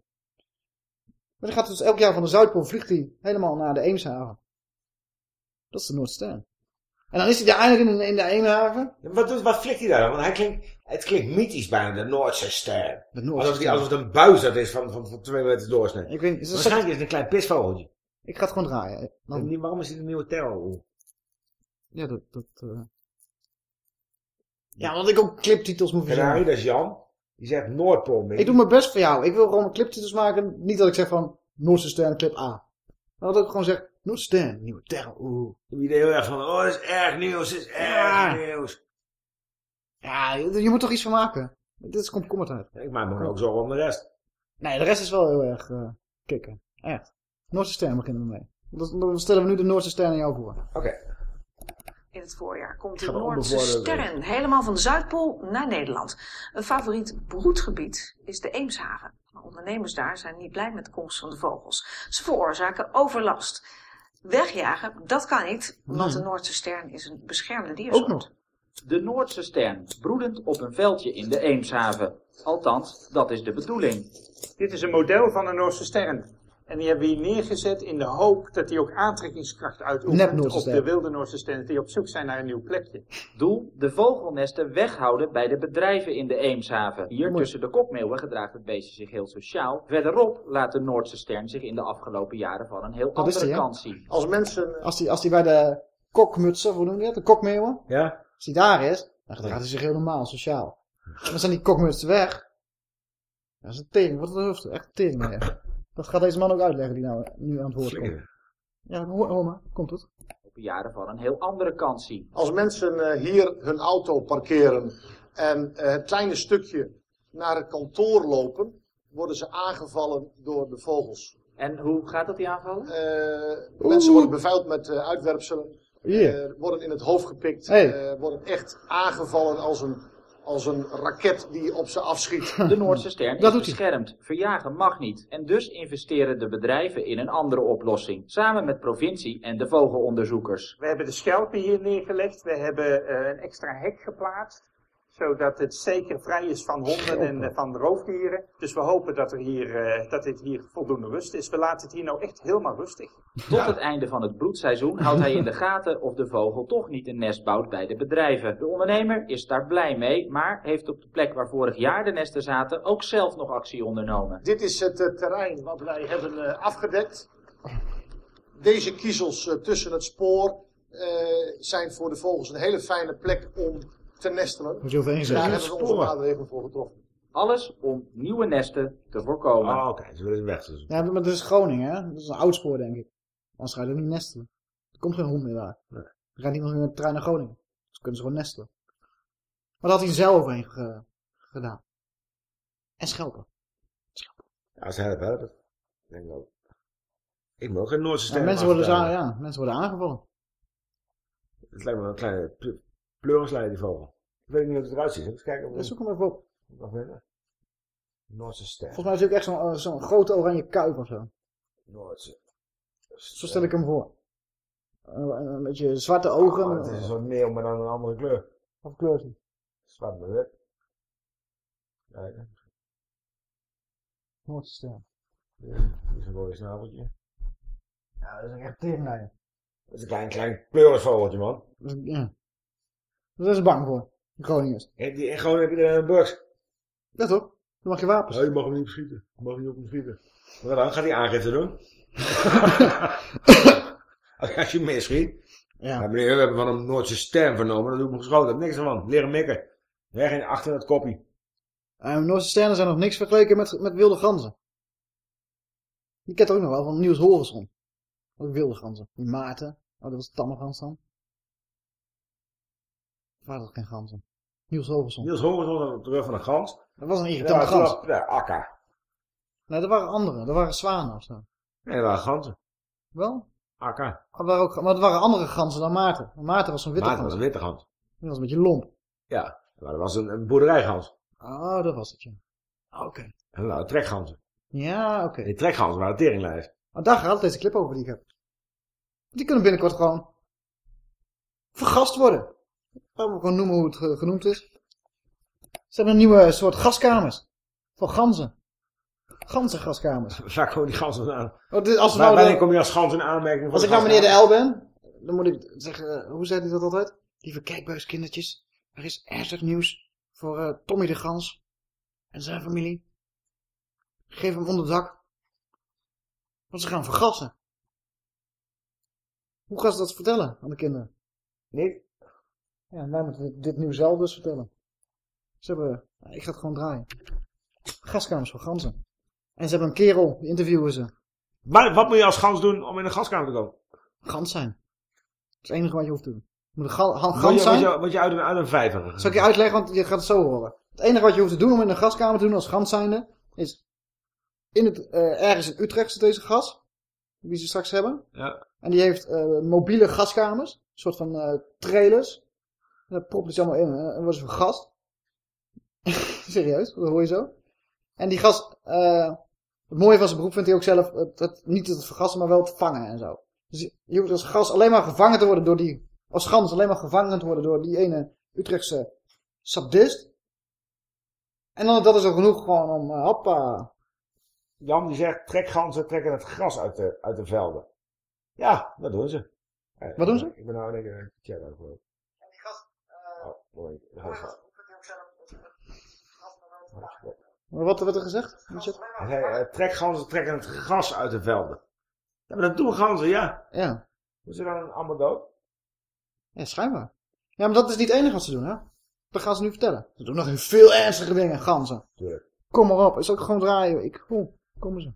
Maar die gaat dus elk jaar van de Zuidpool, vliegt hij helemaal naar de Eemshaven. Dat is de Noordse ster. En dan is hij daar eindelijk in, in de Eemshaven. Wat, doet- wat flikt hij daar dan? Want hij klinkt, het klinkt mythisch bijna, de Noordse ster. De Noordse alsof, het een buis dat is van, van, van twee meter doorsnee. Ik weet is het Waarschijnlijk is het een klein pisvogeltje. Ik ga het gewoon draaien. Dan, waarom is hij de nieuwe terror? ja, dat... dat eh. Ja, want ik ook cliptitels moet verzinnen. dat is Jan. Die zegt Noordpool. Ik doe mijn best voor jou. Ik wil gewoon cliptitels maken. Niet dat ik zeg van Noordse ster clip A. Maar dat ik gewoon zeg Noordse ster, nieuwe terror. Oeh. Ik idee heel erg van, oh, dat is erg nieuws, dat is erg Ja. nieuws. Ja, je, je moet toch iets van maken. Dit is komkommertijd. Ik maak me ook zorgen om de rest. Nee, de rest is wel heel erg eh kicken. Echt. Noordse ster beginnen we mee. Dan dan stellen we nu de Noordse ster aan jou voor. Oké. In het voorjaar komt de Noordse sterren helemaal van de Zuidpool naar Nederland. Een favoriet broedgebied is de Eemshaven. Maar ondernemers daar zijn niet blij met de komst van de vogels. Ze veroorzaken overlast. Wegjagen, dat kan niet, want de Noordse stern is een beschermde diersoort. De Noordse stern, broedend op een veldje in de Eemshaven. Althans, dat is de bedoeling. Dit is een model van een Noordse ster. En die hebben we hier neergezet in de hoop dat die ook aantrekkingskracht uitoefent op de wilde Noordse sterren die op zoek zijn naar een nieuw plekje. Doel, de vogelnesten weghouden bij de bedrijven in de Eemshaven. Hier tussen de kokmeeuwen gedraagt het beestje zich heel sociaal. Verderop laat de Noordse stern zich in de afgelopen jaren van een heel Dat andere die, kant zien. Als mensen... Als die, als die bij de kokmutsen, hoe noem je dat? De kokmeeuwen? Ja. Als die daar is, dan gedraagt hij zich heel normaal, sociaal. En dan zijn die kokmutsen weg. Dat is een tering, wat een hoofd. Echt een tering. Dat gaat deze man ook uitleggen die nou nu aan het woord komt. Ja, hoor, hoor maar. Komt het? Jaren van een heel andere kant zien. Als mensen eh, hier hun auto parkeren en eh, het kleine stukje naar het kantoor lopen, worden ze aangevallen door de vogels. En hoe gaat dat die aanvallen? Eh, mensen worden bevuild met eh, uitwerpselen, eh, worden in het hoofd gepikt, Hey. eh, worden echt aangevallen als een, als een raket die op ze afschiet. De Noordse stern Dat is beschermd. Verjagen mag niet. En dus investeren de bedrijven in een andere oplossing. Samen met provincie en de vogelonderzoekers. We hebben de schelpen hier neergelegd. We hebben eh, een extra hek geplaatst. Zodat het zeker vrij is van honden en van roofdieren. Dus we hopen dat, er hier, eh, dat dit hier voldoende rust is. We laten het hier nou echt helemaal rustig. Tot het einde van het broedseizoen houdt hij in de gaten of de vogel toch niet een nest bouwt bij de bedrijven. De ondernemer is daar blij mee, maar heeft op de plek waar vorig jaar de nesten zaten ook zelf nog actie ondernomen. Dit is het eh, terrein wat wij hebben eh, afgedekt. Deze kiezels tussen het spoor eh, zijn voor de vogels een hele fijne plek om te nestelen. Moet je overheen Daar hebben we onze maatregelen voor getroffen. Alles om nieuwe nesten te voorkomen. Oh, oké. Ze willen weg. Dus. Ja, maar dat is Groningen, hè? Dat is een oud spoor, denk ik. Anders ga je er niet nestelen. Er komt geen hond meer daar. Er gaat niemand meer met de trein naar Groningen. Dus kunnen ze gewoon nestelen. Maar dat had hij zelf overheen ge- gedaan. En schelpen. Ja, als hij het helpt. Ik denk wel. Ik wil ook geen Noordse Ja, ster. mensen, worden, ja, mensen worden aangevallen. Het lijkt me een kleine pleurisleider, die vogel. Ik weet niet hoe het eruit ziet. Even kijken. Ja, zoek hem even op. Nog verder. Noordse ster. Volgens mij is het ook echt zo'n eh, zo'n grote oranje kuip of zo. Noordse. Zo stel ik hem voor. Een, een, een beetje zwarte ogen. Oh, het is een soort meeuw, maar dan een andere kleur. Of kleur is die? Zwart met wit. Kijk, hè. Noordse ster. Ja, die is een rode snaveltje. Ja, dat is echt teringleider. Dat is een klein, klein pleurisvogeltje, man. Ja. Daar is bang voor. De Groningers. En die, en gewoon heb je een bugs. Ja toch? Dan mag je wapens. Oh, je mag hem niet beschieten. Je mag niet op hem schieten. Maar dan gaat hij aangifte doen. als, als je misschiet. Ja. meneer, we hebben van een Noordse ster vernomen. Dan doe ik hem geschoten. Heb niks ervan. Leren mikken. Weg in achter het koppie. Uh, Noordse sterren zijn nog niks vergeleken met, met wilde ganzen. Die kent er ook nog wel van Nieuws Horizon. Ook wilde ganzen. Die Maarten. Oh, dat was de tamme gans dan. Waren dat geen ganzen? Niels Hogerson. Niels Hogerson op de rug van een gans. Dat was een irritante Ja, gans. Ja, akka. Nee, er waren andere. Er waren zwanen of zo. Nee, dat waren ganzen. Wel? Akka. Waren ook, maar er waren andere ganzen dan Maarten. Want Maarten was zo'n witte Maarten was gans. een witte gans. Die was een beetje lomp. Ja, maar dat was een, een boerderijgans. Oh, dat was het, ja. Oké. En nou, trekganzen. Ja, oké. Die trekganzen waren teringlijst. Maar daar gaat deze clip over die ik heb. Die kunnen binnenkort gewoon vergast worden. Laten we gewoon noemen hoe het ge- genoemd is. Ze hebben een nieuwe soort gaskamers. Voor ganzen. Ganzengaskamers. Vaak komen die ganzen aan. Oh, als nou wanneer kom je als gans in aanmerking Als ik nou meneer de? L ben, dan moet ik zeggen, eh, hoe zei hij dat altijd? Lieve kijkbuiskindertjes, er is ernstig nieuws voor eh, Tommy de Gans en zijn familie. Geef hem onder dak. Want ze gaan vergassen. Hoe gaan ze dat vertellen aan de kinderen? Niet? Ja, wij moeten dit, nieuws zelf dus vertellen. Ze hebben, ja, ik ga het gewoon draaien. Gaskamers voor ganzen. En ze hebben een kerel, die interviewen ze. Wat, wat moet je als gans doen om in een gaskamer te komen? Gans zijn. Dat is het enige wat je hoeft te doen. Je moet een ga- ga- Word gans je, zijn. word je, word je uit, een, uit een vijver? Zal ik je uitleggen, want je gaat het zo horen. Het enige wat je hoeft te doen om in een gaskamer te doen als gans zijnde, is in het, eh, ergens in Utrecht zit deze gas, die ze straks hebben. Ja. En die heeft eh, mobiele gaskamers, een soort van eh, trailers. En daar proppen ze allemaal in en dan worden ze vergast. Serieus, dat hoor je zo. En die gas, eh, het mooie van zijn beroep vindt hij ook zelf, het, het, niet het vergassen, maar wel het vangen en zo. Dus je- hoeft als gas alleen maar gevangen te worden door die, als gans alleen maar gevangen te worden door die ene Utrechtse sadist. En dan dat is al genoeg gewoon om, eh, hoppa. Jan die zegt, trekganzen trekken het gras uit de, uit de velden. Ja, dat doen ze. Eh, Wat doen ze? Ik ben nou aan het horen. Oh, mooi. Wat werd er gezegd? Hij zei, eh, trekganzen trekken het gras uit de velden. Ja, maar dat doen ganzen, ja. Ja. Doen ze dan allemaal dood? Ja, schijnbaar. Ja, maar dat is niet het enige wat ze doen, hè? Dat gaan ze nu vertellen. Ze doen nog heel veel ernstige dingen, ganzen. Tuurlijk. Kom maar op, is ook gewoon draaien. Ik, kom, komen ze.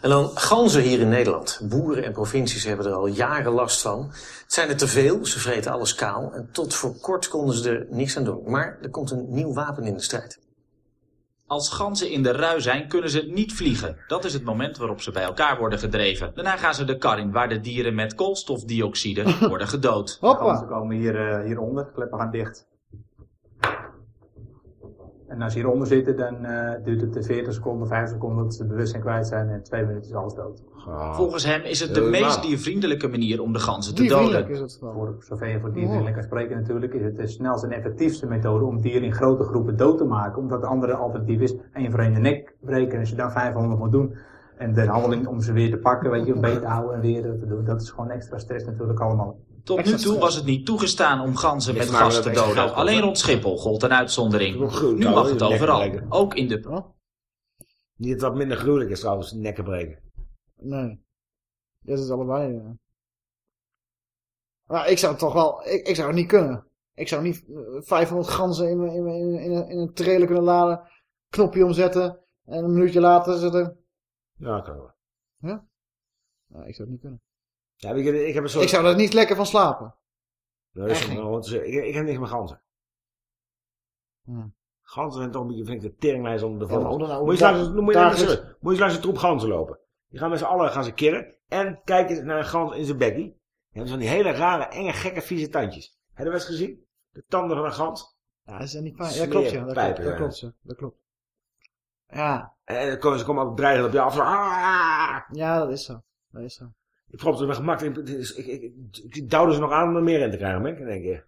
En dan ganzen hier in Nederland. Boeren en provincies hebben er al jaren last van. Het zijn er te veel, ze vreten alles kaal. En tot voor kort konden ze er niks aan doen. Maar er komt een nieuw wapen in de strijd. Als ganzen in de rui zijn, kunnen ze niet vliegen. Dat is het moment waarop ze bij elkaar worden gedreven. Daarna gaan ze de kar in, waar de dieren met koolstofdioxide worden gedood. Ze komen hier, eh, hieronder, kleppen gaan dicht. En als ze hieronder zitten, dan eh, duurt het 40 seconden, 50 seconden dat ze bewustzijn kwijt zijn en twee minuten is alles dood. Volgens hem is het de meest diervriendelijke manier om de ganzen te doden. is het wel. Voor, zover je voor diervriendelijk kan spreken natuurlijk, is het de snelste en effectiefste methode om dieren in grote groepen dood te maken. Omdat de andere alternatief is, één voor één de nek breken. En als je dan 500 moet doen, en de handeling om ze weer te pakken, weet je, een beet te houden en weer te doen, dat is gewoon extra stress natuurlijk allemaal. Tot nu toe was het niet toegestaan om ganzen met gas te doden. Alleen rond Schiphol gold een uitzondering. Nu mag het overal. Ook in de... Niet dat wat minder gruwelijk is trouwens, nekken breken. Nee. Dat is allebei. ja. Maar ik zou het toch wel, ik, ik zou het niet kunnen. Ik zou niet eh, 500 ganzen in, in, in, in, een- in een trailer kunnen laden, knopje omzetten en een minuutje later zitten. Ja, kan wel. Ja? Nou, ik zou het niet kunnen. Ja, ik, ik heb een soort... Ik zou er niet lekker van slapen. Dat is Echt ze- ik, ik heb niks met ganzen. Ja. Ganzen zijn toch een beetje vind ik de teringlijst onder de Ja, nou? moet je eens langs, moet je langs, moet je eens langs een troep ganzen lopen. Die gaan met z'n allen gaan ze kirren. En kijken naar een gans in zijn bekkie. Die hebben van die hele rare, enge, gekke, vieze tandjes. Heb je dat eens gezien? De tanden van een gans. Ja, dat is niet fijn. Ja, klopt ja. Dat klopt, dat ja. klopt, ja. dat klopt. Ja. En dan komen ze komen ook dreigen op je af. "Ah!" Ja, dat is zo. Dat is zo. Ik prop ze met gemak. Ik, ik, ik, ik, ik ze nog aan om er meer in te krijgen, één keer.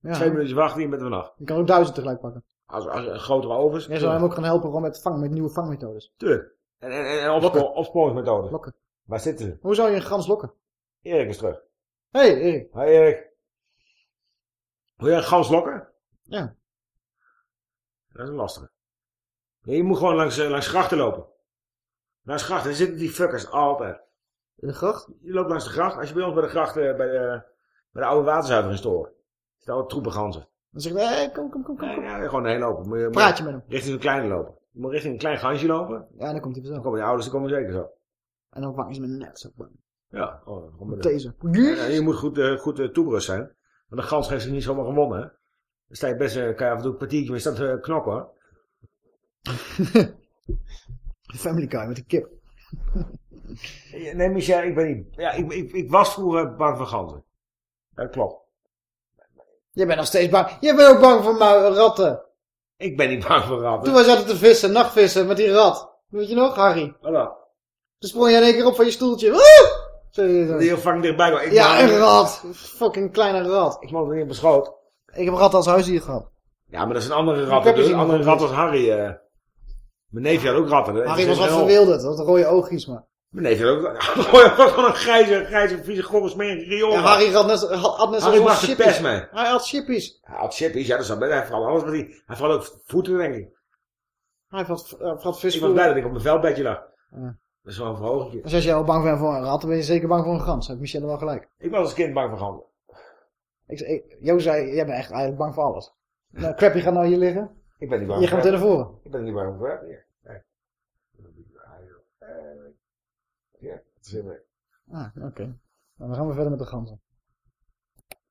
Ja. Twee minuutjes wachten, je bent er vanaf. Je kan ook duizend tegelijk pakken. Als, als een grotere ovens. Jij zou hem ook gaan helpen gewoon met, vangen, met nieuwe vangmethodes. Tuurlijk. En, en, en opspo opsporingsmethoden. Lokken. Waar zitten ze? Hoe zou je een gans lokken? Erik is terug. Hé, hey, Erik. Hoi Erik. Wil je een gans lokken? Ja. Dat is een lastige. Nee, je moet gewoon langs, eh, langs grachten lopen. Langs grachten, daar zitten die fuckers altijd. In de gracht? Je loopt langs de gracht. Als je bij ons bij de gracht, eh, bij, de, bij de oude waterzuiveringstoren. Er zitten altijd troepen ganzen. Dan zeg je, kom, kom, kom, kom. kom. Ja, gewoon heen lopen. Moet je, moet Praat je met hem. Richting een kleine lopen. Je moet richting een klein gansje lopen. Ja, dan komt hij Dan vanzelf. komen die ouders, die komen zeker zo. En dan vangen ze met net zo. Ja, gewoon Met de- deze. Ja, je moet goed, eh, goed eh, toeberust zijn. Want de gans heeft zich niet zomaar gewonnen. Hè? Dan sta je best, kan je af en toe een kwartiertje mee staan te knokken hoor. Family Guy met die kip. Nee, Michel, ik ben niet... Ja, ik, ik, ik was vroeger bang voor ganzen. Dat klopt. Jij bent nog steeds bang. Jij bent ook bang voor ratten. Ik ben niet bang voor ratten. Toen wij zaten te vissen, nachtvissen, met die rat. Weet je nog, Harry? Voilà. Toen sprong je in één keer op van je stoeltje. Woe! Je. Die fucking dichtbij. Ik Ja, een rat. Fucking kleine rat. Ik mocht er niet op beschoot. Ik heb rat als huisdier gehad. Ja, maar dat is een andere Ik rat. er een andere rat als Harry. eh. Mijn neefje had ook ratten. Dat Harry was wat verwilderd. Had rode oogjes, maar. Mijn neefje had ook... Was gewoon een grijze, grijze, vieze, gore, smerige riool. Ja, Harry had net, had, net Harry bracht de pers mee. Hij had chippies. Hij had chippies, ja, dat is wel Hij had alles wat hij... Hij vooral ook voeten, denk ik. Hij had, had Ik vis was blij dat ik op mijn veldbedje lag. Ja. Dat is wel een verhoging. Dus als jij al bang bent voor een rat, dan ben je zeker bang voor een gans. Heeft Michelle wel gelijk. Ik was als kind bang voor ganzen. Ik, ik, Jo zei, jij bent echt eigenlijk bang voor alles. Nou, Crappy gaat nou hier liggen. Ik ben niet bang Je gaat meteen naar voren. Ik ben niet bang voor Nee. Nee. Ja, dat is Ah, oké. Dan gaan we verder met de ganzen.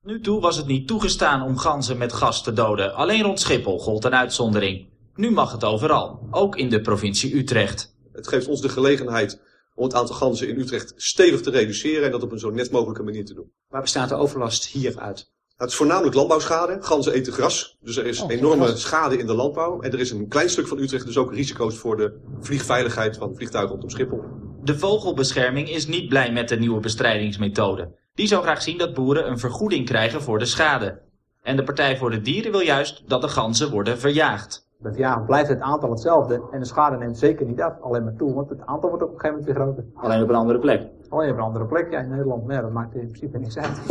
Nu toe was het niet toegestaan om ganzen met gas te doden. Alleen rond Schiphol gold een uitzondering. Nu mag het overal, ook in de provincie Utrecht. Het geeft ons de gelegenheid om het aantal ganzen in Utrecht stevig te reduceren en dat op een zo net mogelijke manier te doen. Waar bestaat de overlast hier uit? Het is voornamelijk landbouwschade. Ganzen eten gras, dus er is Oh, enorme gras. schade in de landbouw. En er is een klein stuk van Utrecht dus ook risico's voor de vliegveiligheid van vliegtuigen rondom Schiphol. De vogelbescherming is niet blij met de nieuwe bestrijdingsmethode. Die zou graag zien dat boeren een vergoeding krijgen voor de schade. En de Partij voor de Dieren wil juist dat de ganzen worden verjaagd. Dat ja, blijft het aantal hetzelfde en de schade neemt zeker niet af, alleen maar toe, want het aantal wordt op een gegeven moment weer groter. Alleen op een andere plek. Alleen op een andere plek, ja, in Nederland. Maar ja, dat maakt in principe niks uit.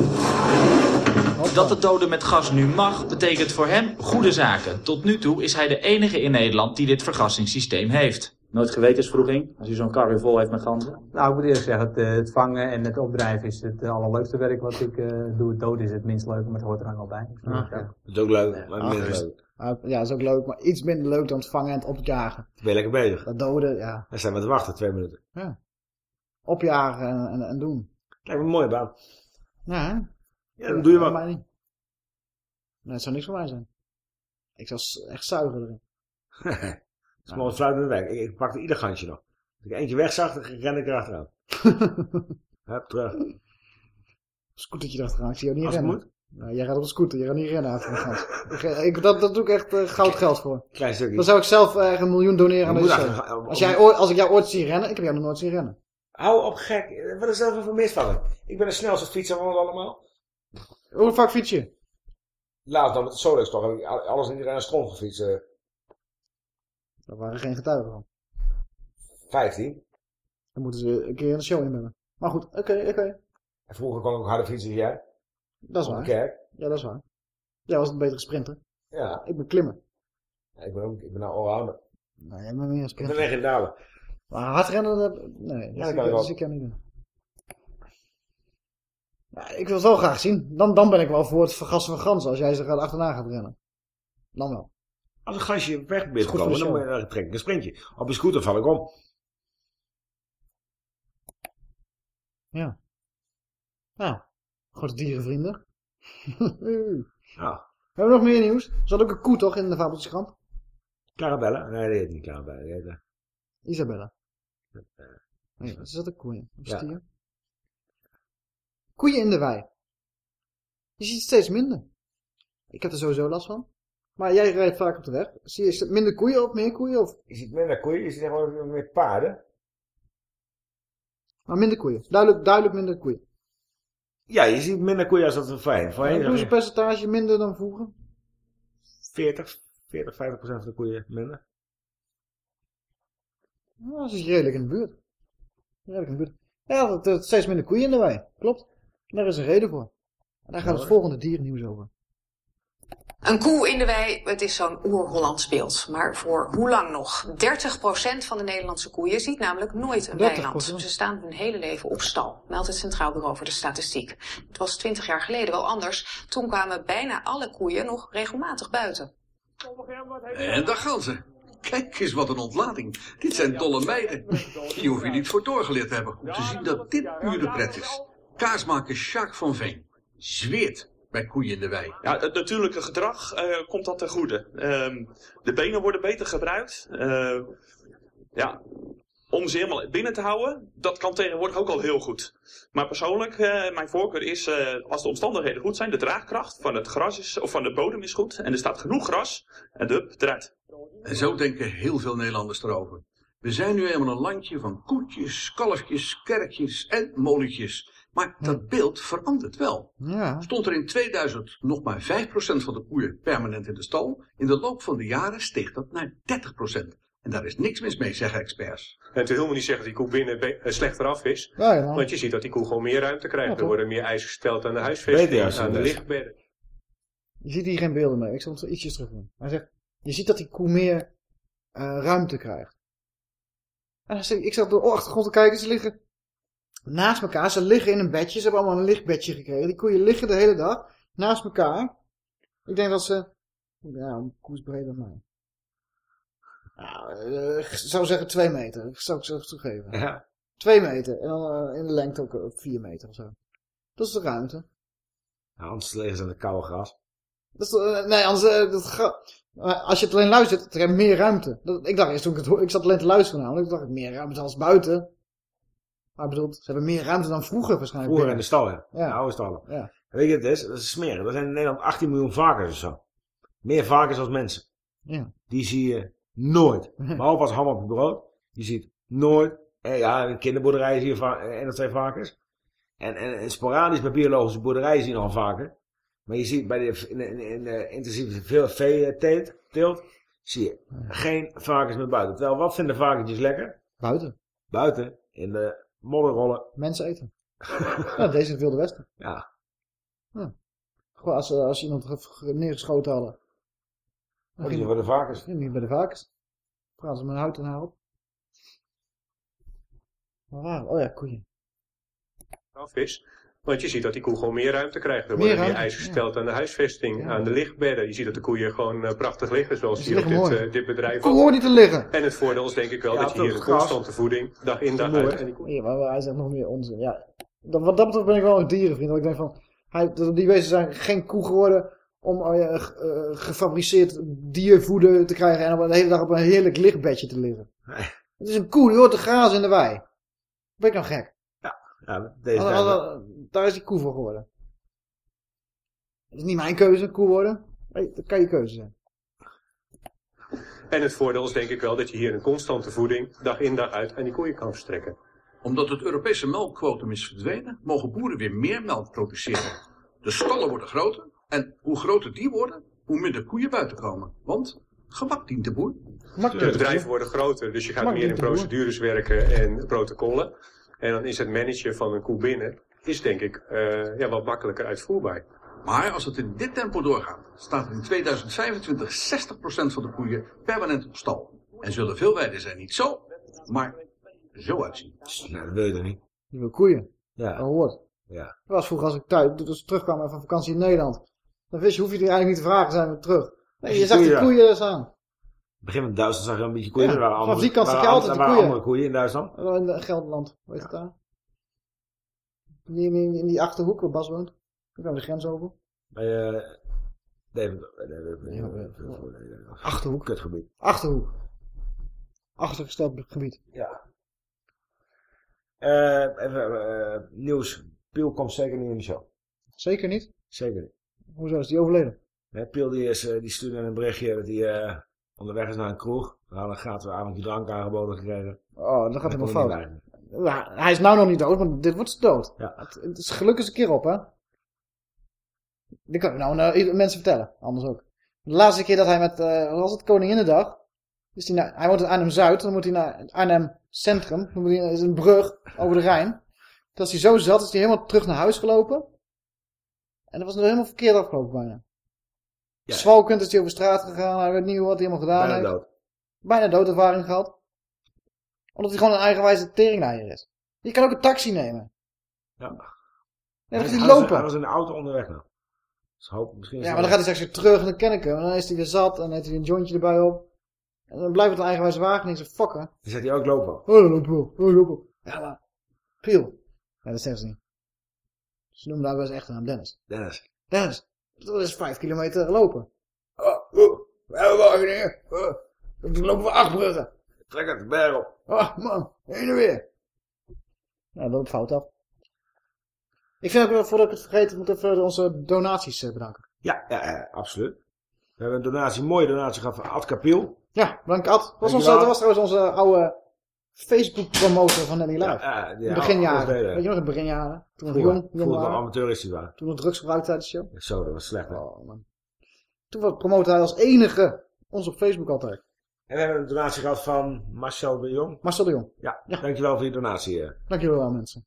Dat het doden met gas nu mag, betekent voor hem goede zaken. Tot nu toe is hij de enige in Nederland die dit vergassingssysteem heeft. Nooit gewetenswroeging, als u zo'n kar weer vol heeft met ganzen? Nou, ik moet eerlijk zeggen, het, eh, het vangen en het opdrijven is het eh, allerleukste werk wat ik eh, doe. Het doden is het minst leuk, maar het hoort er dan wel bij. Dus Ah, dat, eh, Dat is ook leuk, maar Ah, minder is- leuk. Ja, is ook leuk, maar iets minder leuk dan het vangen en het opjagen. Dan ben je lekker bezig. Dat doden, ja. Dan staan we te wachten, twee minuten. ja. Opjagen en, en, en doen. Lijkt me een mooie baan. Ja, hè? Ja, dan doe je wat. mij niet. Nee, het zou niks voor mij zijn. Ik zou echt zuigen erin. Dat is maar wat fluitende werk. Ik, ik pakte ieder gansje nog. Als ik eentje wegzag, dan ren ik erachteraan. Hup, terug. Scootertje erachteraan, ik zie jou niet Als het rennen. Nou, jij gaat op een scooter, je gaat niet rennen achter een gans. Ik, dat, dat doe ik echt eh, goud geld voor. Klein stukje. Dan zou ik zelf eh, een miljoen doneren aan deze Als, jij ooit, als ik jou ooit zie rennen, ik heb jou nog nooit zien rennen. Hou op gek. Wat is dat voor misvallen? Ik ben de snelste fietser van ons allemaal. Hoe vaak fiets je? Laatst dan met de Solex toch. Heb ik al- alles en iedereen stront gefietst. eh, Daar waren geen getuigen van. 15. Dan moeten ze een keer in de show inbellen. Maar goed, oké, oké. En vroeger kon ik ook harder fietsen dan jij. Dat is waar. kerk. Ja, dat is waar. Jij was een betere sprinter. Ja. Ik ben klimmer. Ja, Ik ben ook, ik ben nou allrounder. Nee, jij bent meer een Ik sprinter. ben echt in dalen. Maar hard rennen, dat, nee, dat, kan ik, ik dat ik niet doen. Ja, ik wil het wel graag zien. Dan, dan ben ik wel voor het vergassen van ganzen, als jij ze gaat achterna gaat rennen. Dan wel. Als een gansje weg bent gekomen, dan show. je, trek ik een sprintje. Op een scooter val ik om. Ja. Nou, grote dierenvrienden. Ja. We hebben nog meer nieuws. Er zat ook een koe toch in de Fabeltjeskrant? Clarabella? Nee, die heet niet Clarabella. Die heet, eh, Isabella. Nee, er zat een koe in. Of Ja. stier. Koeien in de wei. Je ziet het steeds minder. Ik heb er sowieso last van. Maar jij rijdt vaak op de weg. Zie je is het minder koeien of meer koeien? Of... Je ziet minder koeien, je ziet gewoon meer paarden. Maar minder koeien. Duidelijk, duidelijk minder koeien. Ja, je ziet minder koeien als dat er voorheen. Voorheen Hoe is het percentage minder dan vroeger? 40, 40, 50 procent van de koeien minder. Nou, dat is redelijk in de buurt. Redelijk in de buurt. Ja, het steeds minder koeien wei. Klopt. En daar is een reden voor. En daar gaat het volgende diernieuws over. Een koe in de wei, het is zo'n oer-Hollands beeld. Maar voor hoe lang nog? 30% van de Nederlandse koeien ziet namelijk nooit een 30%? weiland. Ze staan hun hele leven op stal, meldt het Centraal Bureau voor de Statistiek. Het was 20 jaar geleden wel anders. Toen kwamen bijna alle koeien nog regelmatig buiten. En daar gaan ze. Kijk eens wat een ontlading. Dit zijn dolle meiden. Hier hoef je niet voor doorgeleerd te hebben om te zien dat dit pure pret is. Kaasmaker Jacques van Veen zweert bij koeien in de wei? Ja, het natuurlijke gedrag eh, komt dat ten goede. Ehm, de benen worden beter gebruikt. Eh, ja, om ze helemaal binnen te houden, dat kan tegenwoordig ook al heel goed. Maar persoonlijk, eh, mijn voorkeur is, eh, als de omstandigheden goed zijn, de draagkracht van het gras is, of van de bodem is goed. En er staat genoeg gras, en de eruit. En zo denken heel veel Nederlanders erover. We zijn nu eenmaal een landje van koetjes, kalfjes, kerkjes en molentjes. Maar dat beeld verandert wel. Ja. Stond er in 2000 nog maar 5% van de koeien permanent in de stal. In de loop van de jaren steeg dat naar 30%. En daar is niks mis mee, zeggen experts. En het wil helemaal niet zeggen dat die koe binnen eh, slechter af is. Ja, ja. Want je ziet dat die koe gewoon meer ruimte krijgt. Ja, er worden meer eisen gesteld aan de huisvesting, aan de lichtbedden. Je ziet hier geen beelden mee. Ik zal het zo ietsjes terug doen. Hij zegt, je ziet dat die koe meer eh, ruimte krijgt. En dan zit- ik zat op de achtergrond te kijken. Ze liggen naast elkaar. Ze liggen in een bedje. Ze hebben allemaal een lichtbedje gekregen. Die koeien liggen de hele dag naast elkaar. Ik denk dat ze... Ja, een koe is breder dan mij. Nou, eh, ik zou zeggen twee meter. Ik zou ik zo toegeven. Ja. Twee meter. En dan eh, in de lengte ook eh, vier meter of zo. Dat is de ruimte. Ja, anders liggen ze in het koude gras. Dat is, nee, anders, dat als je het alleen luistert, er is meer ruimte. Ik dacht eerst toen ik het hoorde, ik zat alleen te luisteren namelijk, ik dacht meer ruimte als buiten. Maar ik bedoel, ze hebben meer ruimte dan vroeger waarschijnlijk. Vroeger in de stal, ja. Ja. De oude stallen. Ja. Weet je wat het is? Dat is smeren. Er zijn in Nederland 18 miljoen varkens of zo. Meer varkens als mensen. Ja. Die zie je nooit. Behalve als ham op het brood. Je ziet nooit. Eh, ja, in kinderboerderijen zie je eh, één of twee varkens. En, en, en sporadisch bij biologische boerderijen zie je nog een varken. Maar je ziet bij de, in, in, in de intensieve veel veeteelt, teelt, zie je geen varkens meer buiten. Terwijl, wat vinden varkentjes lekker? Buiten. Buiten, in de modderrollen. Mensen eten. ja, deze is het Wilde Westen. Ja. Ja. Gewoon als, eh, als iemand ge- ge- neergeschoten hadden. Oh, die worden varkens. Ja, niet bij de varkens. Praten ze met hout en haar op. Maar waar? Oh ja, koeien. af is. Want je ziet dat die koe gewoon meer ruimte krijgt. Er worden meer eisen gesteld aan de huisvesting, aan de lichtbedden. Je ziet dat de koeien gewoon eh, prachtig liggen, zoals hier op dit, eh, dit bedrijf. Koe hoort niet te liggen. En het voordeel is denk ik wel Ja, dat je hier constante voeding, dag in dag uit. En die koe- Ja, maar hij zegt nog meer onzin. Ja, dat, wat dat betreft ben ik wel een dierenvriend. Want ik denk van, hij, dat- die wezen zijn geen koe geworden om eh, gefabriceerd diervoeder te krijgen en op de hele dag op een heerlijk lichtbedje te liggen. Het is een koe, die hoort te grazen in de wei. Ben ik nou gek? Ja, deze Al- tijd al- wel. al- daar is die koe voor geworden. Het is niet mijn keuze, een koe worden. Nee, dat kan je keuze zijn. En het voordeel is denk ik wel dat je hier een constante voeding, dag in dag uit, aan die koeien kan verstrekken. Omdat het Europese melkquotum is verdwenen, mogen boeren weer meer melk produceren. De stallen worden groter en hoe groter die worden, hoe minder koeien buiten komen. Want gemak dient de boer. De bedrijven worden groter, dus je gaat meer in procedures werken en protocollen. En dan is het managen van een koe binnen, is denk ik eh, ja, wat makkelijker uitvoerbaar. Maar als het in dit tempo doorgaat, staat er in 2025 60% van de koeien permanent op stal. En zullen veel weiden zijn niet zo, maar zo uitzien. Nou, dat wil je toch niet? Je wil koeien. Ja. Dat hoort. Ja. Dat was vroeger als ik thuis, dus terugkwam van vakantie in Nederland. Dan wist je, hoef je die eigenlijk niet te vragen, zijn we terug. Nee, je zag die koeien staan. Begin met Duitsland zag je een beetje koeien. Ja, er waren andere, die kant je waren altijd er koeien. andere koeien in Duitsland. In de Gelderland, heet het daar? In, in, die achterhoek waar Bas woont. Ik kwam de grens over. Bij, eh, David, eh, eh, Achterhoek. Kutgebied. Achterhoek. Achtergesteld gebied. Ja. Eh, even, eh, nieuws. Piel komt zeker niet in de show. Zeker niet? Zeker niet. Hoezo is die overleden? Nee, Piel die, is, eh, die stuurde een berichtje dat hij eh, onderweg is naar een kroeg. We hadden een gratis avondje drank aangeboden gekregen. Oh, dan gaat Daar hij fout. Ja, hij is nou nog niet dood, maar dit wordt ze dood. Ja. Het, het is gelukkig een keer op, hè? Dit kan ik nou ieder- mensen vertellen, anders ook. De laatste keer dat hij met, wat was het, Koninginnedag, is hij, naar, hij woont in Arnhem-Zuid, dan moet hij naar het Arnhem Centrum, dan moet hij, er is een brug over de Rijn. Toen was hij zo zat, is hij helemaal terug naar huis gelopen. En dat was nog helemaal verkeerd afgelopen bijna. Ja. Zwalkend is hij over straat gegaan, hij weet niet wat hij helemaal gedaan Bijna heeft. dood. Bijna doodervaring gehad. Omdat hij gewoon een eigenwijze teringleier is. Je kan ook een taxi nemen. Ja. Ja, dan gaat hij lopen. Hij was in de auto onderweg nou. Dus hoop, misschien is Ja, maar dan gaat hij straks weer terug en dan ken ik hem. En dan is hij weer zat en dan heeft hij een jointje erbij op. En dan blijft het een eigenwijze wagen en zeg, fucker. Dan zet hij ook lopen. Oh, loopt wel. Oh, wel. Ja, maar... Piel. Ja, dat zeggen ze niet. Ze noemen daar best echt een naam Dennis. Dennis. Dennis, dat is vijf kilometer lopen. Oh, oh, we hebben wagen hier. Oh, dan lopen we acht bruggen. Trek het berg op. Oh, man, heen en weer. Ja, dat loopt fout af. Ik vind ook, wel, voordat ik het vergeet, moet even onze donaties eh, bedanken. Ja, ja, ja, absoluut. We hebben een donatie, een mooie donatie gehad van Ad Kapiel. Ja, bedankt Ad. Dat was, onze, dat was trouwens onze oude Facebook-promotor van Nanny Live. Ja, in ja, beginjaren. Weet je nog, in de beginjaren? Toen Vroeger, jong, jong waren. amateuristisch waren. Toen we drugs gebruikten tijdens de show. Zo, dat was slecht. Hè? Oh, man. Toen was- promoten hij als enige ons op Facebook altijd. En we hebben een donatie gehad van Marcel de Jong. Marcel de Jong. Ja, dankjewel voor je donatie. eh. Dank jullie wel, mensen.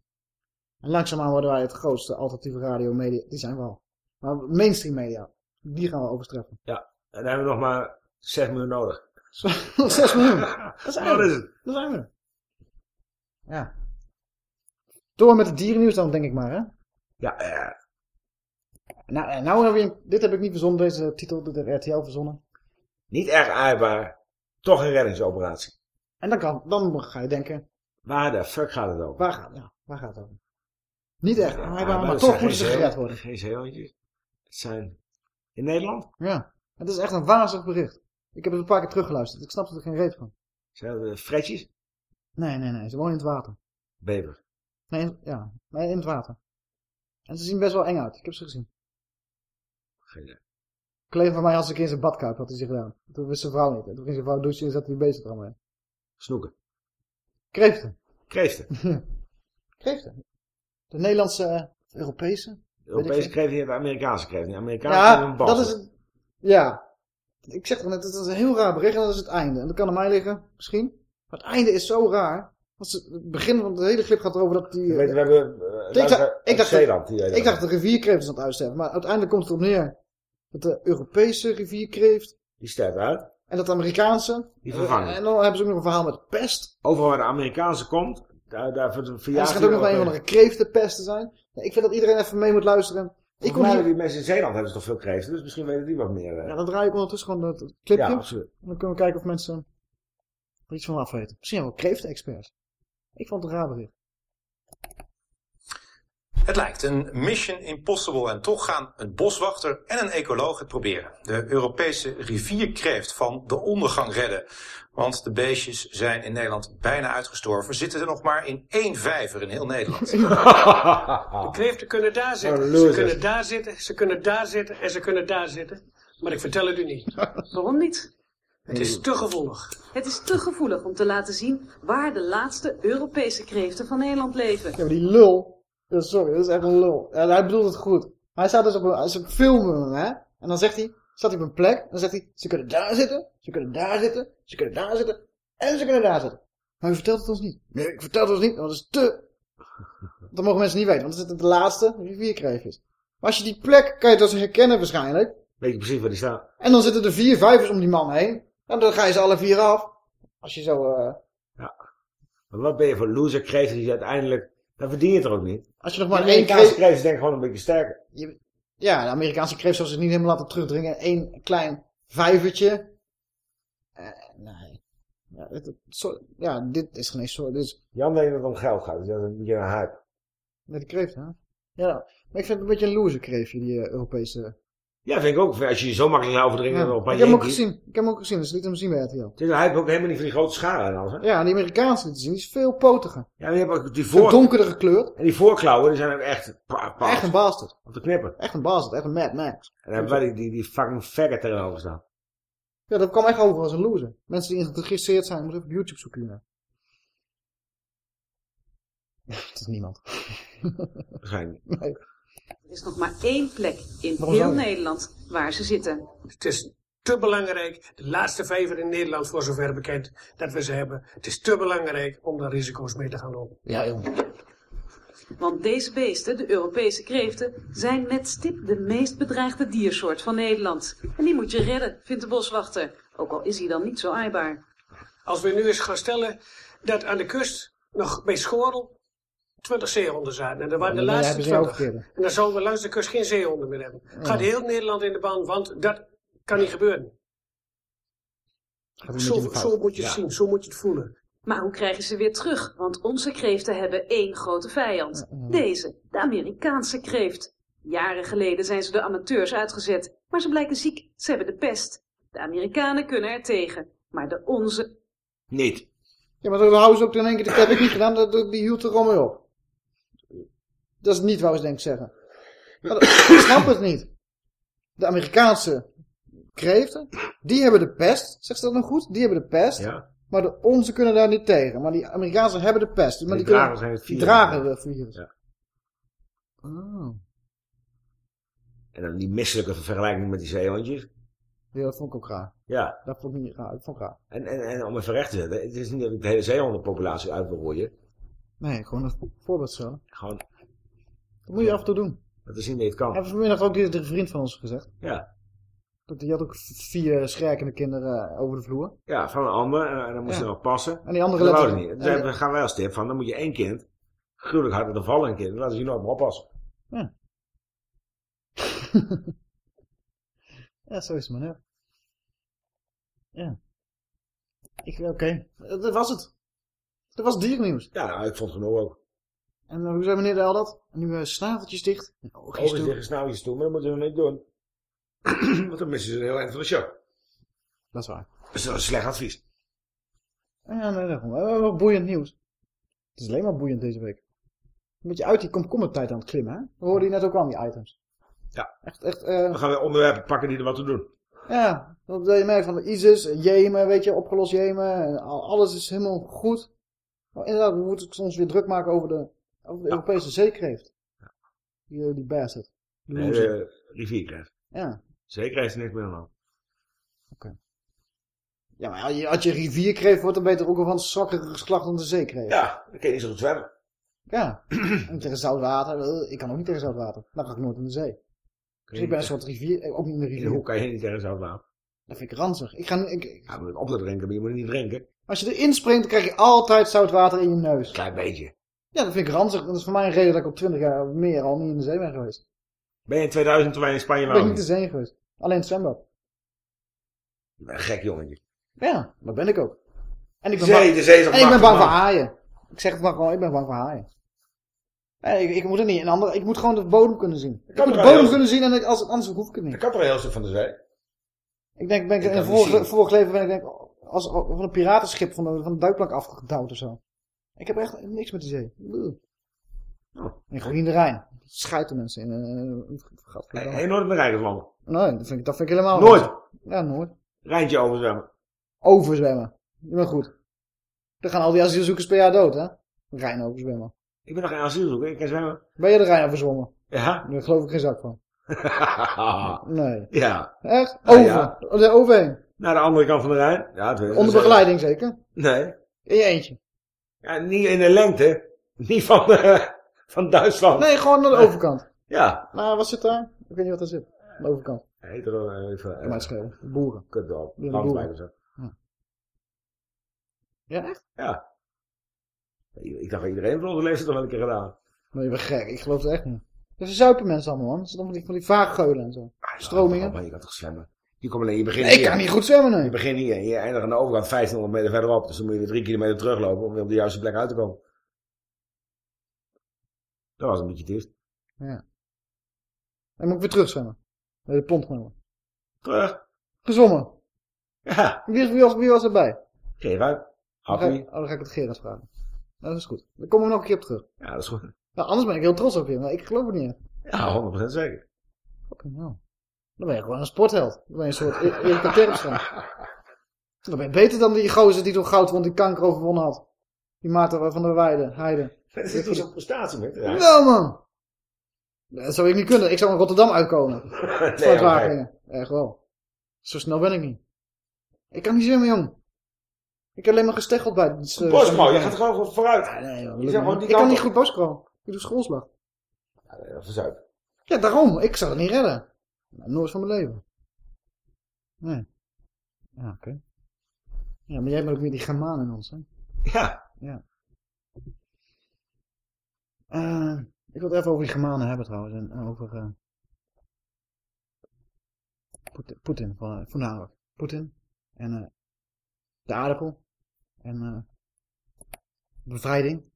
En langzaamaan worden wij het grootste alternatieve radio media. Die zijn we al. Maar mainstream media. Die gaan we overtreffen. Ja, en dan hebben we nog maar 6 miljoen nodig. Nog 6 miljoen. Dat zijn we. is het? Dat zijn we. Ja. Door met het dierennieuws dan, denk ik maar, hè? Ja, eh, Nou, en nou heb je, dit heb ik niet verzonnen, deze titel, heeft RTL verzonnen. niet erg aaibaar. Toch een reddingsoperatie. En dan, kan, dan ga je denken, Waar de fuck gaat het over? waar gaat, ja, waar gaat het over? Niet echt Ja, aaibaar, maar, toch moeten ze gered worden. Geen zeehondjes. Het zijn in Nederland. Ja, het is echt een wazig bericht. Ik heb het een paar keer teruggeluisterd. Ik snap er geen reet van. Zijn het fretjes? Nee, nee, nee. Ze wonen in het water. Bever. Nee, in- ja. Nee, in het water. En ze zien best wel eng uit. Ik heb ze gezien. Geen idee. Een collega van mij had ze een keer in zijn badkuip, had hij zich gedaan. Toen wist zijn vrouw niet. En toen ging zijn vrouw douchen en zette hij bezig er allemaal in. Snoeken. Kreeften. Kreeften. Kreeften. De Nederlandse, eh, Europese. De Europese kreeft niet de Amerikaanse kreeft. De Amerikaanse Ja, een bal. dat is het. Ja. Ik zeg toch net, het is een heel raar bericht en dat is het einde. En dat kan aan mij liggen, misschien. Maar het einde is zo raar. Want het begin van de hele clip gaat erover dat die... We hebben uh, ik dacht, ik dacht, Zeeland. Die ik dacht de rivierkreeft is aan het uitsterven. Maar uiteindelijk komt het erop neer dat de Europese rivierkreeft Die sterft uit. en dat de Amerikaanse... Die vervangen. En dan hebben ze ook nog een verhaal met pest. Overal waar de Amerikaanse komt, daar, daar En verjaardag... schijnt ook nog een van de kreeftenpest te zijn. Ik vind dat iedereen even mee moet luisteren. Ik kom hier... die mensen in Zeeland hebben ze toch veel kreeften, dus misschien weten die wat meer. eh. Ja, dan draai ik ondertussen gewoon het het clipje. Ja, absoluut. Dan kunnen we kijken of mensen iets van afweten. Misschien wel kreeften-experts. Ik vond het een raar bericht. Het lijkt een mission impossible en toch gaan een boswachter en een ecoloog het proberen. De Europese rivierkreeft van de ondergang redden. Want de beestjes zijn in Nederland bijna uitgestorven. Zitten er nog maar in één vijver in heel Nederland. De kreeften kunnen daar zitten, ze kunnen daar zitten, ze kunnen daar zitten en ze kunnen daar zitten. Maar ik vertel het u niet. Waarom niet? Het is te gevoelig. Het is te gevoelig om te laten zien waar de laatste Europese kreeften van Nederland leven. Ja, maar die lul. Sorry, dat is echt een lul. Ja, hij bedoelt het goed. Hij staat dus op een, ze filmen hem, hè. En dan zegt hij, staat hij op een plek. En dan zegt hij, ze kunnen daar zitten, ze kunnen daar zitten, ze kunnen daar zitten. En ze kunnen daar zitten. Maar u vertelt het ons niet. Nee, ik vertel het ons niet, want dat is te... Dat mogen mensen niet weten, want het is de laatste rivierkreefjes. Maar als je die plek, kan je dus herkennen waarschijnlijk. Weet je precies waar die staan. En dan zitten er vier vijvers om die man heen. En dan ga je ze alle vier af. Als je zo, eh, Maar wat ben je voor loser kreeft die uiteindelijk... Dan verdien je het er ook niet. als je nog maar één Amerikaanse kreeft... kreeft is denk ik gewoon een beetje sterker. Je- ja, de Amerikaanse kreeft zou zich niet helemaal laten terugdringen. Eén klein vijvertje. Eh, nee. Ja, het- zo- ja, dit is geen. Dit is Jan denkt dat het om geld gaat, dus dat is een beetje een hype. met de kreeft, hè? Ja, maar ik vind het een beetje een loser kreeftje, die eh, Europese... Ja, vind ik ook. Als je je zo makkelijk laat overdringen Ja, op een ik heb hem ook gezien. Ik heb hem ook gezien, dus liet hem zien bij RTL. Een hype ook helemaal niet van die grote scharen en alles, hè? Ja, en die Amerikaanse liet zien, die is veel potiger. Ja, je hebt ook die voor... donkerder gekleurd. En die voorklauwen, die zijn ook echt... Echt een bastard. Op de knippen. Echt een bastard, echt een Mad Max. En dan hebben wij die, die, die fucking faggot tegenover staan. Ja, dat kwam echt over als een loser. Mensen die geïnteresseerd zijn, moeten even op YouTube zoeken. hiernaar. Het is niemand. Waarschijnlijk. Nee. Er is nog maar één plek in Waarom heel? Nederland waar ze zitten. Het is te belangrijk, de laatste vijver in Nederland voor zover bekend dat we ze hebben. Het is te belangrijk om daar risico's mee te gaan lopen. Ja, jongen. Want deze beesten, de Europese kreeften, zijn met stip de meest bedreigde diersoort van Nederland. En die moet je redden, vindt de boswachter. Ook al is hij dan niet zo aaibaar. Als we nu eens gaan stellen dat aan de kust nog bij Schorel 20 zeehonden zaten. En er waren de Ja, laatste hebben ze jou 20. verkeerd. En dan zouden we langs de kust geen zeehonden meer hebben. Ja. Gaat heel Nederland in de ban, want dat kan niet gebeuren. Zo, zo moet je het zien, zo moet je het voelen. Maar hoe krijgen ze weer terug? Want onze kreeften hebben één grote vijand. Deze, de Amerikaanse kreeft. Jaren geleden zijn ze de amateurs uitgezet, maar ze blijken ziek. Ze hebben de pest. De Amerikanen kunnen er tegen, maar de onze... Niet. Ja, maar dan houden ze ook in één keer, dat heb ik niet gedaan, dat, dat- die hield er gewoon mee op. Dat is niet wat ze denk ik zeggen. Ik snap het niet. De Amerikaanse kreeften, die hebben de pest, zegt ze dat nog goed? Die hebben de pest, Ja. maar de onze kunnen daar niet tegen. Maar die Amerikaanse hebben de pest. Maar Die die, dragen kunnen, het die virus. dragen het virus. Ja. Oh. En dan die misselijke vergelijking met die zeehondjes. Ja, dat vond ik ook raar. Ja. Dat vond ik niet raar. Dat vond ik raar. En, en, en om even recht te zetten, het is niet dat ik de hele zeehondenpopulatie uit wil roeien. Nee, gewoon een voorbeeld stellen. Gewoon, Dat moet je af en toe doen. dat is je het kan. En vanmiddag ook een vriend van ons gezegd. Ja. Die had ook vier schrijkende kinderen over de vloer. Ja, van een ander. En, en dan moest Ja. nog passen. En die andere dat ze niet. Dus we gaan wij als tip van, dan moet je één kind gruwelijk hard er vallen een kind. Dan laten ze je nooit meer oppassen. Ja. ja, zo is het maar net. Ja. Ik, oké. Eh, Dat was het. Dat was dierennieuws. Ja, nou, ik vond het genoeg ook. En eh, hoe zei meneer de dat? En nu eh, snaveltjes dicht. En oogjes toe. tegen snauwtjes toe, maar dat moeten we niet doen. Want dan missen ze een heel eind van de show. Dat is waar. Dat is slecht advies. Ja, nee, daarom. We hebben wel boeiend nieuws. Het is alleen maar boeiend deze week. Een beetje uit die komkommertijd aan het klimmen, hè? We hoorden hier net ook al die items. Ja. Echt, echt, eh, Dan gaan we onderwerpen pakken die er wat te doen. ja. Dat je merkt van de ISIS, Jemen, weet je, opgelost Jemen. En al- alles is helemaal goed. Maar inderdaad, we moeten ons weer druk maken over de, over de Europese zeekreeft. Die, eh, die bastard. Die Nee, de rivierkrijgt. Ja. Zeker heeft er niks meer aan. Ja, maar als je, als je rivierkreeft wordt, dan beter ook wel van zwakkere geslacht dan de zeekreeft. Ja, dan kun je niet zo goed zwemmen. Ja. en tegen zout water. eh, Ik kan ook niet tegen zout water. Dan ga ik nooit in de zee. Dus ik ben een soort rivier, eh, ook niet in de rivier. hoek kan je niet tegen zout water. Dat vind ik ranzig. Ik ga, nu- ik, Ja, moet het op te drinken, maar je moet het niet drinken. als je erin springt, dan krijg je altijd zout water in je neus. Klein beetje. Ja, dat vind ik ranzig. Dat is voor mij een reden dat ik op 20 jaar of meer al niet in de zee ben geweest. Ben je in 2000 toen wij in Spanje Ik ben waren? niet in de zee geweest. Alleen het zwembad. Je bent een gek jongetje. Ja, dat ben ik ook. En ik ben Zee, bang, de zee is en ik ben bang voor haaien. Ik zeg het maar gewoon, ik ben bang voor haaien. En ik, ik moet het niet. Een ander, ik moet gewoon de bodem kunnen zien. Ik kan moet de bodem heel- kunnen zien en ik, als, anders hoef ik het niet. Ik had er een heel stuk van de zee. Ik denk, ben ik, Ik in vorig, niet zien. vorig leven ben ik denk, als, van een piratenschip van de, van de duikplank afgedouwd of zo. Ik heb echt niks met die zee. Oh. En gewoon in de Rijn. Schijten mensen in. Uh, gat. Nee, hey, nooit in de Rijkersland. Nee, dat vind, ik, dat vind ik helemaal Nooit. Ja, nooit. Rijntje overzwemmen. Overzwemmen. Bent goed. Dan gaan al die asielzoekers per jaar dood, hè? Rijn overzwemmen. Ik ben nog geen asielzoeker, ik kan zwemmen. Ben je de Rijn overzwommen? Ja? Daar geloof ik geen zak van. Nee. ja. Echt? Ah, Over. ja. De overheen. Naar de andere kant van de Rijn. Ja, het Onder begeleiding zeker? Nee. In je eentje. Ja, niet in de lengte. Niet van, eh, van Duitsland. Nee, gewoon naar de overkant. Ja. Nou, wat zit daar? Ik weet niet wat daar zit. Aan de overkant. Heet er wel even... Het schelen. Boeren. Kutdorp. Ja, boeren. of zo. Ja, echt? Ja. Ik dacht, iedereen van onze leeftijd toch wel een keer gedaan. Nee, je bent gek. Ik geloof het echt niet. Dat zijn zuipen mensen allemaal, man. Dat zijn allemaal die, van die vaaggeulen en zo. Stromingen. Maar je kan toch zwemmen? Je komt alleen, je begint Nee, ik hier. kan niet goed zwemmen, nee. Je begint hier en je eindigt aan de overkant 1500 meter verderop. Dus dan moet je weer drie kilometer teruglopen om weer op de juiste plek uit te komen. Dat was een beetje triest. Ja. Dan moet ik weer terug zwemmen. Bij de pont genomen. Terug. Gezwommen. Ja. Wie, wie, was, wie was erbij? Gerard. Ik, Happy. oh, dan ga ik het Gerard vragen. Nou, dat is goed. Dan komen we nog een keer op terug. Ja, dat is goed. Nou, anders ben ik heel trots op je, maar ik geloof het niet. Ja, 100% zeker. Fucking hell. Dan ben je gewoon een sportheld. Dan ben je een soort E- Erika Terpstra. Dan ben je beter dan die gozer die toen goud won, die kanker overwonnen had. Die Maarten van der Weide, Heide. Dat is toch zo'n prestatie met. Ja. Wel man! Dat zou ik niet kunnen. Ik zou in Rotterdam uitkomen. Nee. Wageningen. Echt wel. Zo snel ben ik niet. Ik kan niet zwemmen, jong. Ik heb alleen maar gesteggeld bij. Bosmo, zwemmen. je gaat gewoon voor- vooruit. Ja, nee, joh, Je gewoon ik kan niet goed boscrawl. Ik doe schoolslag. Ja, verzuip. Ja, daarom. Ik zou het niet redden. Nou, nooit van mijn leven. Nee. Ja, oké. Ja, maar jij bent ook weer die Germaan in ons, hè? Ja. Ja. Eh, ik wil het even over die Germanen hebben trouwens. En over... eh, Poetin, voornamelijk. Poetin. En eh, de aardappel. En eh, bevrijding.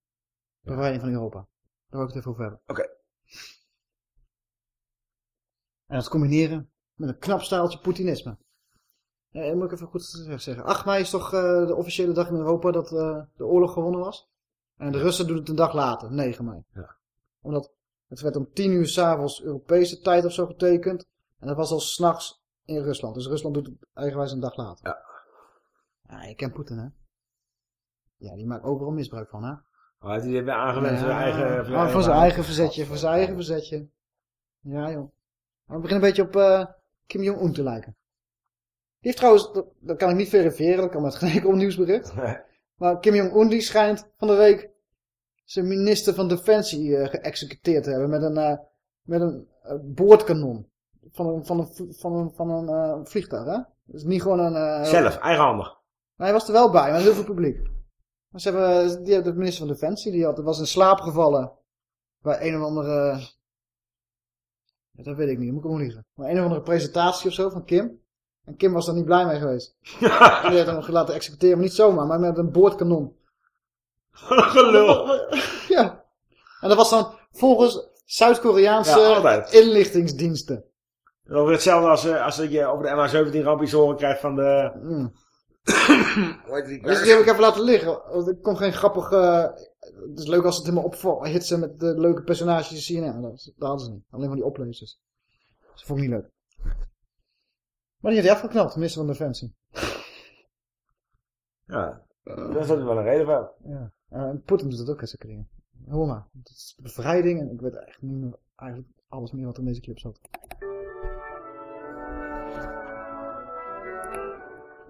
Bevrijding van Europa. Daar wil ik het even over hebben. Oké. En dat combineren met een knap staaltje Poetinisme. Eh, moet ik even goed zeggen. 8 mei is toch eh, de officiële dag in Europa dat eh, de oorlog gewonnen was. En de Russen doen het een dag later, 9 mei. Ja. Omdat het werd om 10 uur s'avonds Europese tijd of zo getekend. En dat was al s'nachts in Rusland. Dus Rusland doet het eigenwijs een dag later. Ja. Ja, je kent Poetin, hè? Ja, die maakt overal misbruik van, hè? Oh, hij heeft aangewend voor zijn Ja, eigen... voor zijn eigen verzetje, voor zijn eigen verzetje. Ja, joh. Maar het begint een beetje op eh, Kim Jong-un te lijken. Die heeft trouwens, dat, dat kan ik niet verifiëren, dat kan met geen enkel nieuwsbericht. Maar Kim Jong-un die schijnt van de week zijn minister van Defensie eh, geëxecuteerd te hebben met een, eh, met een boordkanon. Van een, van een, van een, van een vliegtuig, hè? Dus niet gewoon een... Zelf, eigenhandig. maar hij was er wel bij, met heel veel publiek. Maar ze hebben, die, de minister van Defensie, die had, was in slaap gevallen bij een of andere... Ja, dat weet ik niet, dat moet ik ook liegen. Maar een of andere presentatie of zo van Kim. En Kim was er niet blij mee geweest. en die heeft hem laten executeren, maar niet zomaar, maar met een boordkanon. Gelul. ja. En dat was dan volgens Zuid-Koreaanse Ja, inlichtingsdiensten. Over hetzelfde als, eh, als dat je over de MH17 rampies horen krijgt van de... Mm. Dus die heb ik even laten liggen. want Ik kon geen grappig... eh, het is leuk als het helemaal ophitsen met de leuke personages in CNN. Dat, dat hadden ze niet. Alleen maar die oplezers. Dat vond ik niet leuk. Maar die heeft hij afgeknapt, de minister van Defensie. Ja, daar is wel een reden voor. Ja. Eh, En Poetin doet dat ook, hè, zulke dingen. Hoor maar. Het is bevrijding en ik weet echt niet meer eigenlijk alles meer wat er in deze clip zat.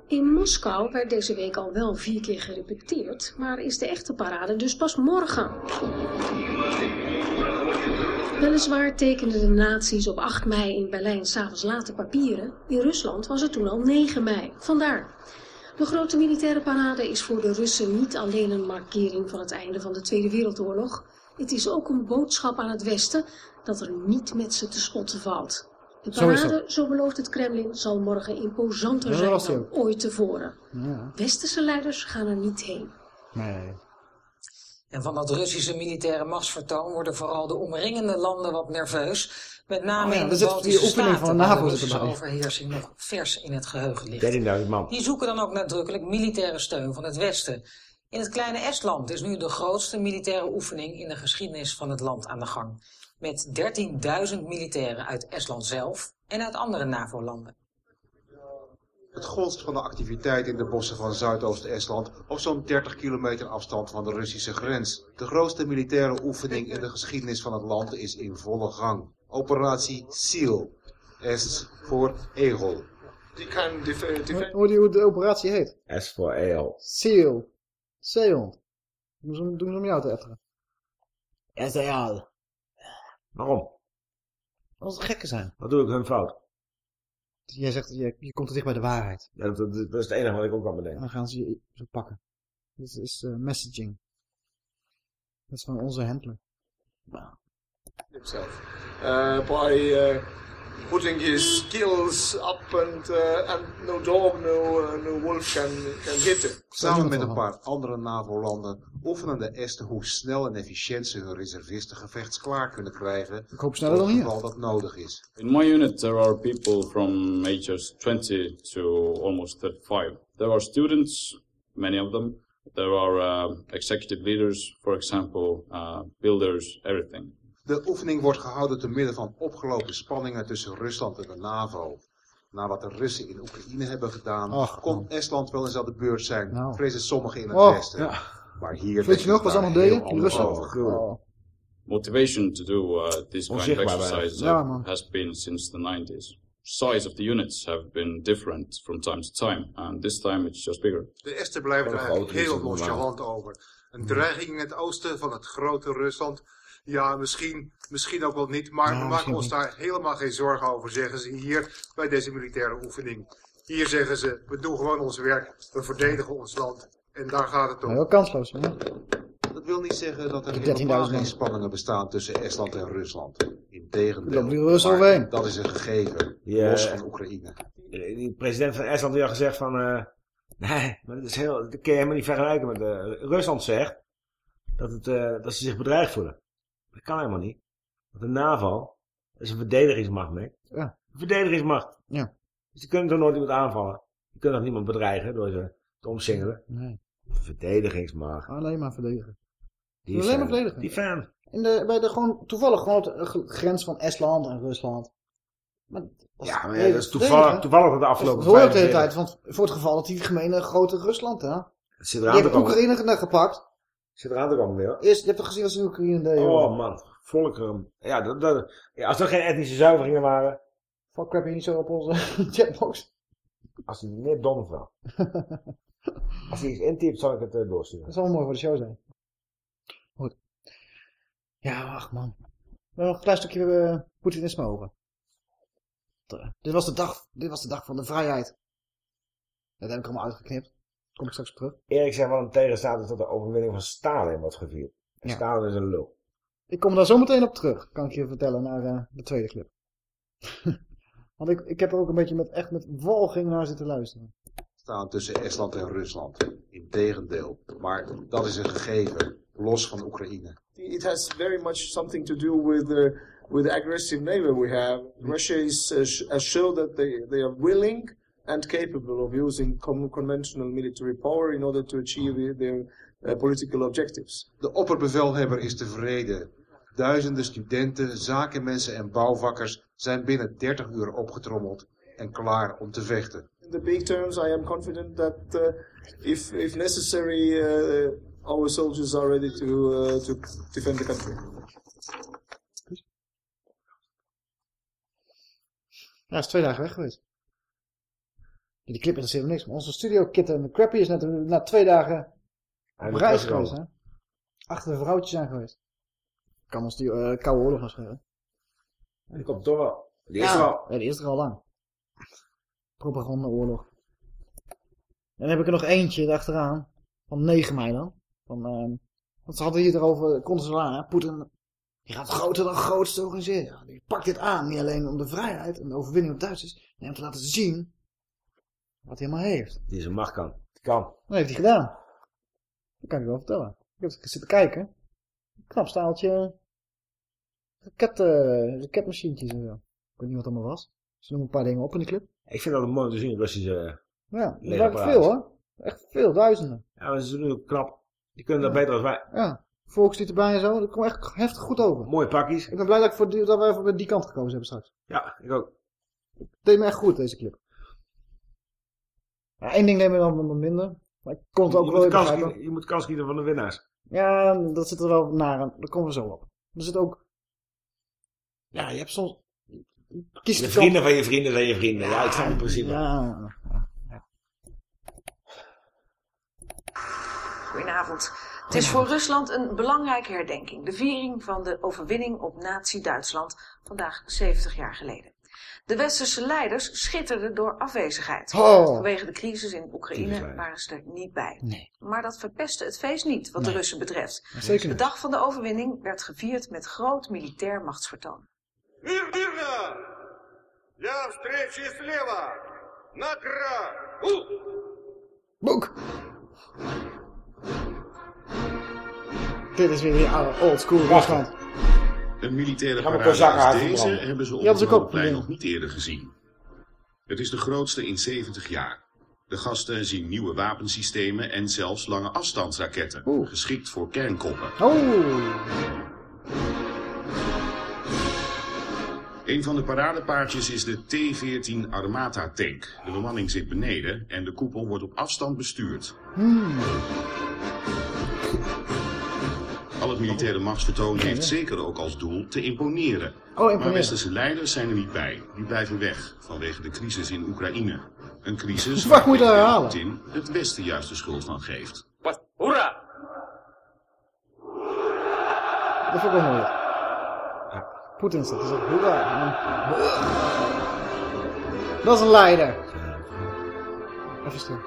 In Moskou werd deze week al wel vier keer gerepeteerd, maar is de echte parade dus pas morgen. Weliswaar tekenden de nazi's op 8 mei in Berlijn s'avonds later papieren. In Rusland was het toen al 9 mei. Vandaar. De grote militaire parade is voor de Russen niet alleen een markering van het einde van de Tweede Wereldoorlog. Het is ook een boodschap aan het Westen dat er niet met ze te spotten valt. De parade, zo belooft het Kremlin, zal morgen imposanter Ja, zijn dan ooit tevoren. Ja. Westerse leiders gaan er niet heen. Nee. En van dat Russische militaire machtsvertoon worden vooral de omringende landen wat nerveus. Met name Oh ja, in de Baltische van NAVO de Russische overheersing nog vers in het geheugen ligt. 13.000 man. Die zoeken dan ook nadrukkelijk militaire steun van het Westen. In het kleine Estland is nu de grootste militaire oefening in de geschiedenis van het land aan de gang. Met 13.000 militairen uit Estland zelf en uit andere NAVO-landen. Het gronst van de activiteit in de bossen van Zuidoost-Estland op zo'n 30 kilometer afstand van de Russische grens. De grootste militaire oefening in de geschiedenis van het land is in volle gang. Operatie SEAL. Est voor Egel. Die kan Hoe, hoe, die, hoe de operatie heet? S voor EL. Seal. Zeehond. Doen ze, doen ze om jou te etteren. Zeehond. Waarom? Als het gekken zijn. Wat doe ik hun fout? Jij zegt, je, je komt te dicht bij de waarheid. Ja, dat, is het enige wat ik ook kan En bedenken. dan gaan ze je zo pakken. Dit is eh, messaging. Dat is van onze handler. himself uh, by uh, putting his skills up and uh, and no dog, no uh, no wolf can can hit him. Samen met een paar andere NAVO-landen oefenen de Esten hoe snel en efficiënt ze hun reservisten gevechtsklaar kunnen krijgen. Ik hoop sneller dan hier. geval dat nodig is. In my unit, there are people from ages 20 to almost 35. There are students, many of them. There are uh, executive leaders, for example, uh, builders, everything. De oefening wordt gehouden te midden van opgelopen spanningen tussen Rusland en de NAVO. Na wat de Russen in Oekraïne hebben gedaan, Ach, kon Estland wel eens aan de beurt zijn, Nou. vrezen sommigen in het Oh, Westen. ja. Maar hier Weet je nog wat ze allemaal deden? Die Russen. over. Oh. Motivation to do uh, this kind of exercises Ja, man. has been since the 90s. Size of the units have been different from time to time, and this time it's just bigger. De Esten blijven er eigenlijk heel nonchalant over. Een dreiging in het oosten van het grote Rusland. Ja, misschien, misschien ook wel niet, maar Ja, we maken ons daar helemaal geen zorgen over, zeggen ze hier bij deze militaire oefening. Hier zeggen ze, we doen gewoon ons werk, we verdedigen ons land. En daar gaat het om. Heel kansloos. Hè? Dat wil niet zeggen dat er helemaal 13.000 geen spanningen bestaan tussen Estland en Rusland. Integendeel. Dat is een gegeven, Ja. los van Oekraïne. Die president van Estland die had gezegd van... eh, nee, maar dat, is heel, dat kun je helemaal niet vergelijken met... eh, Rusland zegt dat, het, eh, dat ze zich bedreigd voelen. Dat kan helemaal niet. Want de NAVO is een verdedigingsmacht, mee. Ja. Verdedigingsmacht. Ja. Dus die kunnen toch nooit iemand aanvallen. Die kunnen toch niemand bedreigen door ze te omsingelen. Nee. Verdedigingsmacht. Alleen maar verdedigen. Die alleen maar verdedigen. Die fan. In de, bij de gewoon toevallig gewoon op de g- grens van Estland en Rusland. Maar Ja, maar ja, dat is toevallig, toevallig dat de afgelopen Dat hoor je ook de hele 45 tijd, want voor het geval dat die gemene grote Rusland, hè. Die komen. Oekraïne gepakt. Zit eraan te komen weer. hoor. Eerst, je hebt toch gezien wat ze in Oekraïne deden? Oh man, volkeren. Ja, dat, dat, ja, als er geen etnische zuiveringen waren. Fuck crap hier niet zo op onze chatbox. Als hij meer dom wel. Als hij iets intypt, zal ik het eh, doorsturen. Dat zal wel mooi voor de show zijn. Goed. Ja, wacht man. We hebben nog een klein stukje uh, Poetinisme over. Eh, Dit was, de dag, dit was de dag van de vrijheid. Dat heb ik allemaal uitgeknipt. Kom ik straks op terug. Erik zei wel een tegenstander dat de overwinning van Stalin wordt gevierd. En Ja. Stalin is een lul. Ik kom daar zo meteen op terug, kan ik je vertellen, naar eh, de tweede clip. Want ik, ik heb er ook een beetje met, echt met walging naar zitten luisteren. staan tussen Estland en Rusland. Integendeel. Maar dat is een gegeven, los van Oekraïne. It has very much something to do with the with the aggressive neighbor we have. Russia is uh, sh- has shown that they, they are willing and capable of using con- conventional military power in order to achieve their uh, political objectives. De opperbevelhebber is tevreden. Duizenden studenten, zakenmensen en bouwvakkers zijn binnen 30 uur opgetrommeld en klaar om te vechten. In the big terms, I am confident that uh, if if necessary, uh, our soldiers are ready to uh, to defend the country. Ja, hij is twee dagen weg geweest. Die clip interesseert me niks. Maar onze studio Kitten Crappy is net na twee dagen op reis geweest. Hè? Achter de vrouwtjes zijn geweest. Kan ons die eh, koude oorlog nog schelen. Die komt toch wel. Die is ja, er al. Ja, die is er al lang. Propagandaoorlog. En dan heb ik er nog eentje erachteraan. Van 9 mei dan. Van, ehm want ze hadden hier erover, consulaar, hè. Poetin, die gaat groter dan grootste organiseren. Die pakt dit aan, niet alleen om de vrijheid en de overwinning op Duitsers, nee, om te laten zien wat hij helemaal heeft. Die zijn macht kan. Kan. Dat heeft hij gedaan. Dat kan ik wel vertellen. Ik heb zitten kijken. Knap staaltje. Raket, eh, raketmachientjes en zo. Ik weet niet wat het allemaal was. Ze noemen een paar dingen op in die clip. Ik vind dat een mooi te zien, Russische Ja, dat lege waren apparaat. veel hoor. Echt veel, duizenden. Ja, maar ze doen ook knap. Die kunnen dat beter dan wij. Ja, volkslied erbij en zo. Dat komt echt heftig goed over. Mooie pakjes. Ik ben blij dat, ik voor die, dat even bij die kant gekozen hebben straks. Ja, ik ook. deed me echt goed, deze clip. Ja, één ding deed me dan wat minder. Maar ik kon het ook je, wel moet je moet kans kiezen van de winnaars. Ja, dat zit er wel naar. Daar komen we zo op. Er zit ook... Ja, je hebt soms... Kies De de vrienden van je vrienden zijn je vrienden. Ja, ik snap het principe. Ja, Goedenavond. Het is voor Rusland een belangrijke herdenking. De viering van de overwinning op Nazi-Duitsland vandaag 70 jaar geleden. De westerse leiders schitterden door afwezigheid. Vanwege de crisis in Oekraïne waren ze er niet bij. Maar dat verpestte het feest niet, wat de Russen betreft. Zeker de dag van de overwinning werd gevierd met groot militair machtsvertoon. Boek! Dit is weer die oude old school Rusland. Een militaire we parade als deze hebben ze op het nog niet eerder gezien. Het is de grootste in 70 jaar. De gasten zien nieuwe wapensystemen en zelfs lange afstandsraketten, geschikt voor kernkoppen. Oh! Een van de paradepaardjes is de T-14 Armata tank. De bemanning zit beneden en de koepel wordt op afstand bestuurd. Hmm. Het militaire machtsvertoon heeft zeker ook als doel te imponeren. imponeren. Maar westerse leiders zijn er niet bij. Die blijven weg vanwege de crisis in Oekraïne. Een crisis Wacht, moet je dat? Poetin het Westen juist de schuld van geeft. Hoera! Dat vond ik wel mooi. Poetin staat zeggen, hoera. Dat is een leider. Even stil.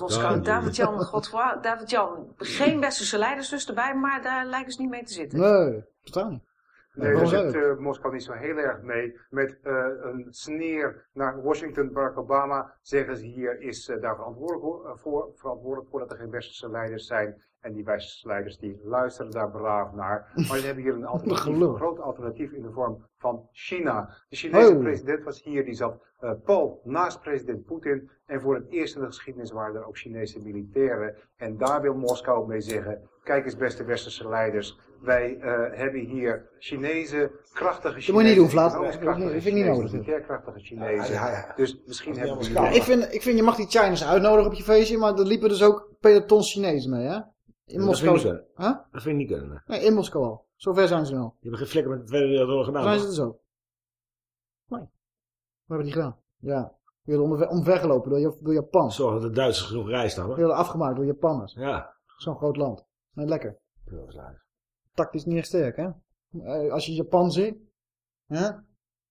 Moskou, David-Jan Godfroy, David-Jan, geen westerse leiders dus erbij, maar daar lijken ze niet mee te zitten. Nee, totaal niet. Nee, daar zit eh, Moskou niet zo heel erg mee. Met eh, een sneer naar Washington, Barack Obama, zeggen ze hier is eh, daar verantwoordelijk voor, voor, verantwoordelijk voor dat er geen westerse leiders zijn. En die westerse leiders die luisteren daar braaf naar. Maar we hebben hier een alternatief, een groot alternatief in de vorm van China. De Chinese Oh. president was hier, die zat eh, pal naast president Poetin. En voor het eerst in de geschiedenis waren er ook Chinese militairen. En daar wil Moskou mee zeggen, kijk eens beste westerse leiders. Wij eh, hebben hier Chinese, krachtige Chinezen. Dat moet je niet doen, economisch Dat vind ik niet- nodig. militair krachtige Chinezen. Ja, ja, ja. Dus misschien hebben we ik, vind, ik vind, je mag die Chinese uitnodigen op je feestje, maar er liepen dus ook peloton Chinezen mee, hè? In Dat Moskou. vind ik niet Huh? Dat vind ik niet kunnen. Nee, in Moskou al. Zover zijn ze wel. Je hebt geen flikker met de Tweede Wereldoorlog gedaan. Zijn ze er zo? Nee. We hebben die gedaan. Ja. Wilde omver, omvergelopen door, door Japan. Zorg dat de Duitsers genoeg reis hadden. wilde afgemaakt door Japanners. Ja. Zo'n groot land. Nee, lekker. Tactisch niet echt sterk, hè? Eh, Als je Japan ziet. Hè? En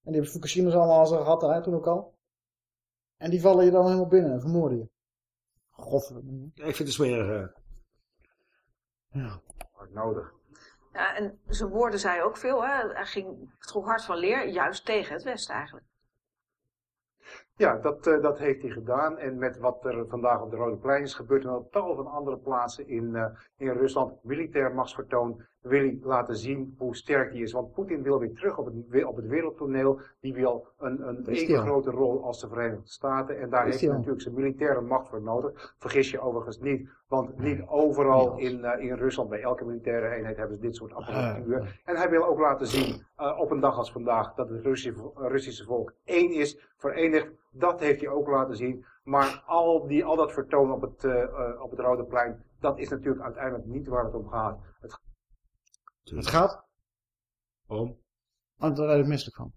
die hebben Fukushima's allemaal als gehad, hè, toen ook al. En die vallen je dan helemaal binnen en vermoorden je. Godverdomme. Ja, ik vind het smerig. Ja. Hard nodig. Ja, en zijn woorden zei ook veel. Hè? Hij ging, trok hard van leer, juist tegen het Westen eigenlijk. Ja, dat, eh, dat heeft hij gedaan. En met wat er vandaag op de Rode Plein is gebeurd en op tal van andere plaatsen in, eh, in Rusland, militair machtsvertoon, wil hij laten zien hoe sterk hij is. Want Poetin wil weer terug op het, op het wereldtoneel. Die wil een, een even grote rol als de Verenigde Staten. En daar heeft hij natuurlijk zijn militaire macht voor nodig. Vergis je overigens niet. Want niet overal in, eh, in Rusland, bij elke militaire eenheid, hebben ze dit soort apparatuur. En hij wil ook laten zien, eh, op een dag als vandaag, dat het Russische, Russische volk één is, verenigd. Dat heeft hij ook laten zien. Maar al, die, al dat vertoon op het, eh, op het Rode Plein, dat is natuurlijk uiteindelijk niet waar het om gaat. Het Het gaat? Waarom? Oh, daar misselijk van.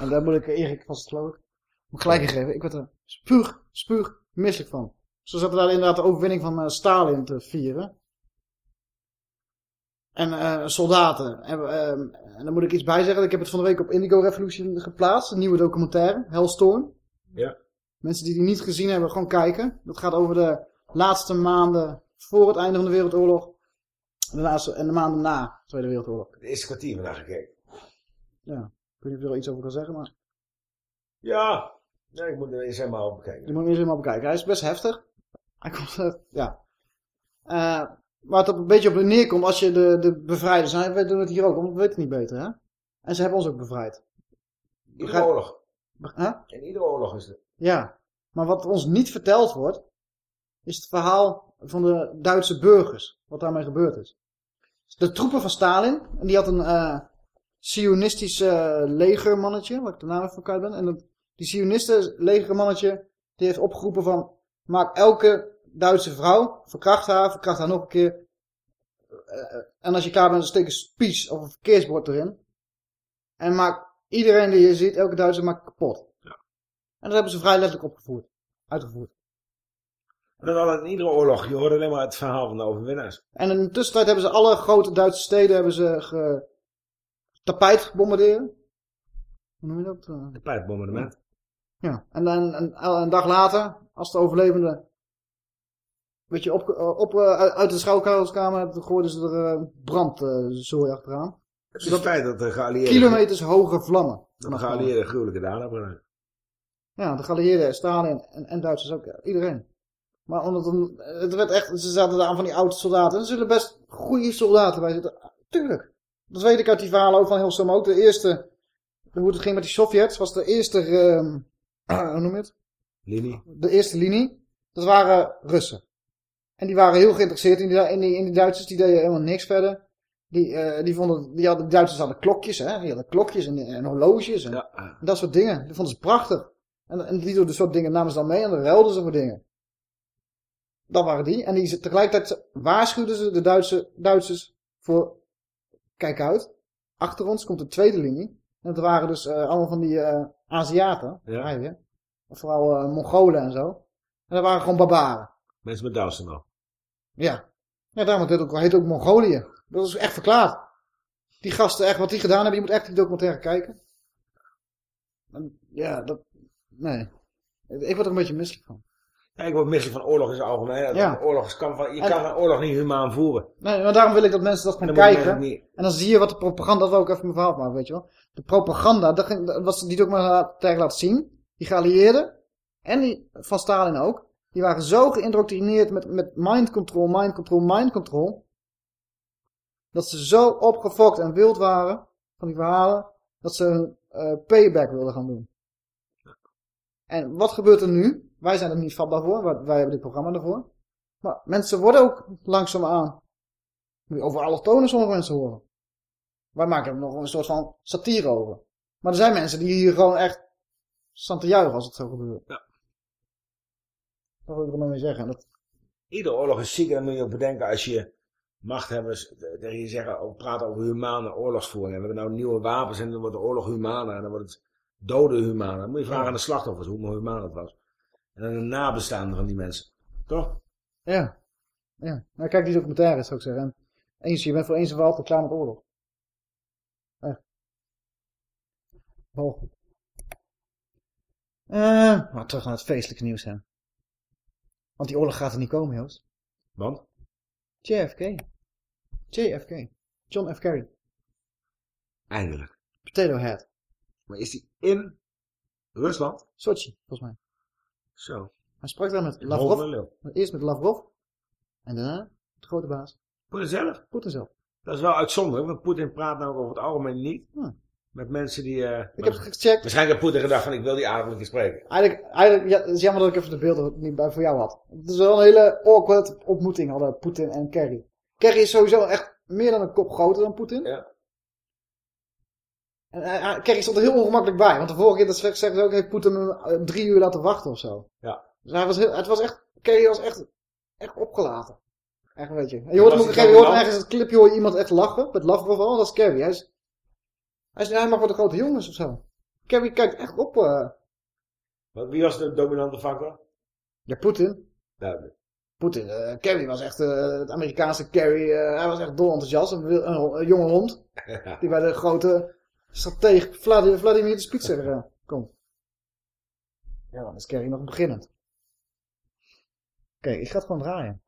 En daar moet ik Erik vast geloof ik. Moet gelijk in geven. Ik werd er spuug, spuug misselijk van. Zo zaten daar inderdaad de overwinning van eh, Stalin te vieren. En eh, soldaten. En, ehm, en dan moet ik iets bij zeggen. Ik heb het van de week op Indigo Revolution geplaatst. Een nieuwe documentaire. Hellstorm. Ja. Mensen die die niet gezien hebben, gewoon kijken. Dat gaat over de laatste maanden voor het einde van de Wereldoorlog. Laatste, en de maanden na de Tweede Wereldoorlog. De eerste kwartier vandaag gekeken. Ja, ik weet niet of je er iets over kan zeggen, maar Ja. Nee, ik moet er eens helemaal op bekijken. je moet hem eens helemaal bekijken. Hij is best heftig. Hij komt, eh, ja. Eh, maar het op een beetje op neerkomt als je de, de bevrijders zijn. Wij doen het hier ook, want we weten het niet beter, hè? En ze hebben ons ook bevrijd. Iedere Begrijp- oorlog. In iedere oorlog is het. Ja. Maar wat ons niet verteld wordt, is het verhaal van de Duitse burgers. Wat daarmee gebeurd is. De troepen van Stalin, en die had een eh Sionistisch eh, legermannetje, waar ik de naam even van kwijt ben. En dat, die Sionisten legermannetje, die heeft opgeroepen van, maak elke Duitse vrouw, verkracht haar, verkracht haar nog een keer. Eh, en als je klaar bent, steek een spies of een verkeersbord erin. En maak iedereen die je ziet, elke Duitser, maak kapot. En dat hebben ze vrij letterlijk opgevoerd. Uitgevoerd. En dat al in iedere oorlog. Je hoort alleen maar het verhaal van de overwinnaars. En in de tussentijd hebben ze alle grote Duitse steden hebben ze ge... tapijt gebombardeerd. Hoe noem je dat? Eh, Tapijtbombardement. Ja, en dan een, een dag later, als de overlevenden weet je, op, eh, op, eh, uit de schouwkamer hebben, gooiden ze er brandzooi achteraan. Het is het feit dat de geallieerden... Kilometers hoge vlammen. Dat de geallieerden gruwelijke daden hebben gedaan. Ja, de geallieerden, Stalin en, en Duitsers ook, iedereen. Maar omdat een, het werd echt, ze zaten daar aan van die oude soldaten. En er zullen best goede soldaten bij zitten. Tuurlijk. Dat weet ik uit die verhalen ook van Hilsum ook. De eerste, hoe het ging met die Sovjets, was de eerste, ehm, hoe noem je het? Linie. De eerste linie. Dat waren Russen. En die waren heel geïnteresseerd in die, in die, in die Duitsers. Die deden helemaal niks verder. Die, eh, die vonden, die hadden, de Duitsers hadden klokjes, hè. Die hadden klokjes en, en horloges en, en dat soort dingen. Die vonden ze prachtig. En, en die doen de soort dingen namen ze dan mee en dan ruilden ze voor dingen. Dat waren die. En die, tegelijkertijd waarschuwden ze de Duitse, Duitsers voor, kijk uit, achter ons komt de tweede linie. En dat waren dus eh, allemaal van die eh, Aziaten. Ja. Vooral eh, Mongolen en zo. En dat waren gewoon barbaren. Mensen met Down syndroom. Ja. Ja, daarom heet het ook, heet ook Mongolië. Dat is echt verklaard. Die gasten, echt wat die gedaan hebben, je moet echt die documentaire kijken. En ja, dat, nee. Ik word er een beetje misselijk van. Ja, ik word misselijk van oorlog in het algemeen. Ja. Oorlog kan van, je En- kan een oorlog niet humaan voeren. Nee, maar daarom wil ik dat mensen dat dan moeten kijken. niet- En dan zie je wat de propaganda, dat wil ik even mijn verhaal maken, weet je wel. De propaganda, dat, ging, dat was die documentaire laten zien. Die geallieerden, en die van Stalin ook, die waren zo geïndoctrineerd met, met mind control, mind control, mind control. Dat ze zo opgefokt en wild waren van die verhalen, dat ze een eh, payback wilden gaan doen. En wat gebeurt er nu? Wij zijn er niet vatbaar voor, wij, wij hebben dit programma ervoor. Maar mensen worden ook langzaamaan over allochtonen sommige mensen horen. Wij maken er nog een soort van satire over. Maar er zijn mensen die hier gewoon echt staan te juichen als het zo gebeurt. Ja. Dat wil ik er maar mee zeggen. Dat, Ieder oorlog is ziek en dan moet je ook bedenken als je machthebbers tegen je zeggen, ook praten over humane oorlogsvoering. En we hebben nou nieuwe wapens en dan wordt de oorlog humaner en dan wordt het doden humaner. Dan moet je vragen aan de slachtoffers hoe humaan het was. En aan de nabestaanden van die mensen. Toch? ja. ja. Nou, kijk die documentaire zou ik zeggen. En eens, je bent voor eens en voor altijd klaar met oorlog. Echt. Wel goed. Eh, maar terug naar het feestelijke nieuws, hè. Want die oorlog gaat er niet komen, Joost. Want? JFK. JFK. John F. Kerry. Eindelijk. Potato Head. Maar is die in Rusland? Sochi, volgens mij. Zo. Hij sprak daar met Lavrov. Eerst met Lavrov. En daarna de grote baas. Poetin zelf? Poetin zelf. Dat is wel uitzonderlijk, want Poetin praat nou over het algemeen niet. Hm. Met mensen die... eh, Ik heb gecheckt. Waarschijnlijk heeft Poetin gedacht van ik wil die aardig een keer spreken. Eigenlijk, eigenlijk ja, het is jammer dat ik even de beelden niet bij voor jou had. Het is wel een hele awkward ontmoeting hadden Poetin en Kerry. Kerry is sowieso echt meer dan een kop groter dan Poetin. Ja. En hij- Kerry stond er heel ongemakkelijk bij. Want de vorige keer dat ze- zeggen ook, heeft Poetin hem eh, drie uur laten wachten of zo. Ja. Dus hij was heel, het was echt, Kerry was echt, echt opgelaten. Echt een beetje. En je hoort hem ook gegeven je hoort ergens het clipje hoor je iemand echt lachen. Met Lavrov al, dat is Kerry. Hij is, hij, is, hij mag voor de grote jongens of zo. Kerry kijkt echt op, eh Wie was de dominante factor? ja, Poetin. Duidelijk. Poetin, eh, Kerry was echt eh, het Amerikaanse Kerry. eh, hij was echt dol enthousiast. Een, een jonge hond. Die bij de grote stratege Vladi- Vladimir de Spitzer eh, komt. Ja, dan is Kerry nog beginnend. Oké, ik ga het gewoon draaien.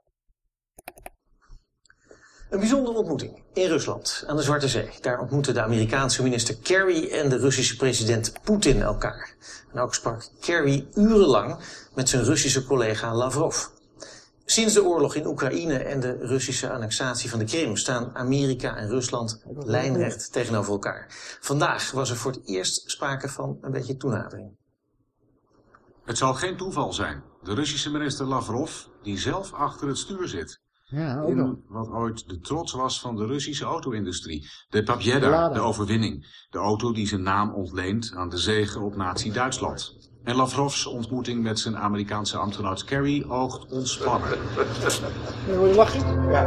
Een bijzondere ontmoeting in Rusland, aan de Zwarte Zee. Daar ontmoetten de Amerikaanse minister Kerry en de Russische president Poetin elkaar. En ook sprak Kerry urenlang met zijn Russische collega Lavrov. Sinds de oorlog in Oekraïne en de Russische annexatie van de Krim staan Amerika en Rusland lijnrecht tegenover elkaar. Vandaag was er voor het eerst sprake van een beetje toenadering. Het zal geen toeval zijn. De Russische minister Lavrov, die zelf achter het stuur zit. Ja, ook. In wat ooit de trots was van de Russische auto-industrie. De Lada. de overwinning. De auto die zijn naam ontleent aan de zege op nazi-Duitsland. En Lavrovs ontmoeting met zijn Amerikaanse ambtenaar Kerry oogt ontspannen. Wil je lachen? Ja.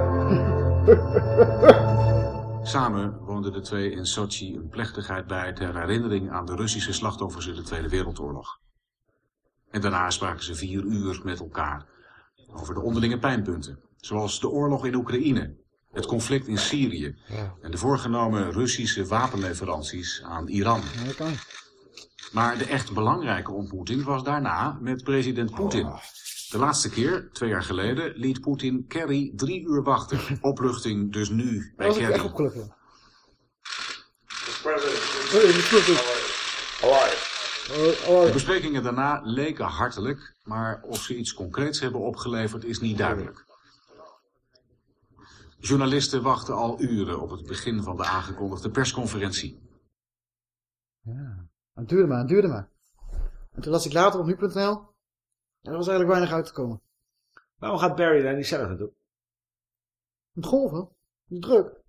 Samen woonden de twee in Sochi een plechtigheid bij ter herinnering aan de Russische slachtoffers in de Tweede Wereldoorlog. En daarna spraken ze vier uur met elkaar over de onderlinge pijnpunten, zoals de oorlog in Oekraïne, het conflict in Syrië en de voorgenomen Russische wapenleveranties aan Iran. Maar de echt belangrijke ontmoeting was daarna met president Poetin. De laatste keer, twee jaar geleden, liet Poetin Kerry drie uur wachten. Opluchting dus nu bij was ik echt Kerry. opgelukkig. De besprekingen daarna leken hartelijk, maar of ze iets concreets hebben opgeleverd is niet duidelijk. Journalisten wachten al uren op het begin van de aangekondigde persconferentie. Ja. Het duurde maar, het duurde maar. En toen las ik later op nu.nl. En er was eigenlijk weinig uit te komen. Waarom gaat Barry daar niet zelf naartoe? Het golven. Het druk.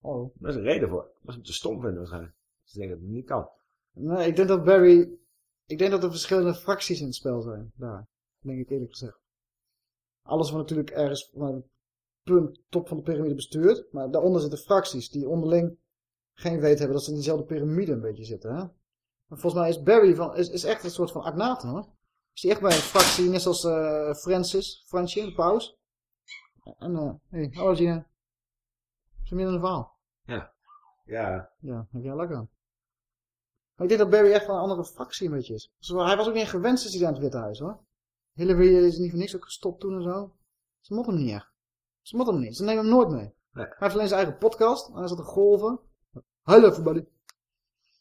Oh. Daar is een reden voor. Dat is hem te stom vinden waarschijnlijk. Ze denken dat het niet kan. Nee, ik denk dat Barry... Ik denk dat er verschillende fracties in het spel zijn. Daar. Denk ik eerlijk gezegd. Alles wordt natuurlijk ergens van het punt top van de piramide bestuurd. Maar daaronder zitten fracties die onderling geen weet hebben dat ze in diezelfde piramide een beetje zitten. Hè? Maar volgens mij is Barry van, is, is echt een soort van agnaten hoor. Is hij echt bij een fractie, net zoals eh, Francis, Fransje, de paus. En, eh, hey, hallo Gina. Is er meer dan een verhaal? Ja. Ja. Ja, heb jij lekker aan. Maar ik denk dat Barry echt van een andere fractie een beetje is. Dus hij was ook niet gewenst is hij daar in het Witte Huis hoor. Hillary is niet voor niks ook gestopt toen en zo. Ze mocht hem niet echt. Ze mocht hem niet. Ze nemen hem nooit mee. Nee. Hij heeft alleen zijn eigen podcast. Hij zat te golven. Hello everybody.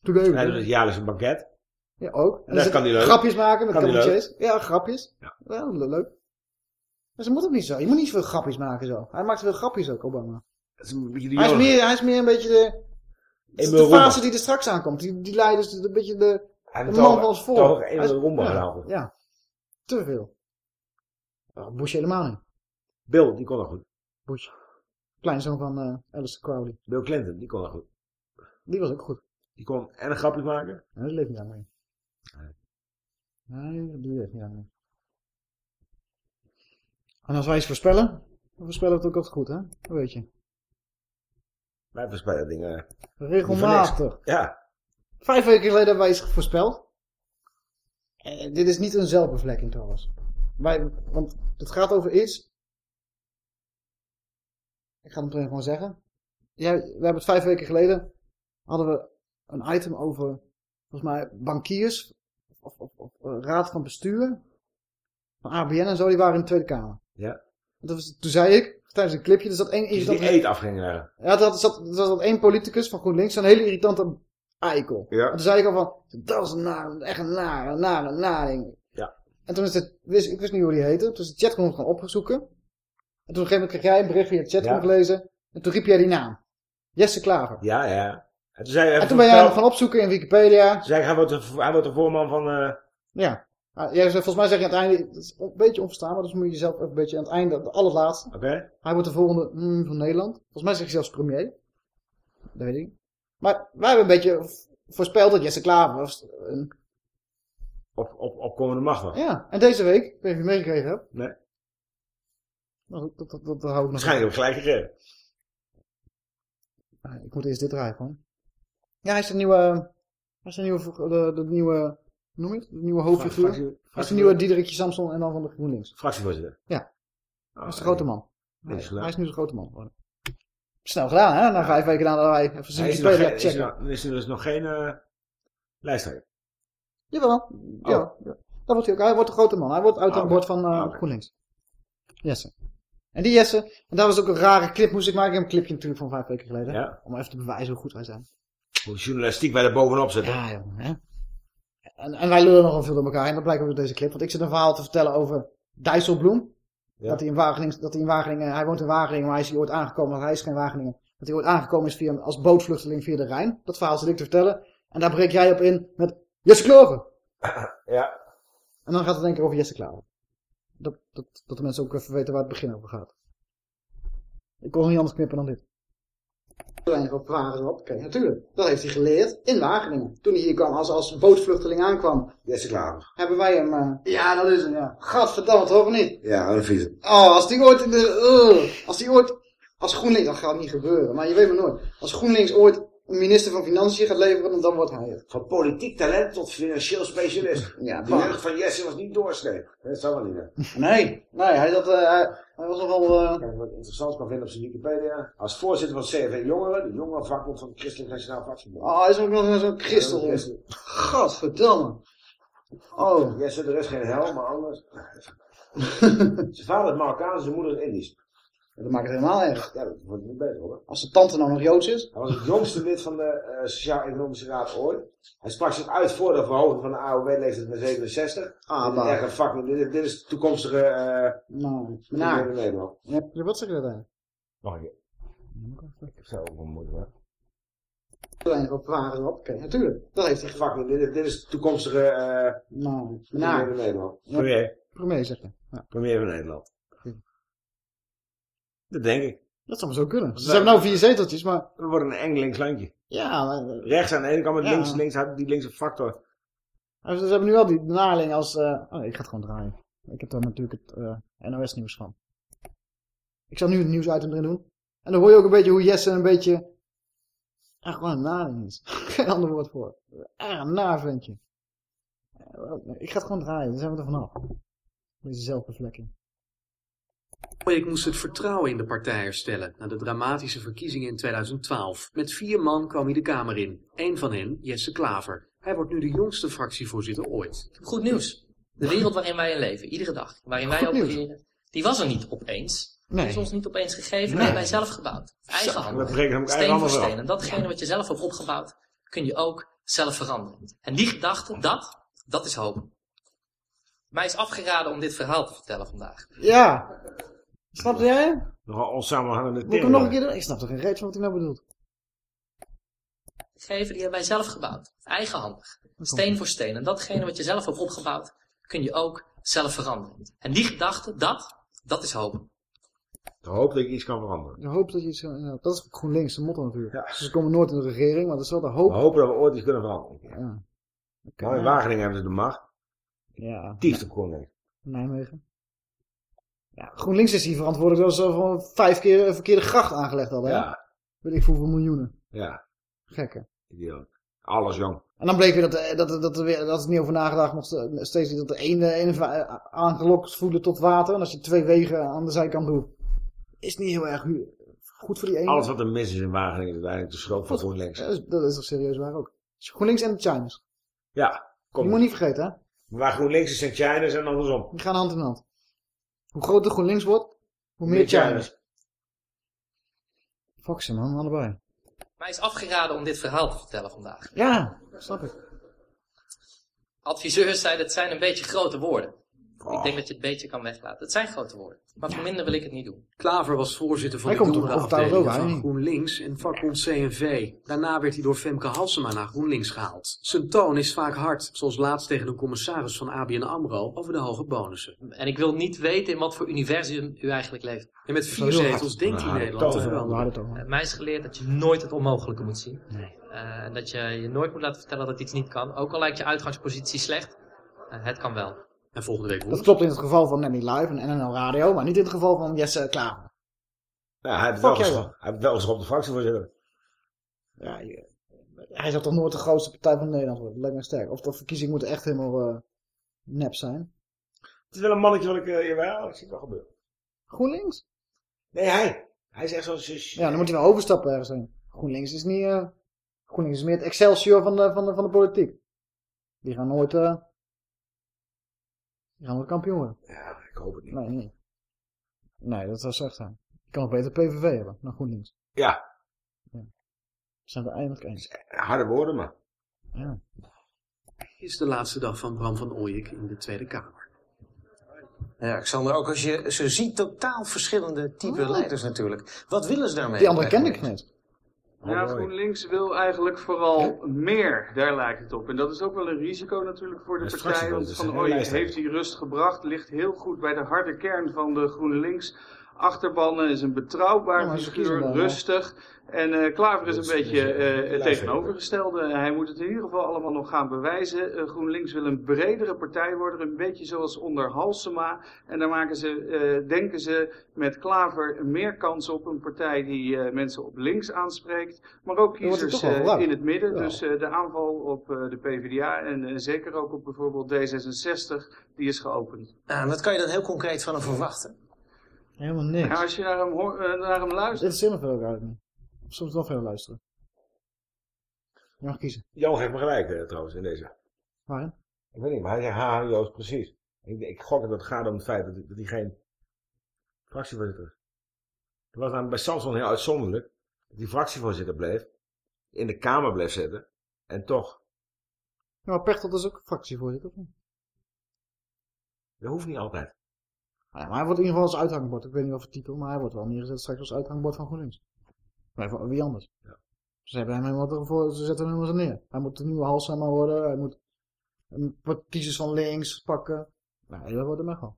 Today. Hij doet het jaarlijkse banket. Ja, ook. En dat kan hij leuk. Grapjes maken met cabaretiers. Ja, grapjes. Ja. Leuk. Maar ze moet ook niet zo. Je moet niet zoveel grapjes maken zo. Hij maakt veel grapjes ook, Obama. Dat is een beetje de Hij is, meer, hij is meer een beetje de... De Roemer. fase die er straks aankomt. Die, die leidt dus een beetje de, Hij de man van ons voor. toch Roemer ja, gedaan. Ja. Te veel. Ja, Bush helemaal niet. Bill, die kon dat goed. Bush. Kleinzoon van eh Alistair Crowley. Bill Clinton, die kon dat goed. Die was ook goed. Die kon en een grapje maken. Ja, dat leeft niet aan mee. Nee, die leeft niet aan mee. En als wij iets voorspellen, dan voorspellen we het ook altijd goed, hè? Dat weet je. Wij voorspellen dingen. Regelmatig. Ja. Vijf weken geleden hebben wij iets voorspeld. Eh, dit is niet een zelfbevlekking trouwens. Wij, want het gaat over iets. Ik ga het meteen gewoon zeggen. Jij, we hebben het vijf weken geleden. Hadden we een item over. Volgens mij bankiers. Of, of, of eh, raad van bestuur. Van ABN en zo. Die waren in de Tweede Kamer. Ja. En toen, was- toen zei ik. Tijdens een clipje. Er zat één Dus die eet af ging leggen. ja, er zat, er zat één politicus van GroenLinks, een hele irritante eikel. Ja. En toen zei ik al van, dat is een nare, echt een nare, nare, naring. Ja. En toen is het, wist, ik wist niet hoe die heette, toen is de chatroom gaan opzoeken. En toen op een gegeven moment kreeg jij een bericht via de chatroom Ja. gelezen. En toen riep jij die naam. Jesse Klaver. Ja, ja. En toen, zei hij En toen ben jij gaan opzoeken in Wikipedia. Toen zei ik, hij wordt de, hij wordt de voorman van... eh, Ja. Jij zei, volgens mij zeg je aan het einde, is een beetje onverstaanbaar, dus moet je jezelf even een beetje aan het einde, de allerlaatste. Oké. Hij wordt de volgende mm, van Nederland. Volgens mij zeg je zelfs premier. Dat weet ik. Maar wij hebben een beetje voorspeld dat Jesse Klaver was. Een... Op, op, op komende macht was. Ja, en deze week, ik weet niet of je meegekregen hebt. Nee. Nou, dat, dat, dat, dat hou ik nog Waarschijnlijk heb ik gelijk gegeven. Ik moet eerst dit draaien gewoon. Ja, hij is de nieuwe, hij is de nieuwe, de, de nieuwe, noem je het? De nieuwe hoofdfiguur. Fractie- Hij is de nieuwe Diederikje Samson en dan van de GroenLinks. Fractievoorzitter. Ja. Oh, hij is de grote man. Hij, is nu de grote man geworden. Snel gedaan, hè? Na vijf weken nadat wij even zijn er Wikipedia geen- is er checken. nog- is er dus nog geen eh lijsttrekker. Jawel. Ja, Oh. ja. Dat wordt hij ook. Hij wordt de grote man. Hij wordt uit Oh, aan boord van eh, oké. GroenLinks. Jesse. En die Jesse, en dat was ook een rare clip moest ik maken. Ik heb een clipje natuurlijk van vijf weken geleden. Ja. Om even te bewijzen hoe goed wij zijn. Hoe journalistiek wij er bovenop zitten. Ja, joh. Hè? En, en wij lullen nogal veel door elkaar. En dat blijkt ook uit deze clip. Want ik zit een verhaal te vertellen over Dijsselbloem. Ja. Dat hij in Wageningen, dat hij in Wageningen, hij woont in Wageningen, maar hij is hier ooit aangekomen, want hij is geen Wageningen. Dat hij ooit aangekomen is via, als bootvluchteling via de Rijn. Dat verhaal zit ik te vertellen. En daar breek jij op in met Jesse Kloven. Ja. En dan gaat het één keer over Jesse Klaver. Dat, dat, dat de mensen ook even weten waar het begin over gaat. Ik kon niet anders knippen dan dit. Alleen op waren op. Oké, natuurlijk. Dat heeft hij geleerd in Wageningen. Toen hij hier kwam als, als bootvluchteling aankwam, Jesse Klaver. hebben wij hem... eh, ja, dat is hem, ja. Gadverdamme, toch of niet? Ja, een vieze. Oh, als die ooit in de... uh, als die ooit... Als GroenLinks... Dat gaat niet gebeuren, maar je weet maar nooit. Als GroenLinks ooit een minister van Financiën gaat leveren, dan wordt hij het. Van politiek talent tot financieel specialist. Ja, de jeugd van Jesse was niet doorsnee. Dat zou wel niet. Nee, nee, hij, dat, eh, hij, hij was nogal... eh, Kijk, wat interessant kan vinden op zijn Wikipedia. Als voorzitter van CV Jongeren, de jongerenvakbond van het Christelijk Nationaal Vakbond. Oh, hij is ook nog zo'n christel. Ja. Gadverdamme. Oh. Jesse, er is geen hel, maar anders. zijn vader is Marokkaans, zijn moeder is Indisch. Dat maakt het helemaal erg. Ja, dat wordt niet beter hoor. Als de tante nou nog Joods is. Hij was het jongste lid van de eh, Sociaal-Economische Raad ooit. Hij sprak zich uit voor de verhoging van de AOW-leeftijd naar 67. Ah, maar. echt een fucking, dit, dit is de toekomstige eh Nou, premier nou. in Nederland. Ja, wat zeg je daar? Mag ik? Ik heb zelf ook wel moeite hoor. Alleen op waren op. Oké, natuurlijk. Dat heeft hij Fucking, dit, dit is de toekomstige eh Nou, premier in Nederland. Ja. Premier. Premier zeg je. Ja. Premier van Nederland. Dat denk ik. Dat zou maar zo kunnen. Ze We- hebben nou vier zeteltjes, maar... We worden een eng links landje. Ja, maar... Rechts aan de ene kant met Ja. links, links die linkse factor. Ze ze hebben nu al die naling als... eh, Oh ik ga het gewoon draaien. Ik heb daar natuurlijk het eh, NOS-nieuws van. Ik zal nu het nieuwsitem erin doen. En dan hoor je ook een beetje hoe Jesse een beetje... Echt gewoon een naling is. Geen ander woord voor. Echt een naar ventje. Eh, Ik ga het gewoon draaien, dan zijn we er vanaf. Deze zelfbevlekking. Ik moest het vertrouwen in de partij herstellen na de dramatische verkiezingen in 2012. Met vier man kwam hij de Kamer in. Eén van hen, Jesse Klaver. Hij wordt nu de jongste fractievoorzitter ooit. Goed nieuws. De wereld waarin wij in leven, iedere dag, waarin wij Goed nieuws. opereren, die was er niet opeens. Nee. Die is ons niet opeens gegeven, Nee. wij zelf gebouwd. Eigen handen. Steen voor steen. En datgene wat je zelf hebt opgebouwd, kun je ook zelf veranderen. En die gedachte, dat, dat is hoop. Mij is afgeraden om dit verhaal te vertellen vandaag. Ja. Snapte jij? Nogal onsamenhangende Moet ik hem nog een keer doen? Ik snap er geen reet van wat hij nou bedoelt. Geven, die hebben wij zelf gebouwd. Eigenhandig. Steen voor steen. En datgene wat je zelf hebt opgebouwd, kun je ook zelf veranderen. En die gedachte, dat, dat is hoop. Ik hoop dat je iets kan veranderen. Ik hoop dat je iets... ja, dat is GroenLinks, de motto natuurlijk. Ze komen nooit in de regering, maar dat is wel de hoop. We hopen dat we ooit iets kunnen veranderen. Ja. Nou, in Wageningen hebben ze de macht. Ja. Tieft op GroenLinks. Nijmegen. Ja, GroenLinks is hier verantwoordelijk dat ze gewoon vijf keer een verkeerde gracht aangelegd hadden. hè? Ja. Weet ik voor hoeveel miljoenen. Ja. Gekke. Idioot. Alles jong. En dan bleek weer dat, eh, dat, dat, dat, er weer, dat is niet over nagedacht, nog ste- steeds niet dat de ene, ene va- aangelokt voelen tot water. En als je twee wegen aan de zijkant doet, is niet heel erg goed voor die ene. Alles wat er mis is in Wageningen is uiteindelijk de schuld van GroenLinks. Dat, is, dat is toch serieus waar ook. GroenLinks en de Chinese. Ja. Je moet niet vergeten, hè. Waar GroenLinks is en China's en andersom. Die gaan hand in hand. Hoe groter GroenLinks wordt, hoe meer. Chinese. Fuck ze man, allebei. Mij is afgeraden om dit verhaal te vertellen vandaag. Ja, snap ik. Adviseurs zeiden het zijn een beetje grote woorden. Oh. Ik denk dat je het beetje kan weglaten. Het zijn grote woorden. Maar voor minder wil ik het niet doen. Klaver was voorzitter van Hij de over, van? GroenLinks en vakbond CNV. Daarna werd hij door Femke Halsema naar GroenLinks gehaald. Zijn toon is vaak hard, zoals laatst tegen een commissaris van ABN AMRO over de hoge bonussen. En ik wil niet weten in wat voor universum u eigenlijk leeft. En met vier zetels denkt hij Nederland te veranderen. Eh, Mij is geleerd dat je nooit het onmogelijke moet zien. Eh, en dat je je nooit moet laten vertellen dat iets niet kan. Ook al lijkt je uitgangspositie slecht. eh, het kan wel. En volgende week Dat klopt in het geval van Nanny Live en NNL Radio, maar niet in het geval van Jesse Klaver. Ja, hij heeft wel, hij heeft wel geschopt de fractievoorzitter. Ja, hij zal toch nooit de grootste partij van Nederland worden. Dat lijkt me sterk. Of de verkiezingen moeten echt helemaal eh, nep zijn. Het is wel een mannetje wat ik... eh jawel, ik zie het wel gebeuren. GroenLinks? Nee, hij. Hij is echt zo'n... Ja, dan moet hij wel overstappen ergens heen. GroenLinks is niet... eh, GroenLinks is meer het Excelsior van de, van de, van de politiek. Die gaan nooit... die gaan nooit kampioen worden. Ja, ik hoop het niet. Nee, nee. Nee, dat zou slecht zijn. Je kan nog beter PVV hebben dan GroenLinks. Ja. Zijn we eindelijk eens. Harde woorden, maar... Ja. Is de laatste dag van Bram van Ooyek in de Tweede Kamer. Ja, Xander, ook als je ze ziet, totaal verschillende type leiders natuurlijk. Wat willen ze daarmee? Die andere kende ik net. Ja, GroenLinks wil eigenlijk vooral meer, daar lijkt het op. En dat is ook wel een risico natuurlijk voor de partij. Want fractievoorzitter, Van Ooyen lijsttrekker. heeft die rust gebracht, ligt heel goed bij de harde kern van de GroenLinks. Achterban is een betrouwbaar figuur, rustig. En eh, Klaver is een beetje eh, het tegenovergestelde. Hij moet het in ieder geval allemaal nog gaan bewijzen. Eh, GroenLinks wil een bredere partij worden, een beetje zoals onder Halsema. En daar maken ze, eh, denken ze met Klaver meer kans op. Een partij die eh, mensen op links aanspreekt, maar ook kiezers eh, in het midden. Ja. Dus eh, de aanval op eh, de PvdA en zeker ook op bijvoorbeeld D66, die is geopend. En wat kan je dan heel concreet van hem verwachten? Helemaal niks. Ja, als je naar hem, hoor- naar hem luistert. Dit is veel ook. Of soms wel veel luisteren. Je mag kiezen. Jan heeft me gelijk eh, trouwens in deze. Waarin? Ik weet niet, maar hij zegt haha Joost, precies. Ik, ik gok dat het gaat om het feit dat, dat hij geen fractievoorzitter is. Het was namelijk bij Samson heel uitzonderlijk dat hij fractievoorzitter bleef, in de Kamer bleef zitten en toch, Ja, maar Pechtold is ook fractievoorzitter. dat hoeft niet altijd. Ja, maar hij wordt in ieder geval als uithangbord. Ik weet niet of het titel, maar hij wordt wel neergezet straks als uithangbord van GroenLinks. Maar van wie anders. Ze hebben hem helemaal ervoor, ze zetten hem helemaal neer. Hij moet de nieuwe Halsema worden, hij moet een paar kiezers van links pakken. Nou, dat wordt hem echt wel.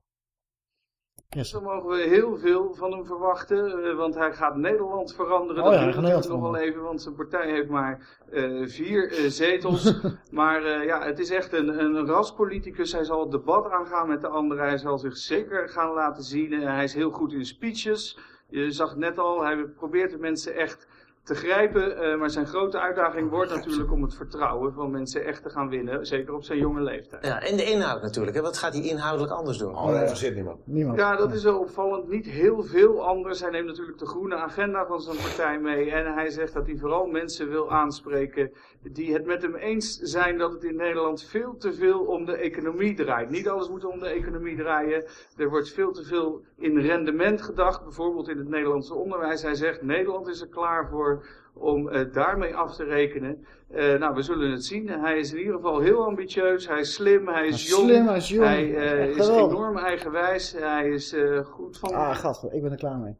Yes. Mogen we heel veel van hem verwachten, eh, want hij gaat Nederland veranderen. Oh ja, dat gaat natuurlijk nog wel even, want zijn partij heeft maar eh, vier eh, zetels. maar ja, het is echt een, een raspoliticus. Hij zal het debat aangaan met de anderen. Hij zal zich zeker gaan laten zien. Hij is heel goed in speeches. Je zag net al, hij probeert de mensen echt te grijpen. eh, maar zijn grote uitdaging wordt natuurlijk om het vertrouwen van mensen echt te gaan winnen. Zeker op zijn jonge leeftijd. Ja, en de inhoud natuurlijk. Hè? Wat gaat hij inhoudelijk anders doen? Oh, daar zit niemand. Niemand. Ja, dat is wel opvallend. Niet heel veel anders. Hij neemt natuurlijk de groene agenda van zijn partij mee. En hij zegt dat hij vooral mensen wil aanspreken die het met hem eens zijn dat het in Nederland veel te veel om de economie draait. Niet alles moet om de economie draaien. Er wordt veel te veel in rendement gedacht, bijvoorbeeld in het Nederlandse onderwijs. Hij zegt Nederland is er klaar voor om eh, daarmee af te rekenen. Eh, nou, we zullen het zien. Hij is in ieder geval heel ambitieus. Hij is slim. Hij is is jong. slim, hij is jong. Hij eh, is enorm eigenwijs. Hij is eh, goed van... Ah, gast, ik ben er klaar mee.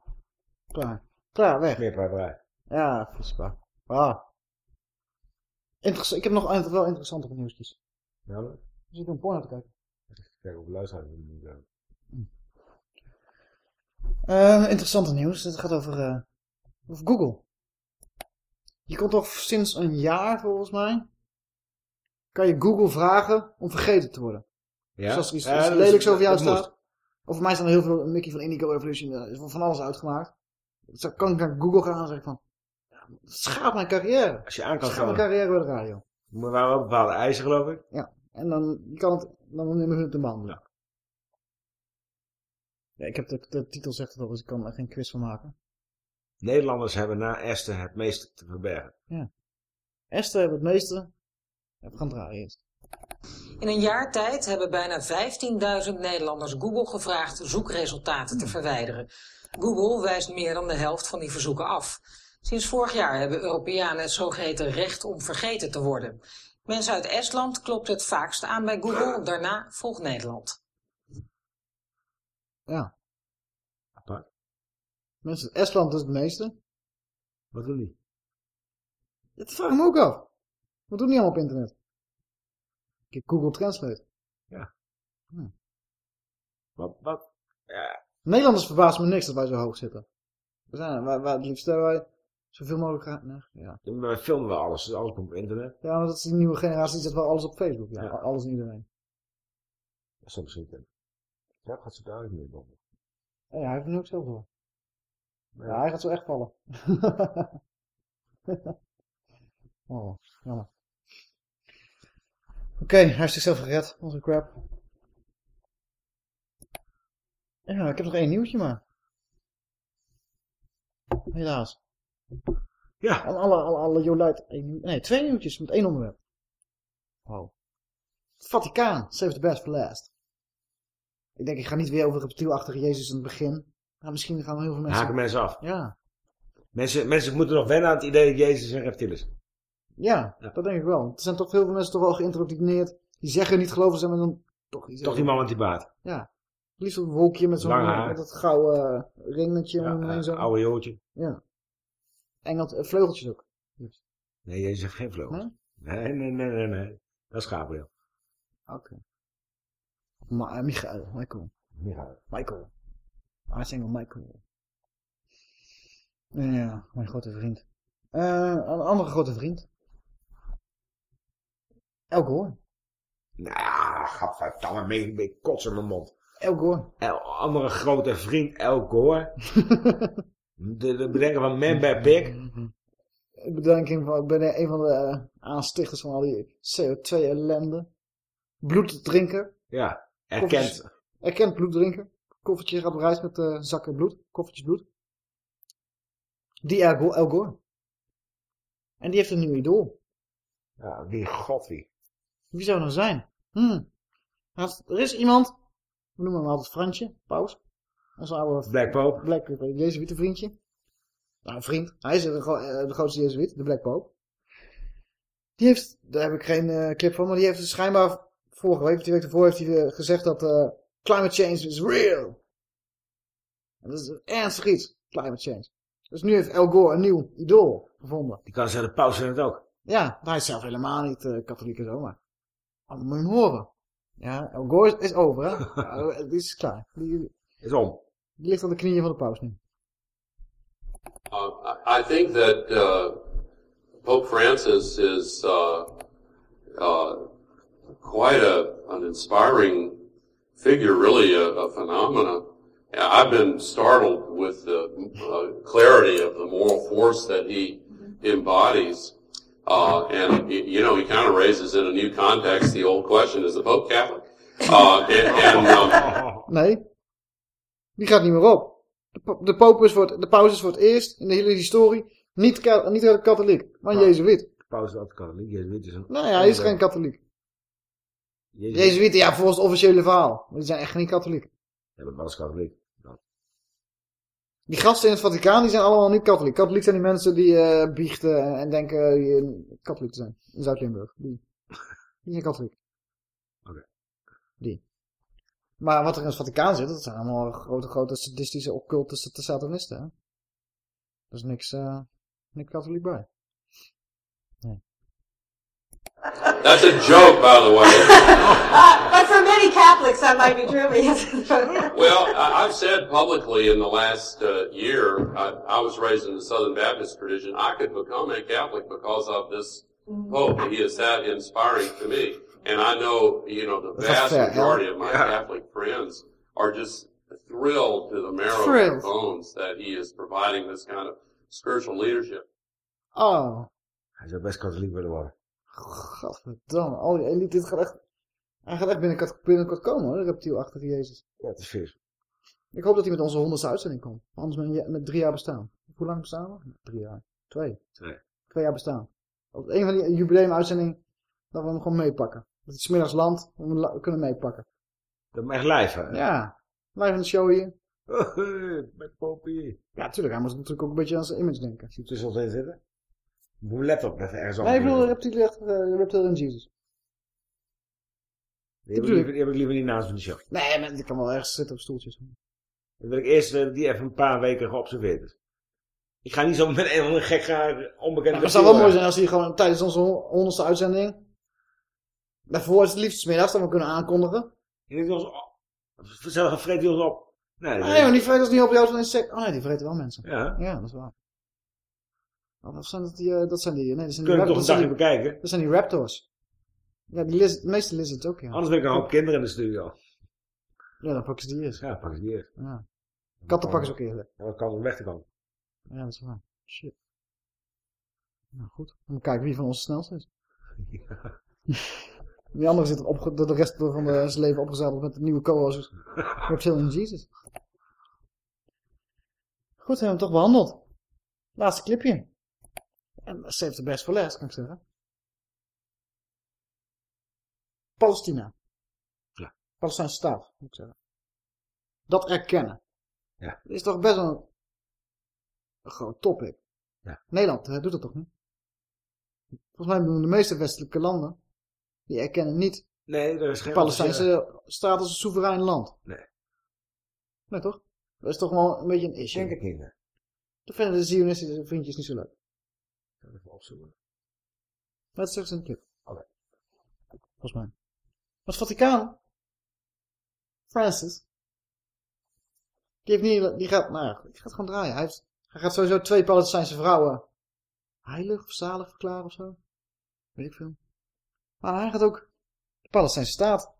Klaar. Klaar, weg. Ja, vispa. Ah. Interess- ik heb nog een- wel interessantere nieuwsjes. Ja, leuk. Dus ik een porno te kijken. Kijk of luisteraars niet doen. Eh, interessante nieuws. Het gaat over, eh, over Google. Je kon toch sinds een jaar, volgens mij, kan je Google vragen om vergeten te worden. Ja? Dus als er iets, Ja, lelijks over jou moest. staat. Of voor mij staan er heel veel Mickey van Indigo Revolution. Er is van alles uitgemaakt. Dus dan kan ik naar Google gaan en zeg ik van... Ja, schaadt mijn carrière. Als je aan kan schaadt mijn gaan. carrière bij de radio. Maar waar wel bepaalde eisen, geloof ik. Ja, en dan je kan het, dan nemen we het in behandeling. Ja. ik heb de, de titel zegt het al, dus ik kan er geen quiz van maken. Nederlanders hebben na Esther het meeste te verbergen. Ja. Esther heeft het meeste. We gaan draaien eerst. In een jaar tijd hebben bijna 15.000 Nederlanders Google gevraagd zoekresultaten te verwijderen. Google wijst meer dan de helft van die verzoeken af. Sinds vorig jaar hebben Europeanen het zogeheten recht om vergeten te worden. Mensen uit Estland klopt het vaakst aan bij Google, daarna volgt Nederland. Ja. Mensen, Estland is het meeste. Wat doen die? Dat vraag ik me ook af. Wat doen die allemaal op internet? Kijk, Google Translate. Ja. Hm. Wat, wat? Ja. Nederlanders verbaast me niks dat wij zo hoog zitten. We zijn, wij, wij, het liefst wij zoveel mogelijk gaan. Nee, ja. We filmen wel alles, dus alles komt op internet. ja, maar dat is die nieuwe generatie, die zet wel alles op Facebook. Ja, alles en iedereen. Dat is misschien kunnen. Ja, gaat ze daar niet op. Ja, hij heeft er nu ook zelf door. Ja, hij gaat zo echt vallen. oh, jammer. Oké, hij heeft zichzelf gered. Onze crap. Ja, ik heb nog één nieuwtje maar. Helaas. Ja. Alle, alle, alle, alle nieuw- Nee, twee nieuwtjes met één onderwerp. Wow. Het Vaticaan. Save the best for last. Ik denk, ik ga niet weer over reptielachtige Jezus in het begin. Maar misschien gaan heel veel mensen... Haken mensen af. Ja. Mensen, mensen moeten nog wennen aan het idee dat Jezus een reptiel is. Ja, dat denk ik wel. Er zijn toch veel veel mensen toch wel geïntroduceerd. Die zeggen niet geloven zijn, maar dan toch iets. Toch die man met die baard. Ja. Liefst een wolkje met zo'n met dat gouden uh, ringetje Ja, eh, zo. oude joodje. Ja. Engel, eh, vleugeltjes ook. Nee, Jezus heeft geen vleugels. Nee, nee, nee, nee, nee. Dat is Gabriel. Oké. Ma uh, Michael, Michael. Michael. Michael. Aartsengel Michael. Ja, mijn grote vriend. Eh, een andere grote vriend. El Gore. Nou, gadverdamme, me ik kots in mijn mond. El Gore. El, andere grote vriend, El Gore. de, de bedenker van Man by. Ik bedenking van, ik ben een van de uh, aanstichters van al die CO2 ellende. Bloeddrinker. Ja, erkend. Erkend bloeddrinker. Koffertje gaat op reis met uh, zakken bloed. Koffertjes bloed. Die El Gore. En die heeft een nieuw idool. Ja, wie god wie. Wie zou nou zijn? Hmm. Er is iemand, we noemen hem altijd Fransje, Paus. Een oude... Black Pope. Black Pope, Jezuïetenvriendje. Nou, een vriend. Hij is de, de grootste Jezuïet, de Black Pope. Die heeft, daar heb ik geen uh, clip van, maar die heeft schijnbaar vorige week, die week ervoor, heeft hij uh, gezegd dat climate change is real. En dat is een ernstig iets, climate change. Dus nu heeft El Gore een nieuw idool gevonden. Die kan zeggen, de paus zijn het ook. Ja, hij is zelf helemaal niet uh, katholiek en zo, maar... Oh, moet je hem horen. Ja, El Gore is over, hè. ja, die is klaar. Die, is om. Die ligt aan de knieën van de paus nu. Uh, I think that uh, Pope Francis is uh, quite a, an inspiring figure, really a, a phenomenon. I've been startled with the clarity of the moral force that he embodies. Uh, and, you know, he kind of raises in a new context the old question, is the Pope Catholic? Uh, and, and um, Nee. Die gaat niet meer op. De, po- de, pope is voor het, de paus is voor het eerst in de hele historie niet, ka- niet katholiek, maar een jezuïet. Paus is altijd katholiek. Jezuïet is een... Nou ja, hij is geen katholiek. Jezuïet. Jezuïeten, ja, volgens het officiële verhaal. Maar die zijn echt niet katholiek. Ja, maar dat is katholiek. Die gasten in het Vaticaan, die zijn allemaal niet katholiek. Katholiek zijn die mensen die eh, biechten en, en denken die, katholiek te zijn. In Zuid-Limburg. Die, die zijn katholiek. Oké. Die. Maar wat er in het Vaticaan zit, dat zijn allemaal grote, grote sadistische, occulte satanisten. Hè? Er is niks, eh, niks katholiek bij. That's a joke, by the way. but for many Catholics, that might be true. Well, I- I've said publicly in the last uh, year, I, I was raised in the Southern Baptist tradition, I could become a Catholic because of this Pope. He is that inspiring to me. And I know, you know, the vast fair, majority yeah. of my Yeah. Catholic friends are just thrilled to the marrow of their bones that he is providing this kind of spiritual leadership. Oh, Hij zou best katholiek willen worden. Godverdamme. Al die elite, dit gaat echt... Hij gaat echt binnenkort, binnenkort komen hoor, de reptielachtige Jezus. Ja, het is vis. Ik hoop dat hij met onze honderdste uitzending komt. Anders met, met drie jaar bestaan. Hoe lang bestaan we? Drie jaar. Twee. Twee. Twee jaar bestaan. Op een van die jubileumuitzendingen dat we hem gewoon meepakken. Dat hij smiddags landt, we hem kunnen meepakken. Dat echt live, hè? Ja, live in de show hier. Met Popie. Ja, tuurlijk. Hij moet natuurlijk ook een beetje aan zijn image denken. Zie je tussen ons in zitten? Een laptop even ergens Nee, ik bedoel anders reptiel, uh, reptilian Jesus. Die heb, ik liever, die heb ik liever niet naast van de show. Nee, maar die kan wel ergens zitten op stoeltjes. Dan wil ik eerst eh, die even een paar weken geobserveerd is. Ik ga niet zo met een of andere gek gaan onbekende... Maar het zou wel mooi zijn als hij gewoon tijdens onze honderdste uitzending... Daarvoor is het liefst middags dat we kunnen aankondigen. Je denkt wel eens, oh, vanzelf vreet hij ons op. Nee, Nee, maar die vreten ons niet op jou van insect. Oh nee, die vreten wel mensen. Ja. Ja, dat is waar. Oh, Of zijn dat die, eh, dat zijn die, nee, dat zijn Kun je toch een dagje bekijken? dat zijn die raptors. Ja, die lizard, de meeste lizards ook, ja. Anders ben ik een hoop kinderen in de studio. Ja, dan pakken ze die eerst. Ja, pak ik die eerst. Ja. Katten pakken ze ook eerder. Ja, dat kan om weg te komen. Ja, dat is waar. Shit. Nou goed, dan kijken wie van ons het snelst is. Die andere zit opge de de rest van de, zijn leven opgezadeld met de nieuwe co-host Reptilian Jesus. Goed, hebben we hem toch behandeld. Laatste clipje. En save the best for last, kan ik zeggen. Palestina. Ja. Palestijnse staat, moet ik zeggen. Dat erkennen. Ja. Dat is toch best wel een, een groot topic. Ja. Nederland doet dat toch niet? Volgens mij doen de meeste westelijke landen, die erkennen niet Nee, er is de geen... Palestijnse staat als een soeverein land. Nee. Nee toch? Dat is toch wel een beetje een issue. Denk ik niet. nee. Dat vinden de Zionistische vriendjes niet zo leuk. Even opzoeken. Maar de clip. Oké. Volgens mij. Maar het Vaticaan, Francis, die, heeft niet, die, gaat, nou ja, die gaat gewoon draaien. Hij, heeft, hij gaat sowieso twee Palestijnse vrouwen heilig of zalig verklaren of zo. Weet ik veel. Maar hij gaat ook de Palestijnse staat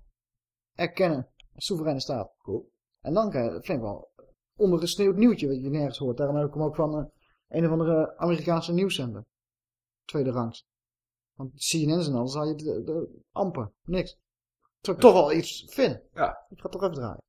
erkennen als soevereine staat. Cool. En dan krijg je, dat vind ik wel ondergesneeuwd nieuwtje wat je nergens hoort. Daarom heb ik hem ook van eh, een of andere Amerikaanse nieuwszender. Tweede rangs. Want CNN en alles had je de, de, amper, niks. Terwijl ik toch wel iets vind. Ja. Ik ga toch even draaien.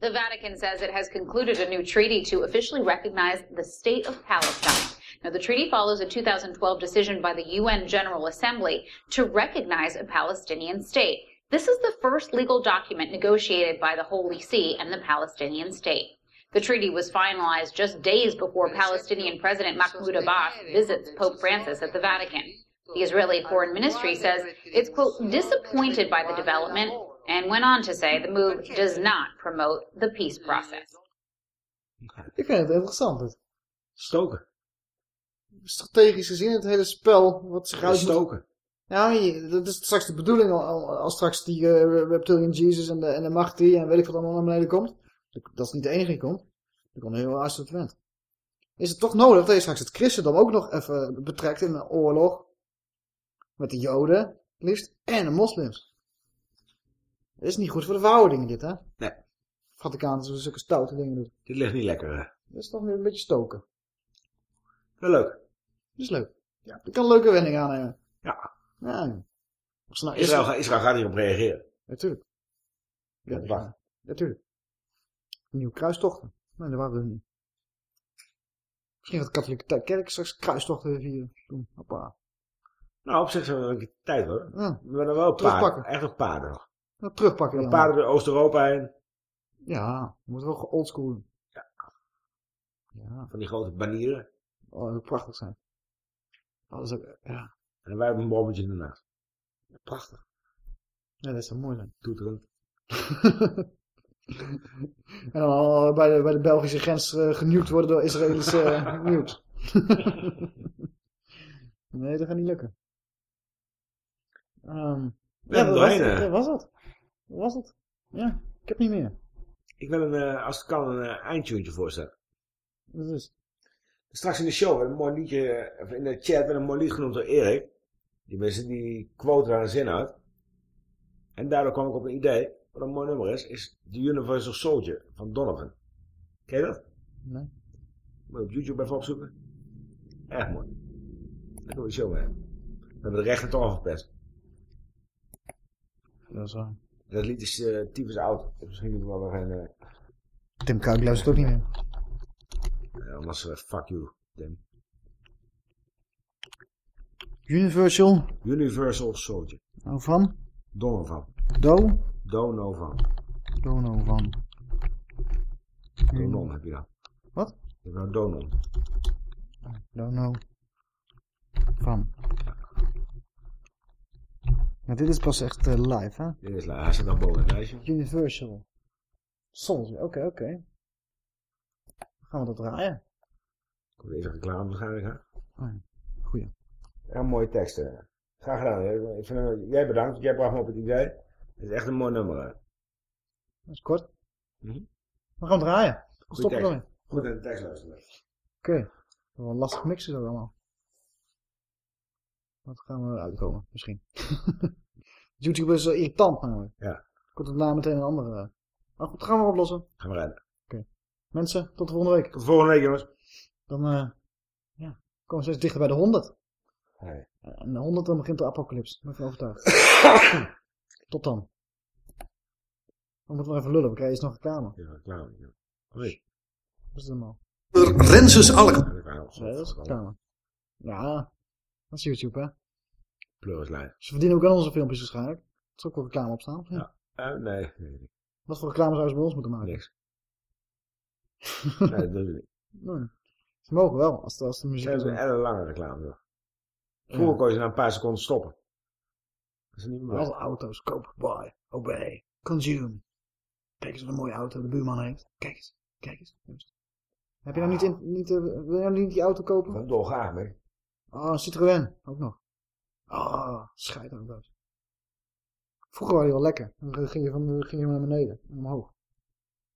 The Vatican says it has concluded a new treaty to officially recognize the State of Palestine. Now, the treaty follows a 2012 decision by the UN General Assembly to recognize a Palestinian state. This is the first legal document negotiated by the Holy See and the Palestinian state. The treaty was finalized just days before Palestinian President Mahmoud Abbas visits Pope Francis at the Vatican. The Israeli Foreign Ministry says it's, quote, disappointed by the development and went on to say the move does not promote the peace process. Ik vind het interessant. Het. Stoken. Strategisch gezien het hele spel wat zich uit Stoken. Ja, dat is straks de bedoeling al- al- als straks die eh, Reptilian Jesus en de, en de macht die en weet ik wat allemaal naar beneden komt. Dat is niet de enige die komt. Er komt een heel assortiment. Is het toch nodig dat je straks het christendom ook nog even betrekt in een oorlog. Met de joden, het liefst. En de moslims. Dat is niet goed voor de verhoudingen dit, hè? Nee. Vaticaan is zulke stoute dingen doet. Dit ligt niet lekker, hè? Dat is toch weer een beetje stoken. Wel leuk. Dat is leuk. Ja. Ik kan een leuke wending aannemen. Ja. Ja. Nou Israël, gaat- Israël gaat hierop reageren. Natuurlijk. Ja. Natuurlijk. Nieuwe kruistochten. Nee, dat waren we niet. Misschien gaat de katholieke kerk straks kruistochten vieren. Doen. Hoppa. Nou, op zich zijn we een tijd hoor. Ja. We hebben wel paarden. Echt nog paarden nog. Nou, terugpakken. We Jan. paarden door Oost-Europa heen. Ja, we moeten wel oldschool doen. Ja. Van die grote banieren. Oh, dat zou prachtig zijn. Oh, dat is ook, ja. En wij hebben een bommetje ernaast. Prachtig. ja, dat zou mooi zijn. Toeterend. en dan al bij de, bij de Belgische grens uh, genuwd worden door Israëlische uh, nee, dat gaat niet lukken. Um, Ja, wat was, doorheen, het? Wat was het? Wat was het? Ja, ik heb niet meer. Ik wil een, eh, als het kan, een eindtune voorstellen. Wat is Straks in de show werd een mooi liedje, of in de chat werd een mooi lied genoemd door Erik. Die mensen die quote daar een zin uit. En daardoor kwam ik op een idee, wat een mooi nummer is, is The Universal Soldier van Donovan. Ken je dat? Nee. Moet je op YouTube even opzoeken. Erg mooi. Daar doen we de show mee. We hebben de rechten toch al verpest. Dat is waar. Dat lied is uh, oud. Misschien moeten we wel nog een... Uh... Tim Kuik luistert ook niet meer. Ja, anders uh, fuck you, Tim. Universal. Universal Soldier. Nou van? Donovan. Do? Donovan. Donovan. Donon heb je dan. Wat? Je hebt nou Donon. Dono. Van. Maar dit is pas echt uh, live, hè? Dit is live. Hij staat dan boven het lijstje. Universal. Soldier, oké, okay, oké. Okay. Gaan we dat draaien? Komt deze reclame waarschijnlijk, hè? Oh, ja. Goeie. Ja, mooie teksten. Graag gedaan. Ik vind, jij bedankt, jij bracht me op het idee. Het is echt een mooi nummer, hè? Dat is kort. Mm -hmm. We gaan draaien. Stop tekst. ermee. Goed in de tekst luisteren. Oké. Okay. Wel lastig mixen zo allemaal. Wat gaan we uitkomen, misschien. YouTube is uh, irritant namelijk. Ja. Komt het na meteen een andere. Maar goed, gaan we oplossen. Gaan we redden. Oké. Okay. Mensen, tot de volgende week. Tot de volgende week, jongens. Dan uh, ja, komen we steeds dichter bij de 100. Nee. En de 100 dan begint de apocalyps. Ben ik van overtuigd. tot dan. We moeten nog even lullen, we krijgen eerst nog reclame. Ja, reclame. Ja. Nee. Wat is het nou? Renses Alk. Nee, dat is reclame. Ja, dat is YouTube, hè? Pleurislijn. Ze verdienen ook aan onze filmpjes waarschijnlijk. Er is ook wel reclame op staan. Ja. Uh, nee, nee, nee. Wat voor reclame zouden ze bij ons moeten maken? Niks. nee, dat doen we niet. Nee. Ze mogen wel, als de, als de muziek... Ze hebben een hele lange reclame. Nog. Vroeger ja. kon je ze na een paar seconden stoppen. Dat is niet Alle auto's, koop, buy, obey, consume. Kijk eens wat een mooie auto de buurman heeft. Kijk eens, kijk eens. Heb je nou niet, in, niet, uh, wil je nou niet die auto kopen? Ik dolgraag mee. Oh, een Citroën, ook nog. Oh, scheidauto's. Vroeger waren die wel lekker. Dan ging je, van, ging je naar beneden, omhoog.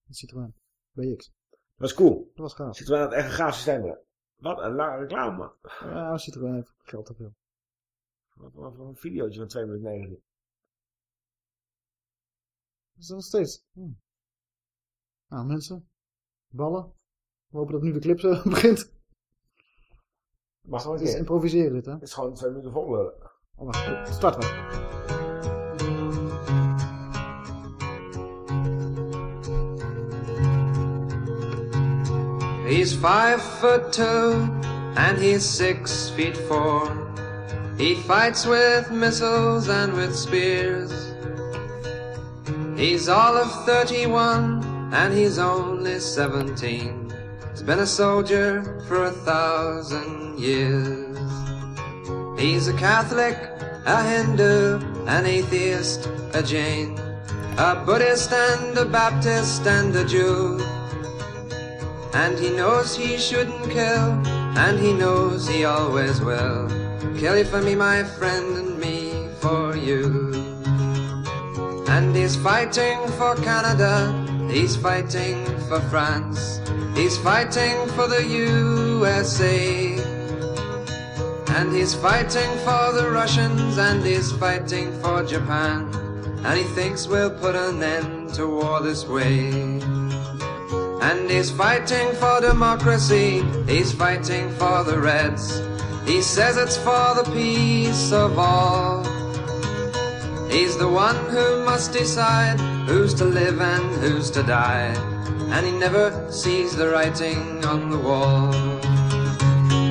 Een Citroën, BX. Dat was cool. Dat was gaaf. Citroën had echt een gaaf systeem. Wat een lange reclame. Ja, Citroën heeft geld te veel. Wat, wat, wat een videootje van 2 minuten 19. Dat is nog steeds. Hm. Nou, mensen. Ballen. We hopen dat nu de clip uh, begint. Mag gewoon Het is improviseren dit, hè? Het is gewoon 2 minuten vol lullen. Oh, wacht. Start maar. He's five foot two and he's six feet four. He fights with missiles and with spears. He's all of 31 and he's only 17. He's been a soldier for a thousand years. He's a Catholic, a Hindu, an atheist, a Jain, a Buddhist and a Baptist and a Jew. And he knows he shouldn't kill, and he knows he always will. Kill you for me, my friend, and me for you. And he's fighting for Canada, he's fighting for France, he's fighting for the USA. And he's fighting for the Russians, and he's fighting for Japan. And he thinks we'll put an end to war this way. And he's fighting for democracy, he's fighting for the Reds. He says it's for the peace of all. He's the one who must decide who's to live and who's to die. And he never sees the writing on the wall.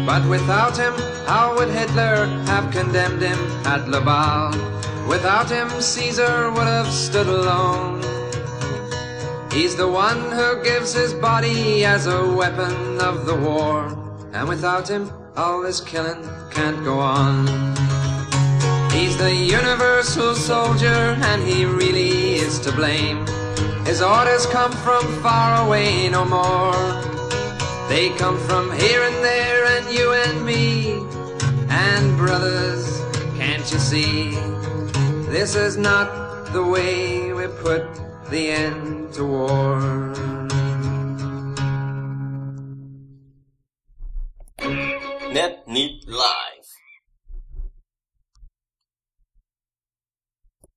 But without him, how would Hitler have condemned him at Laval? Without him, Caesar would have stood alone. He's the one who gives his body as a weapon of the war. And without him, all this killing can't go on. He's the universal soldier, and he really is to blame. His orders come from far away no more. They come from here and there, and you and me. And brothers, can't you see? This is not the way we put the end to war. Net niet live.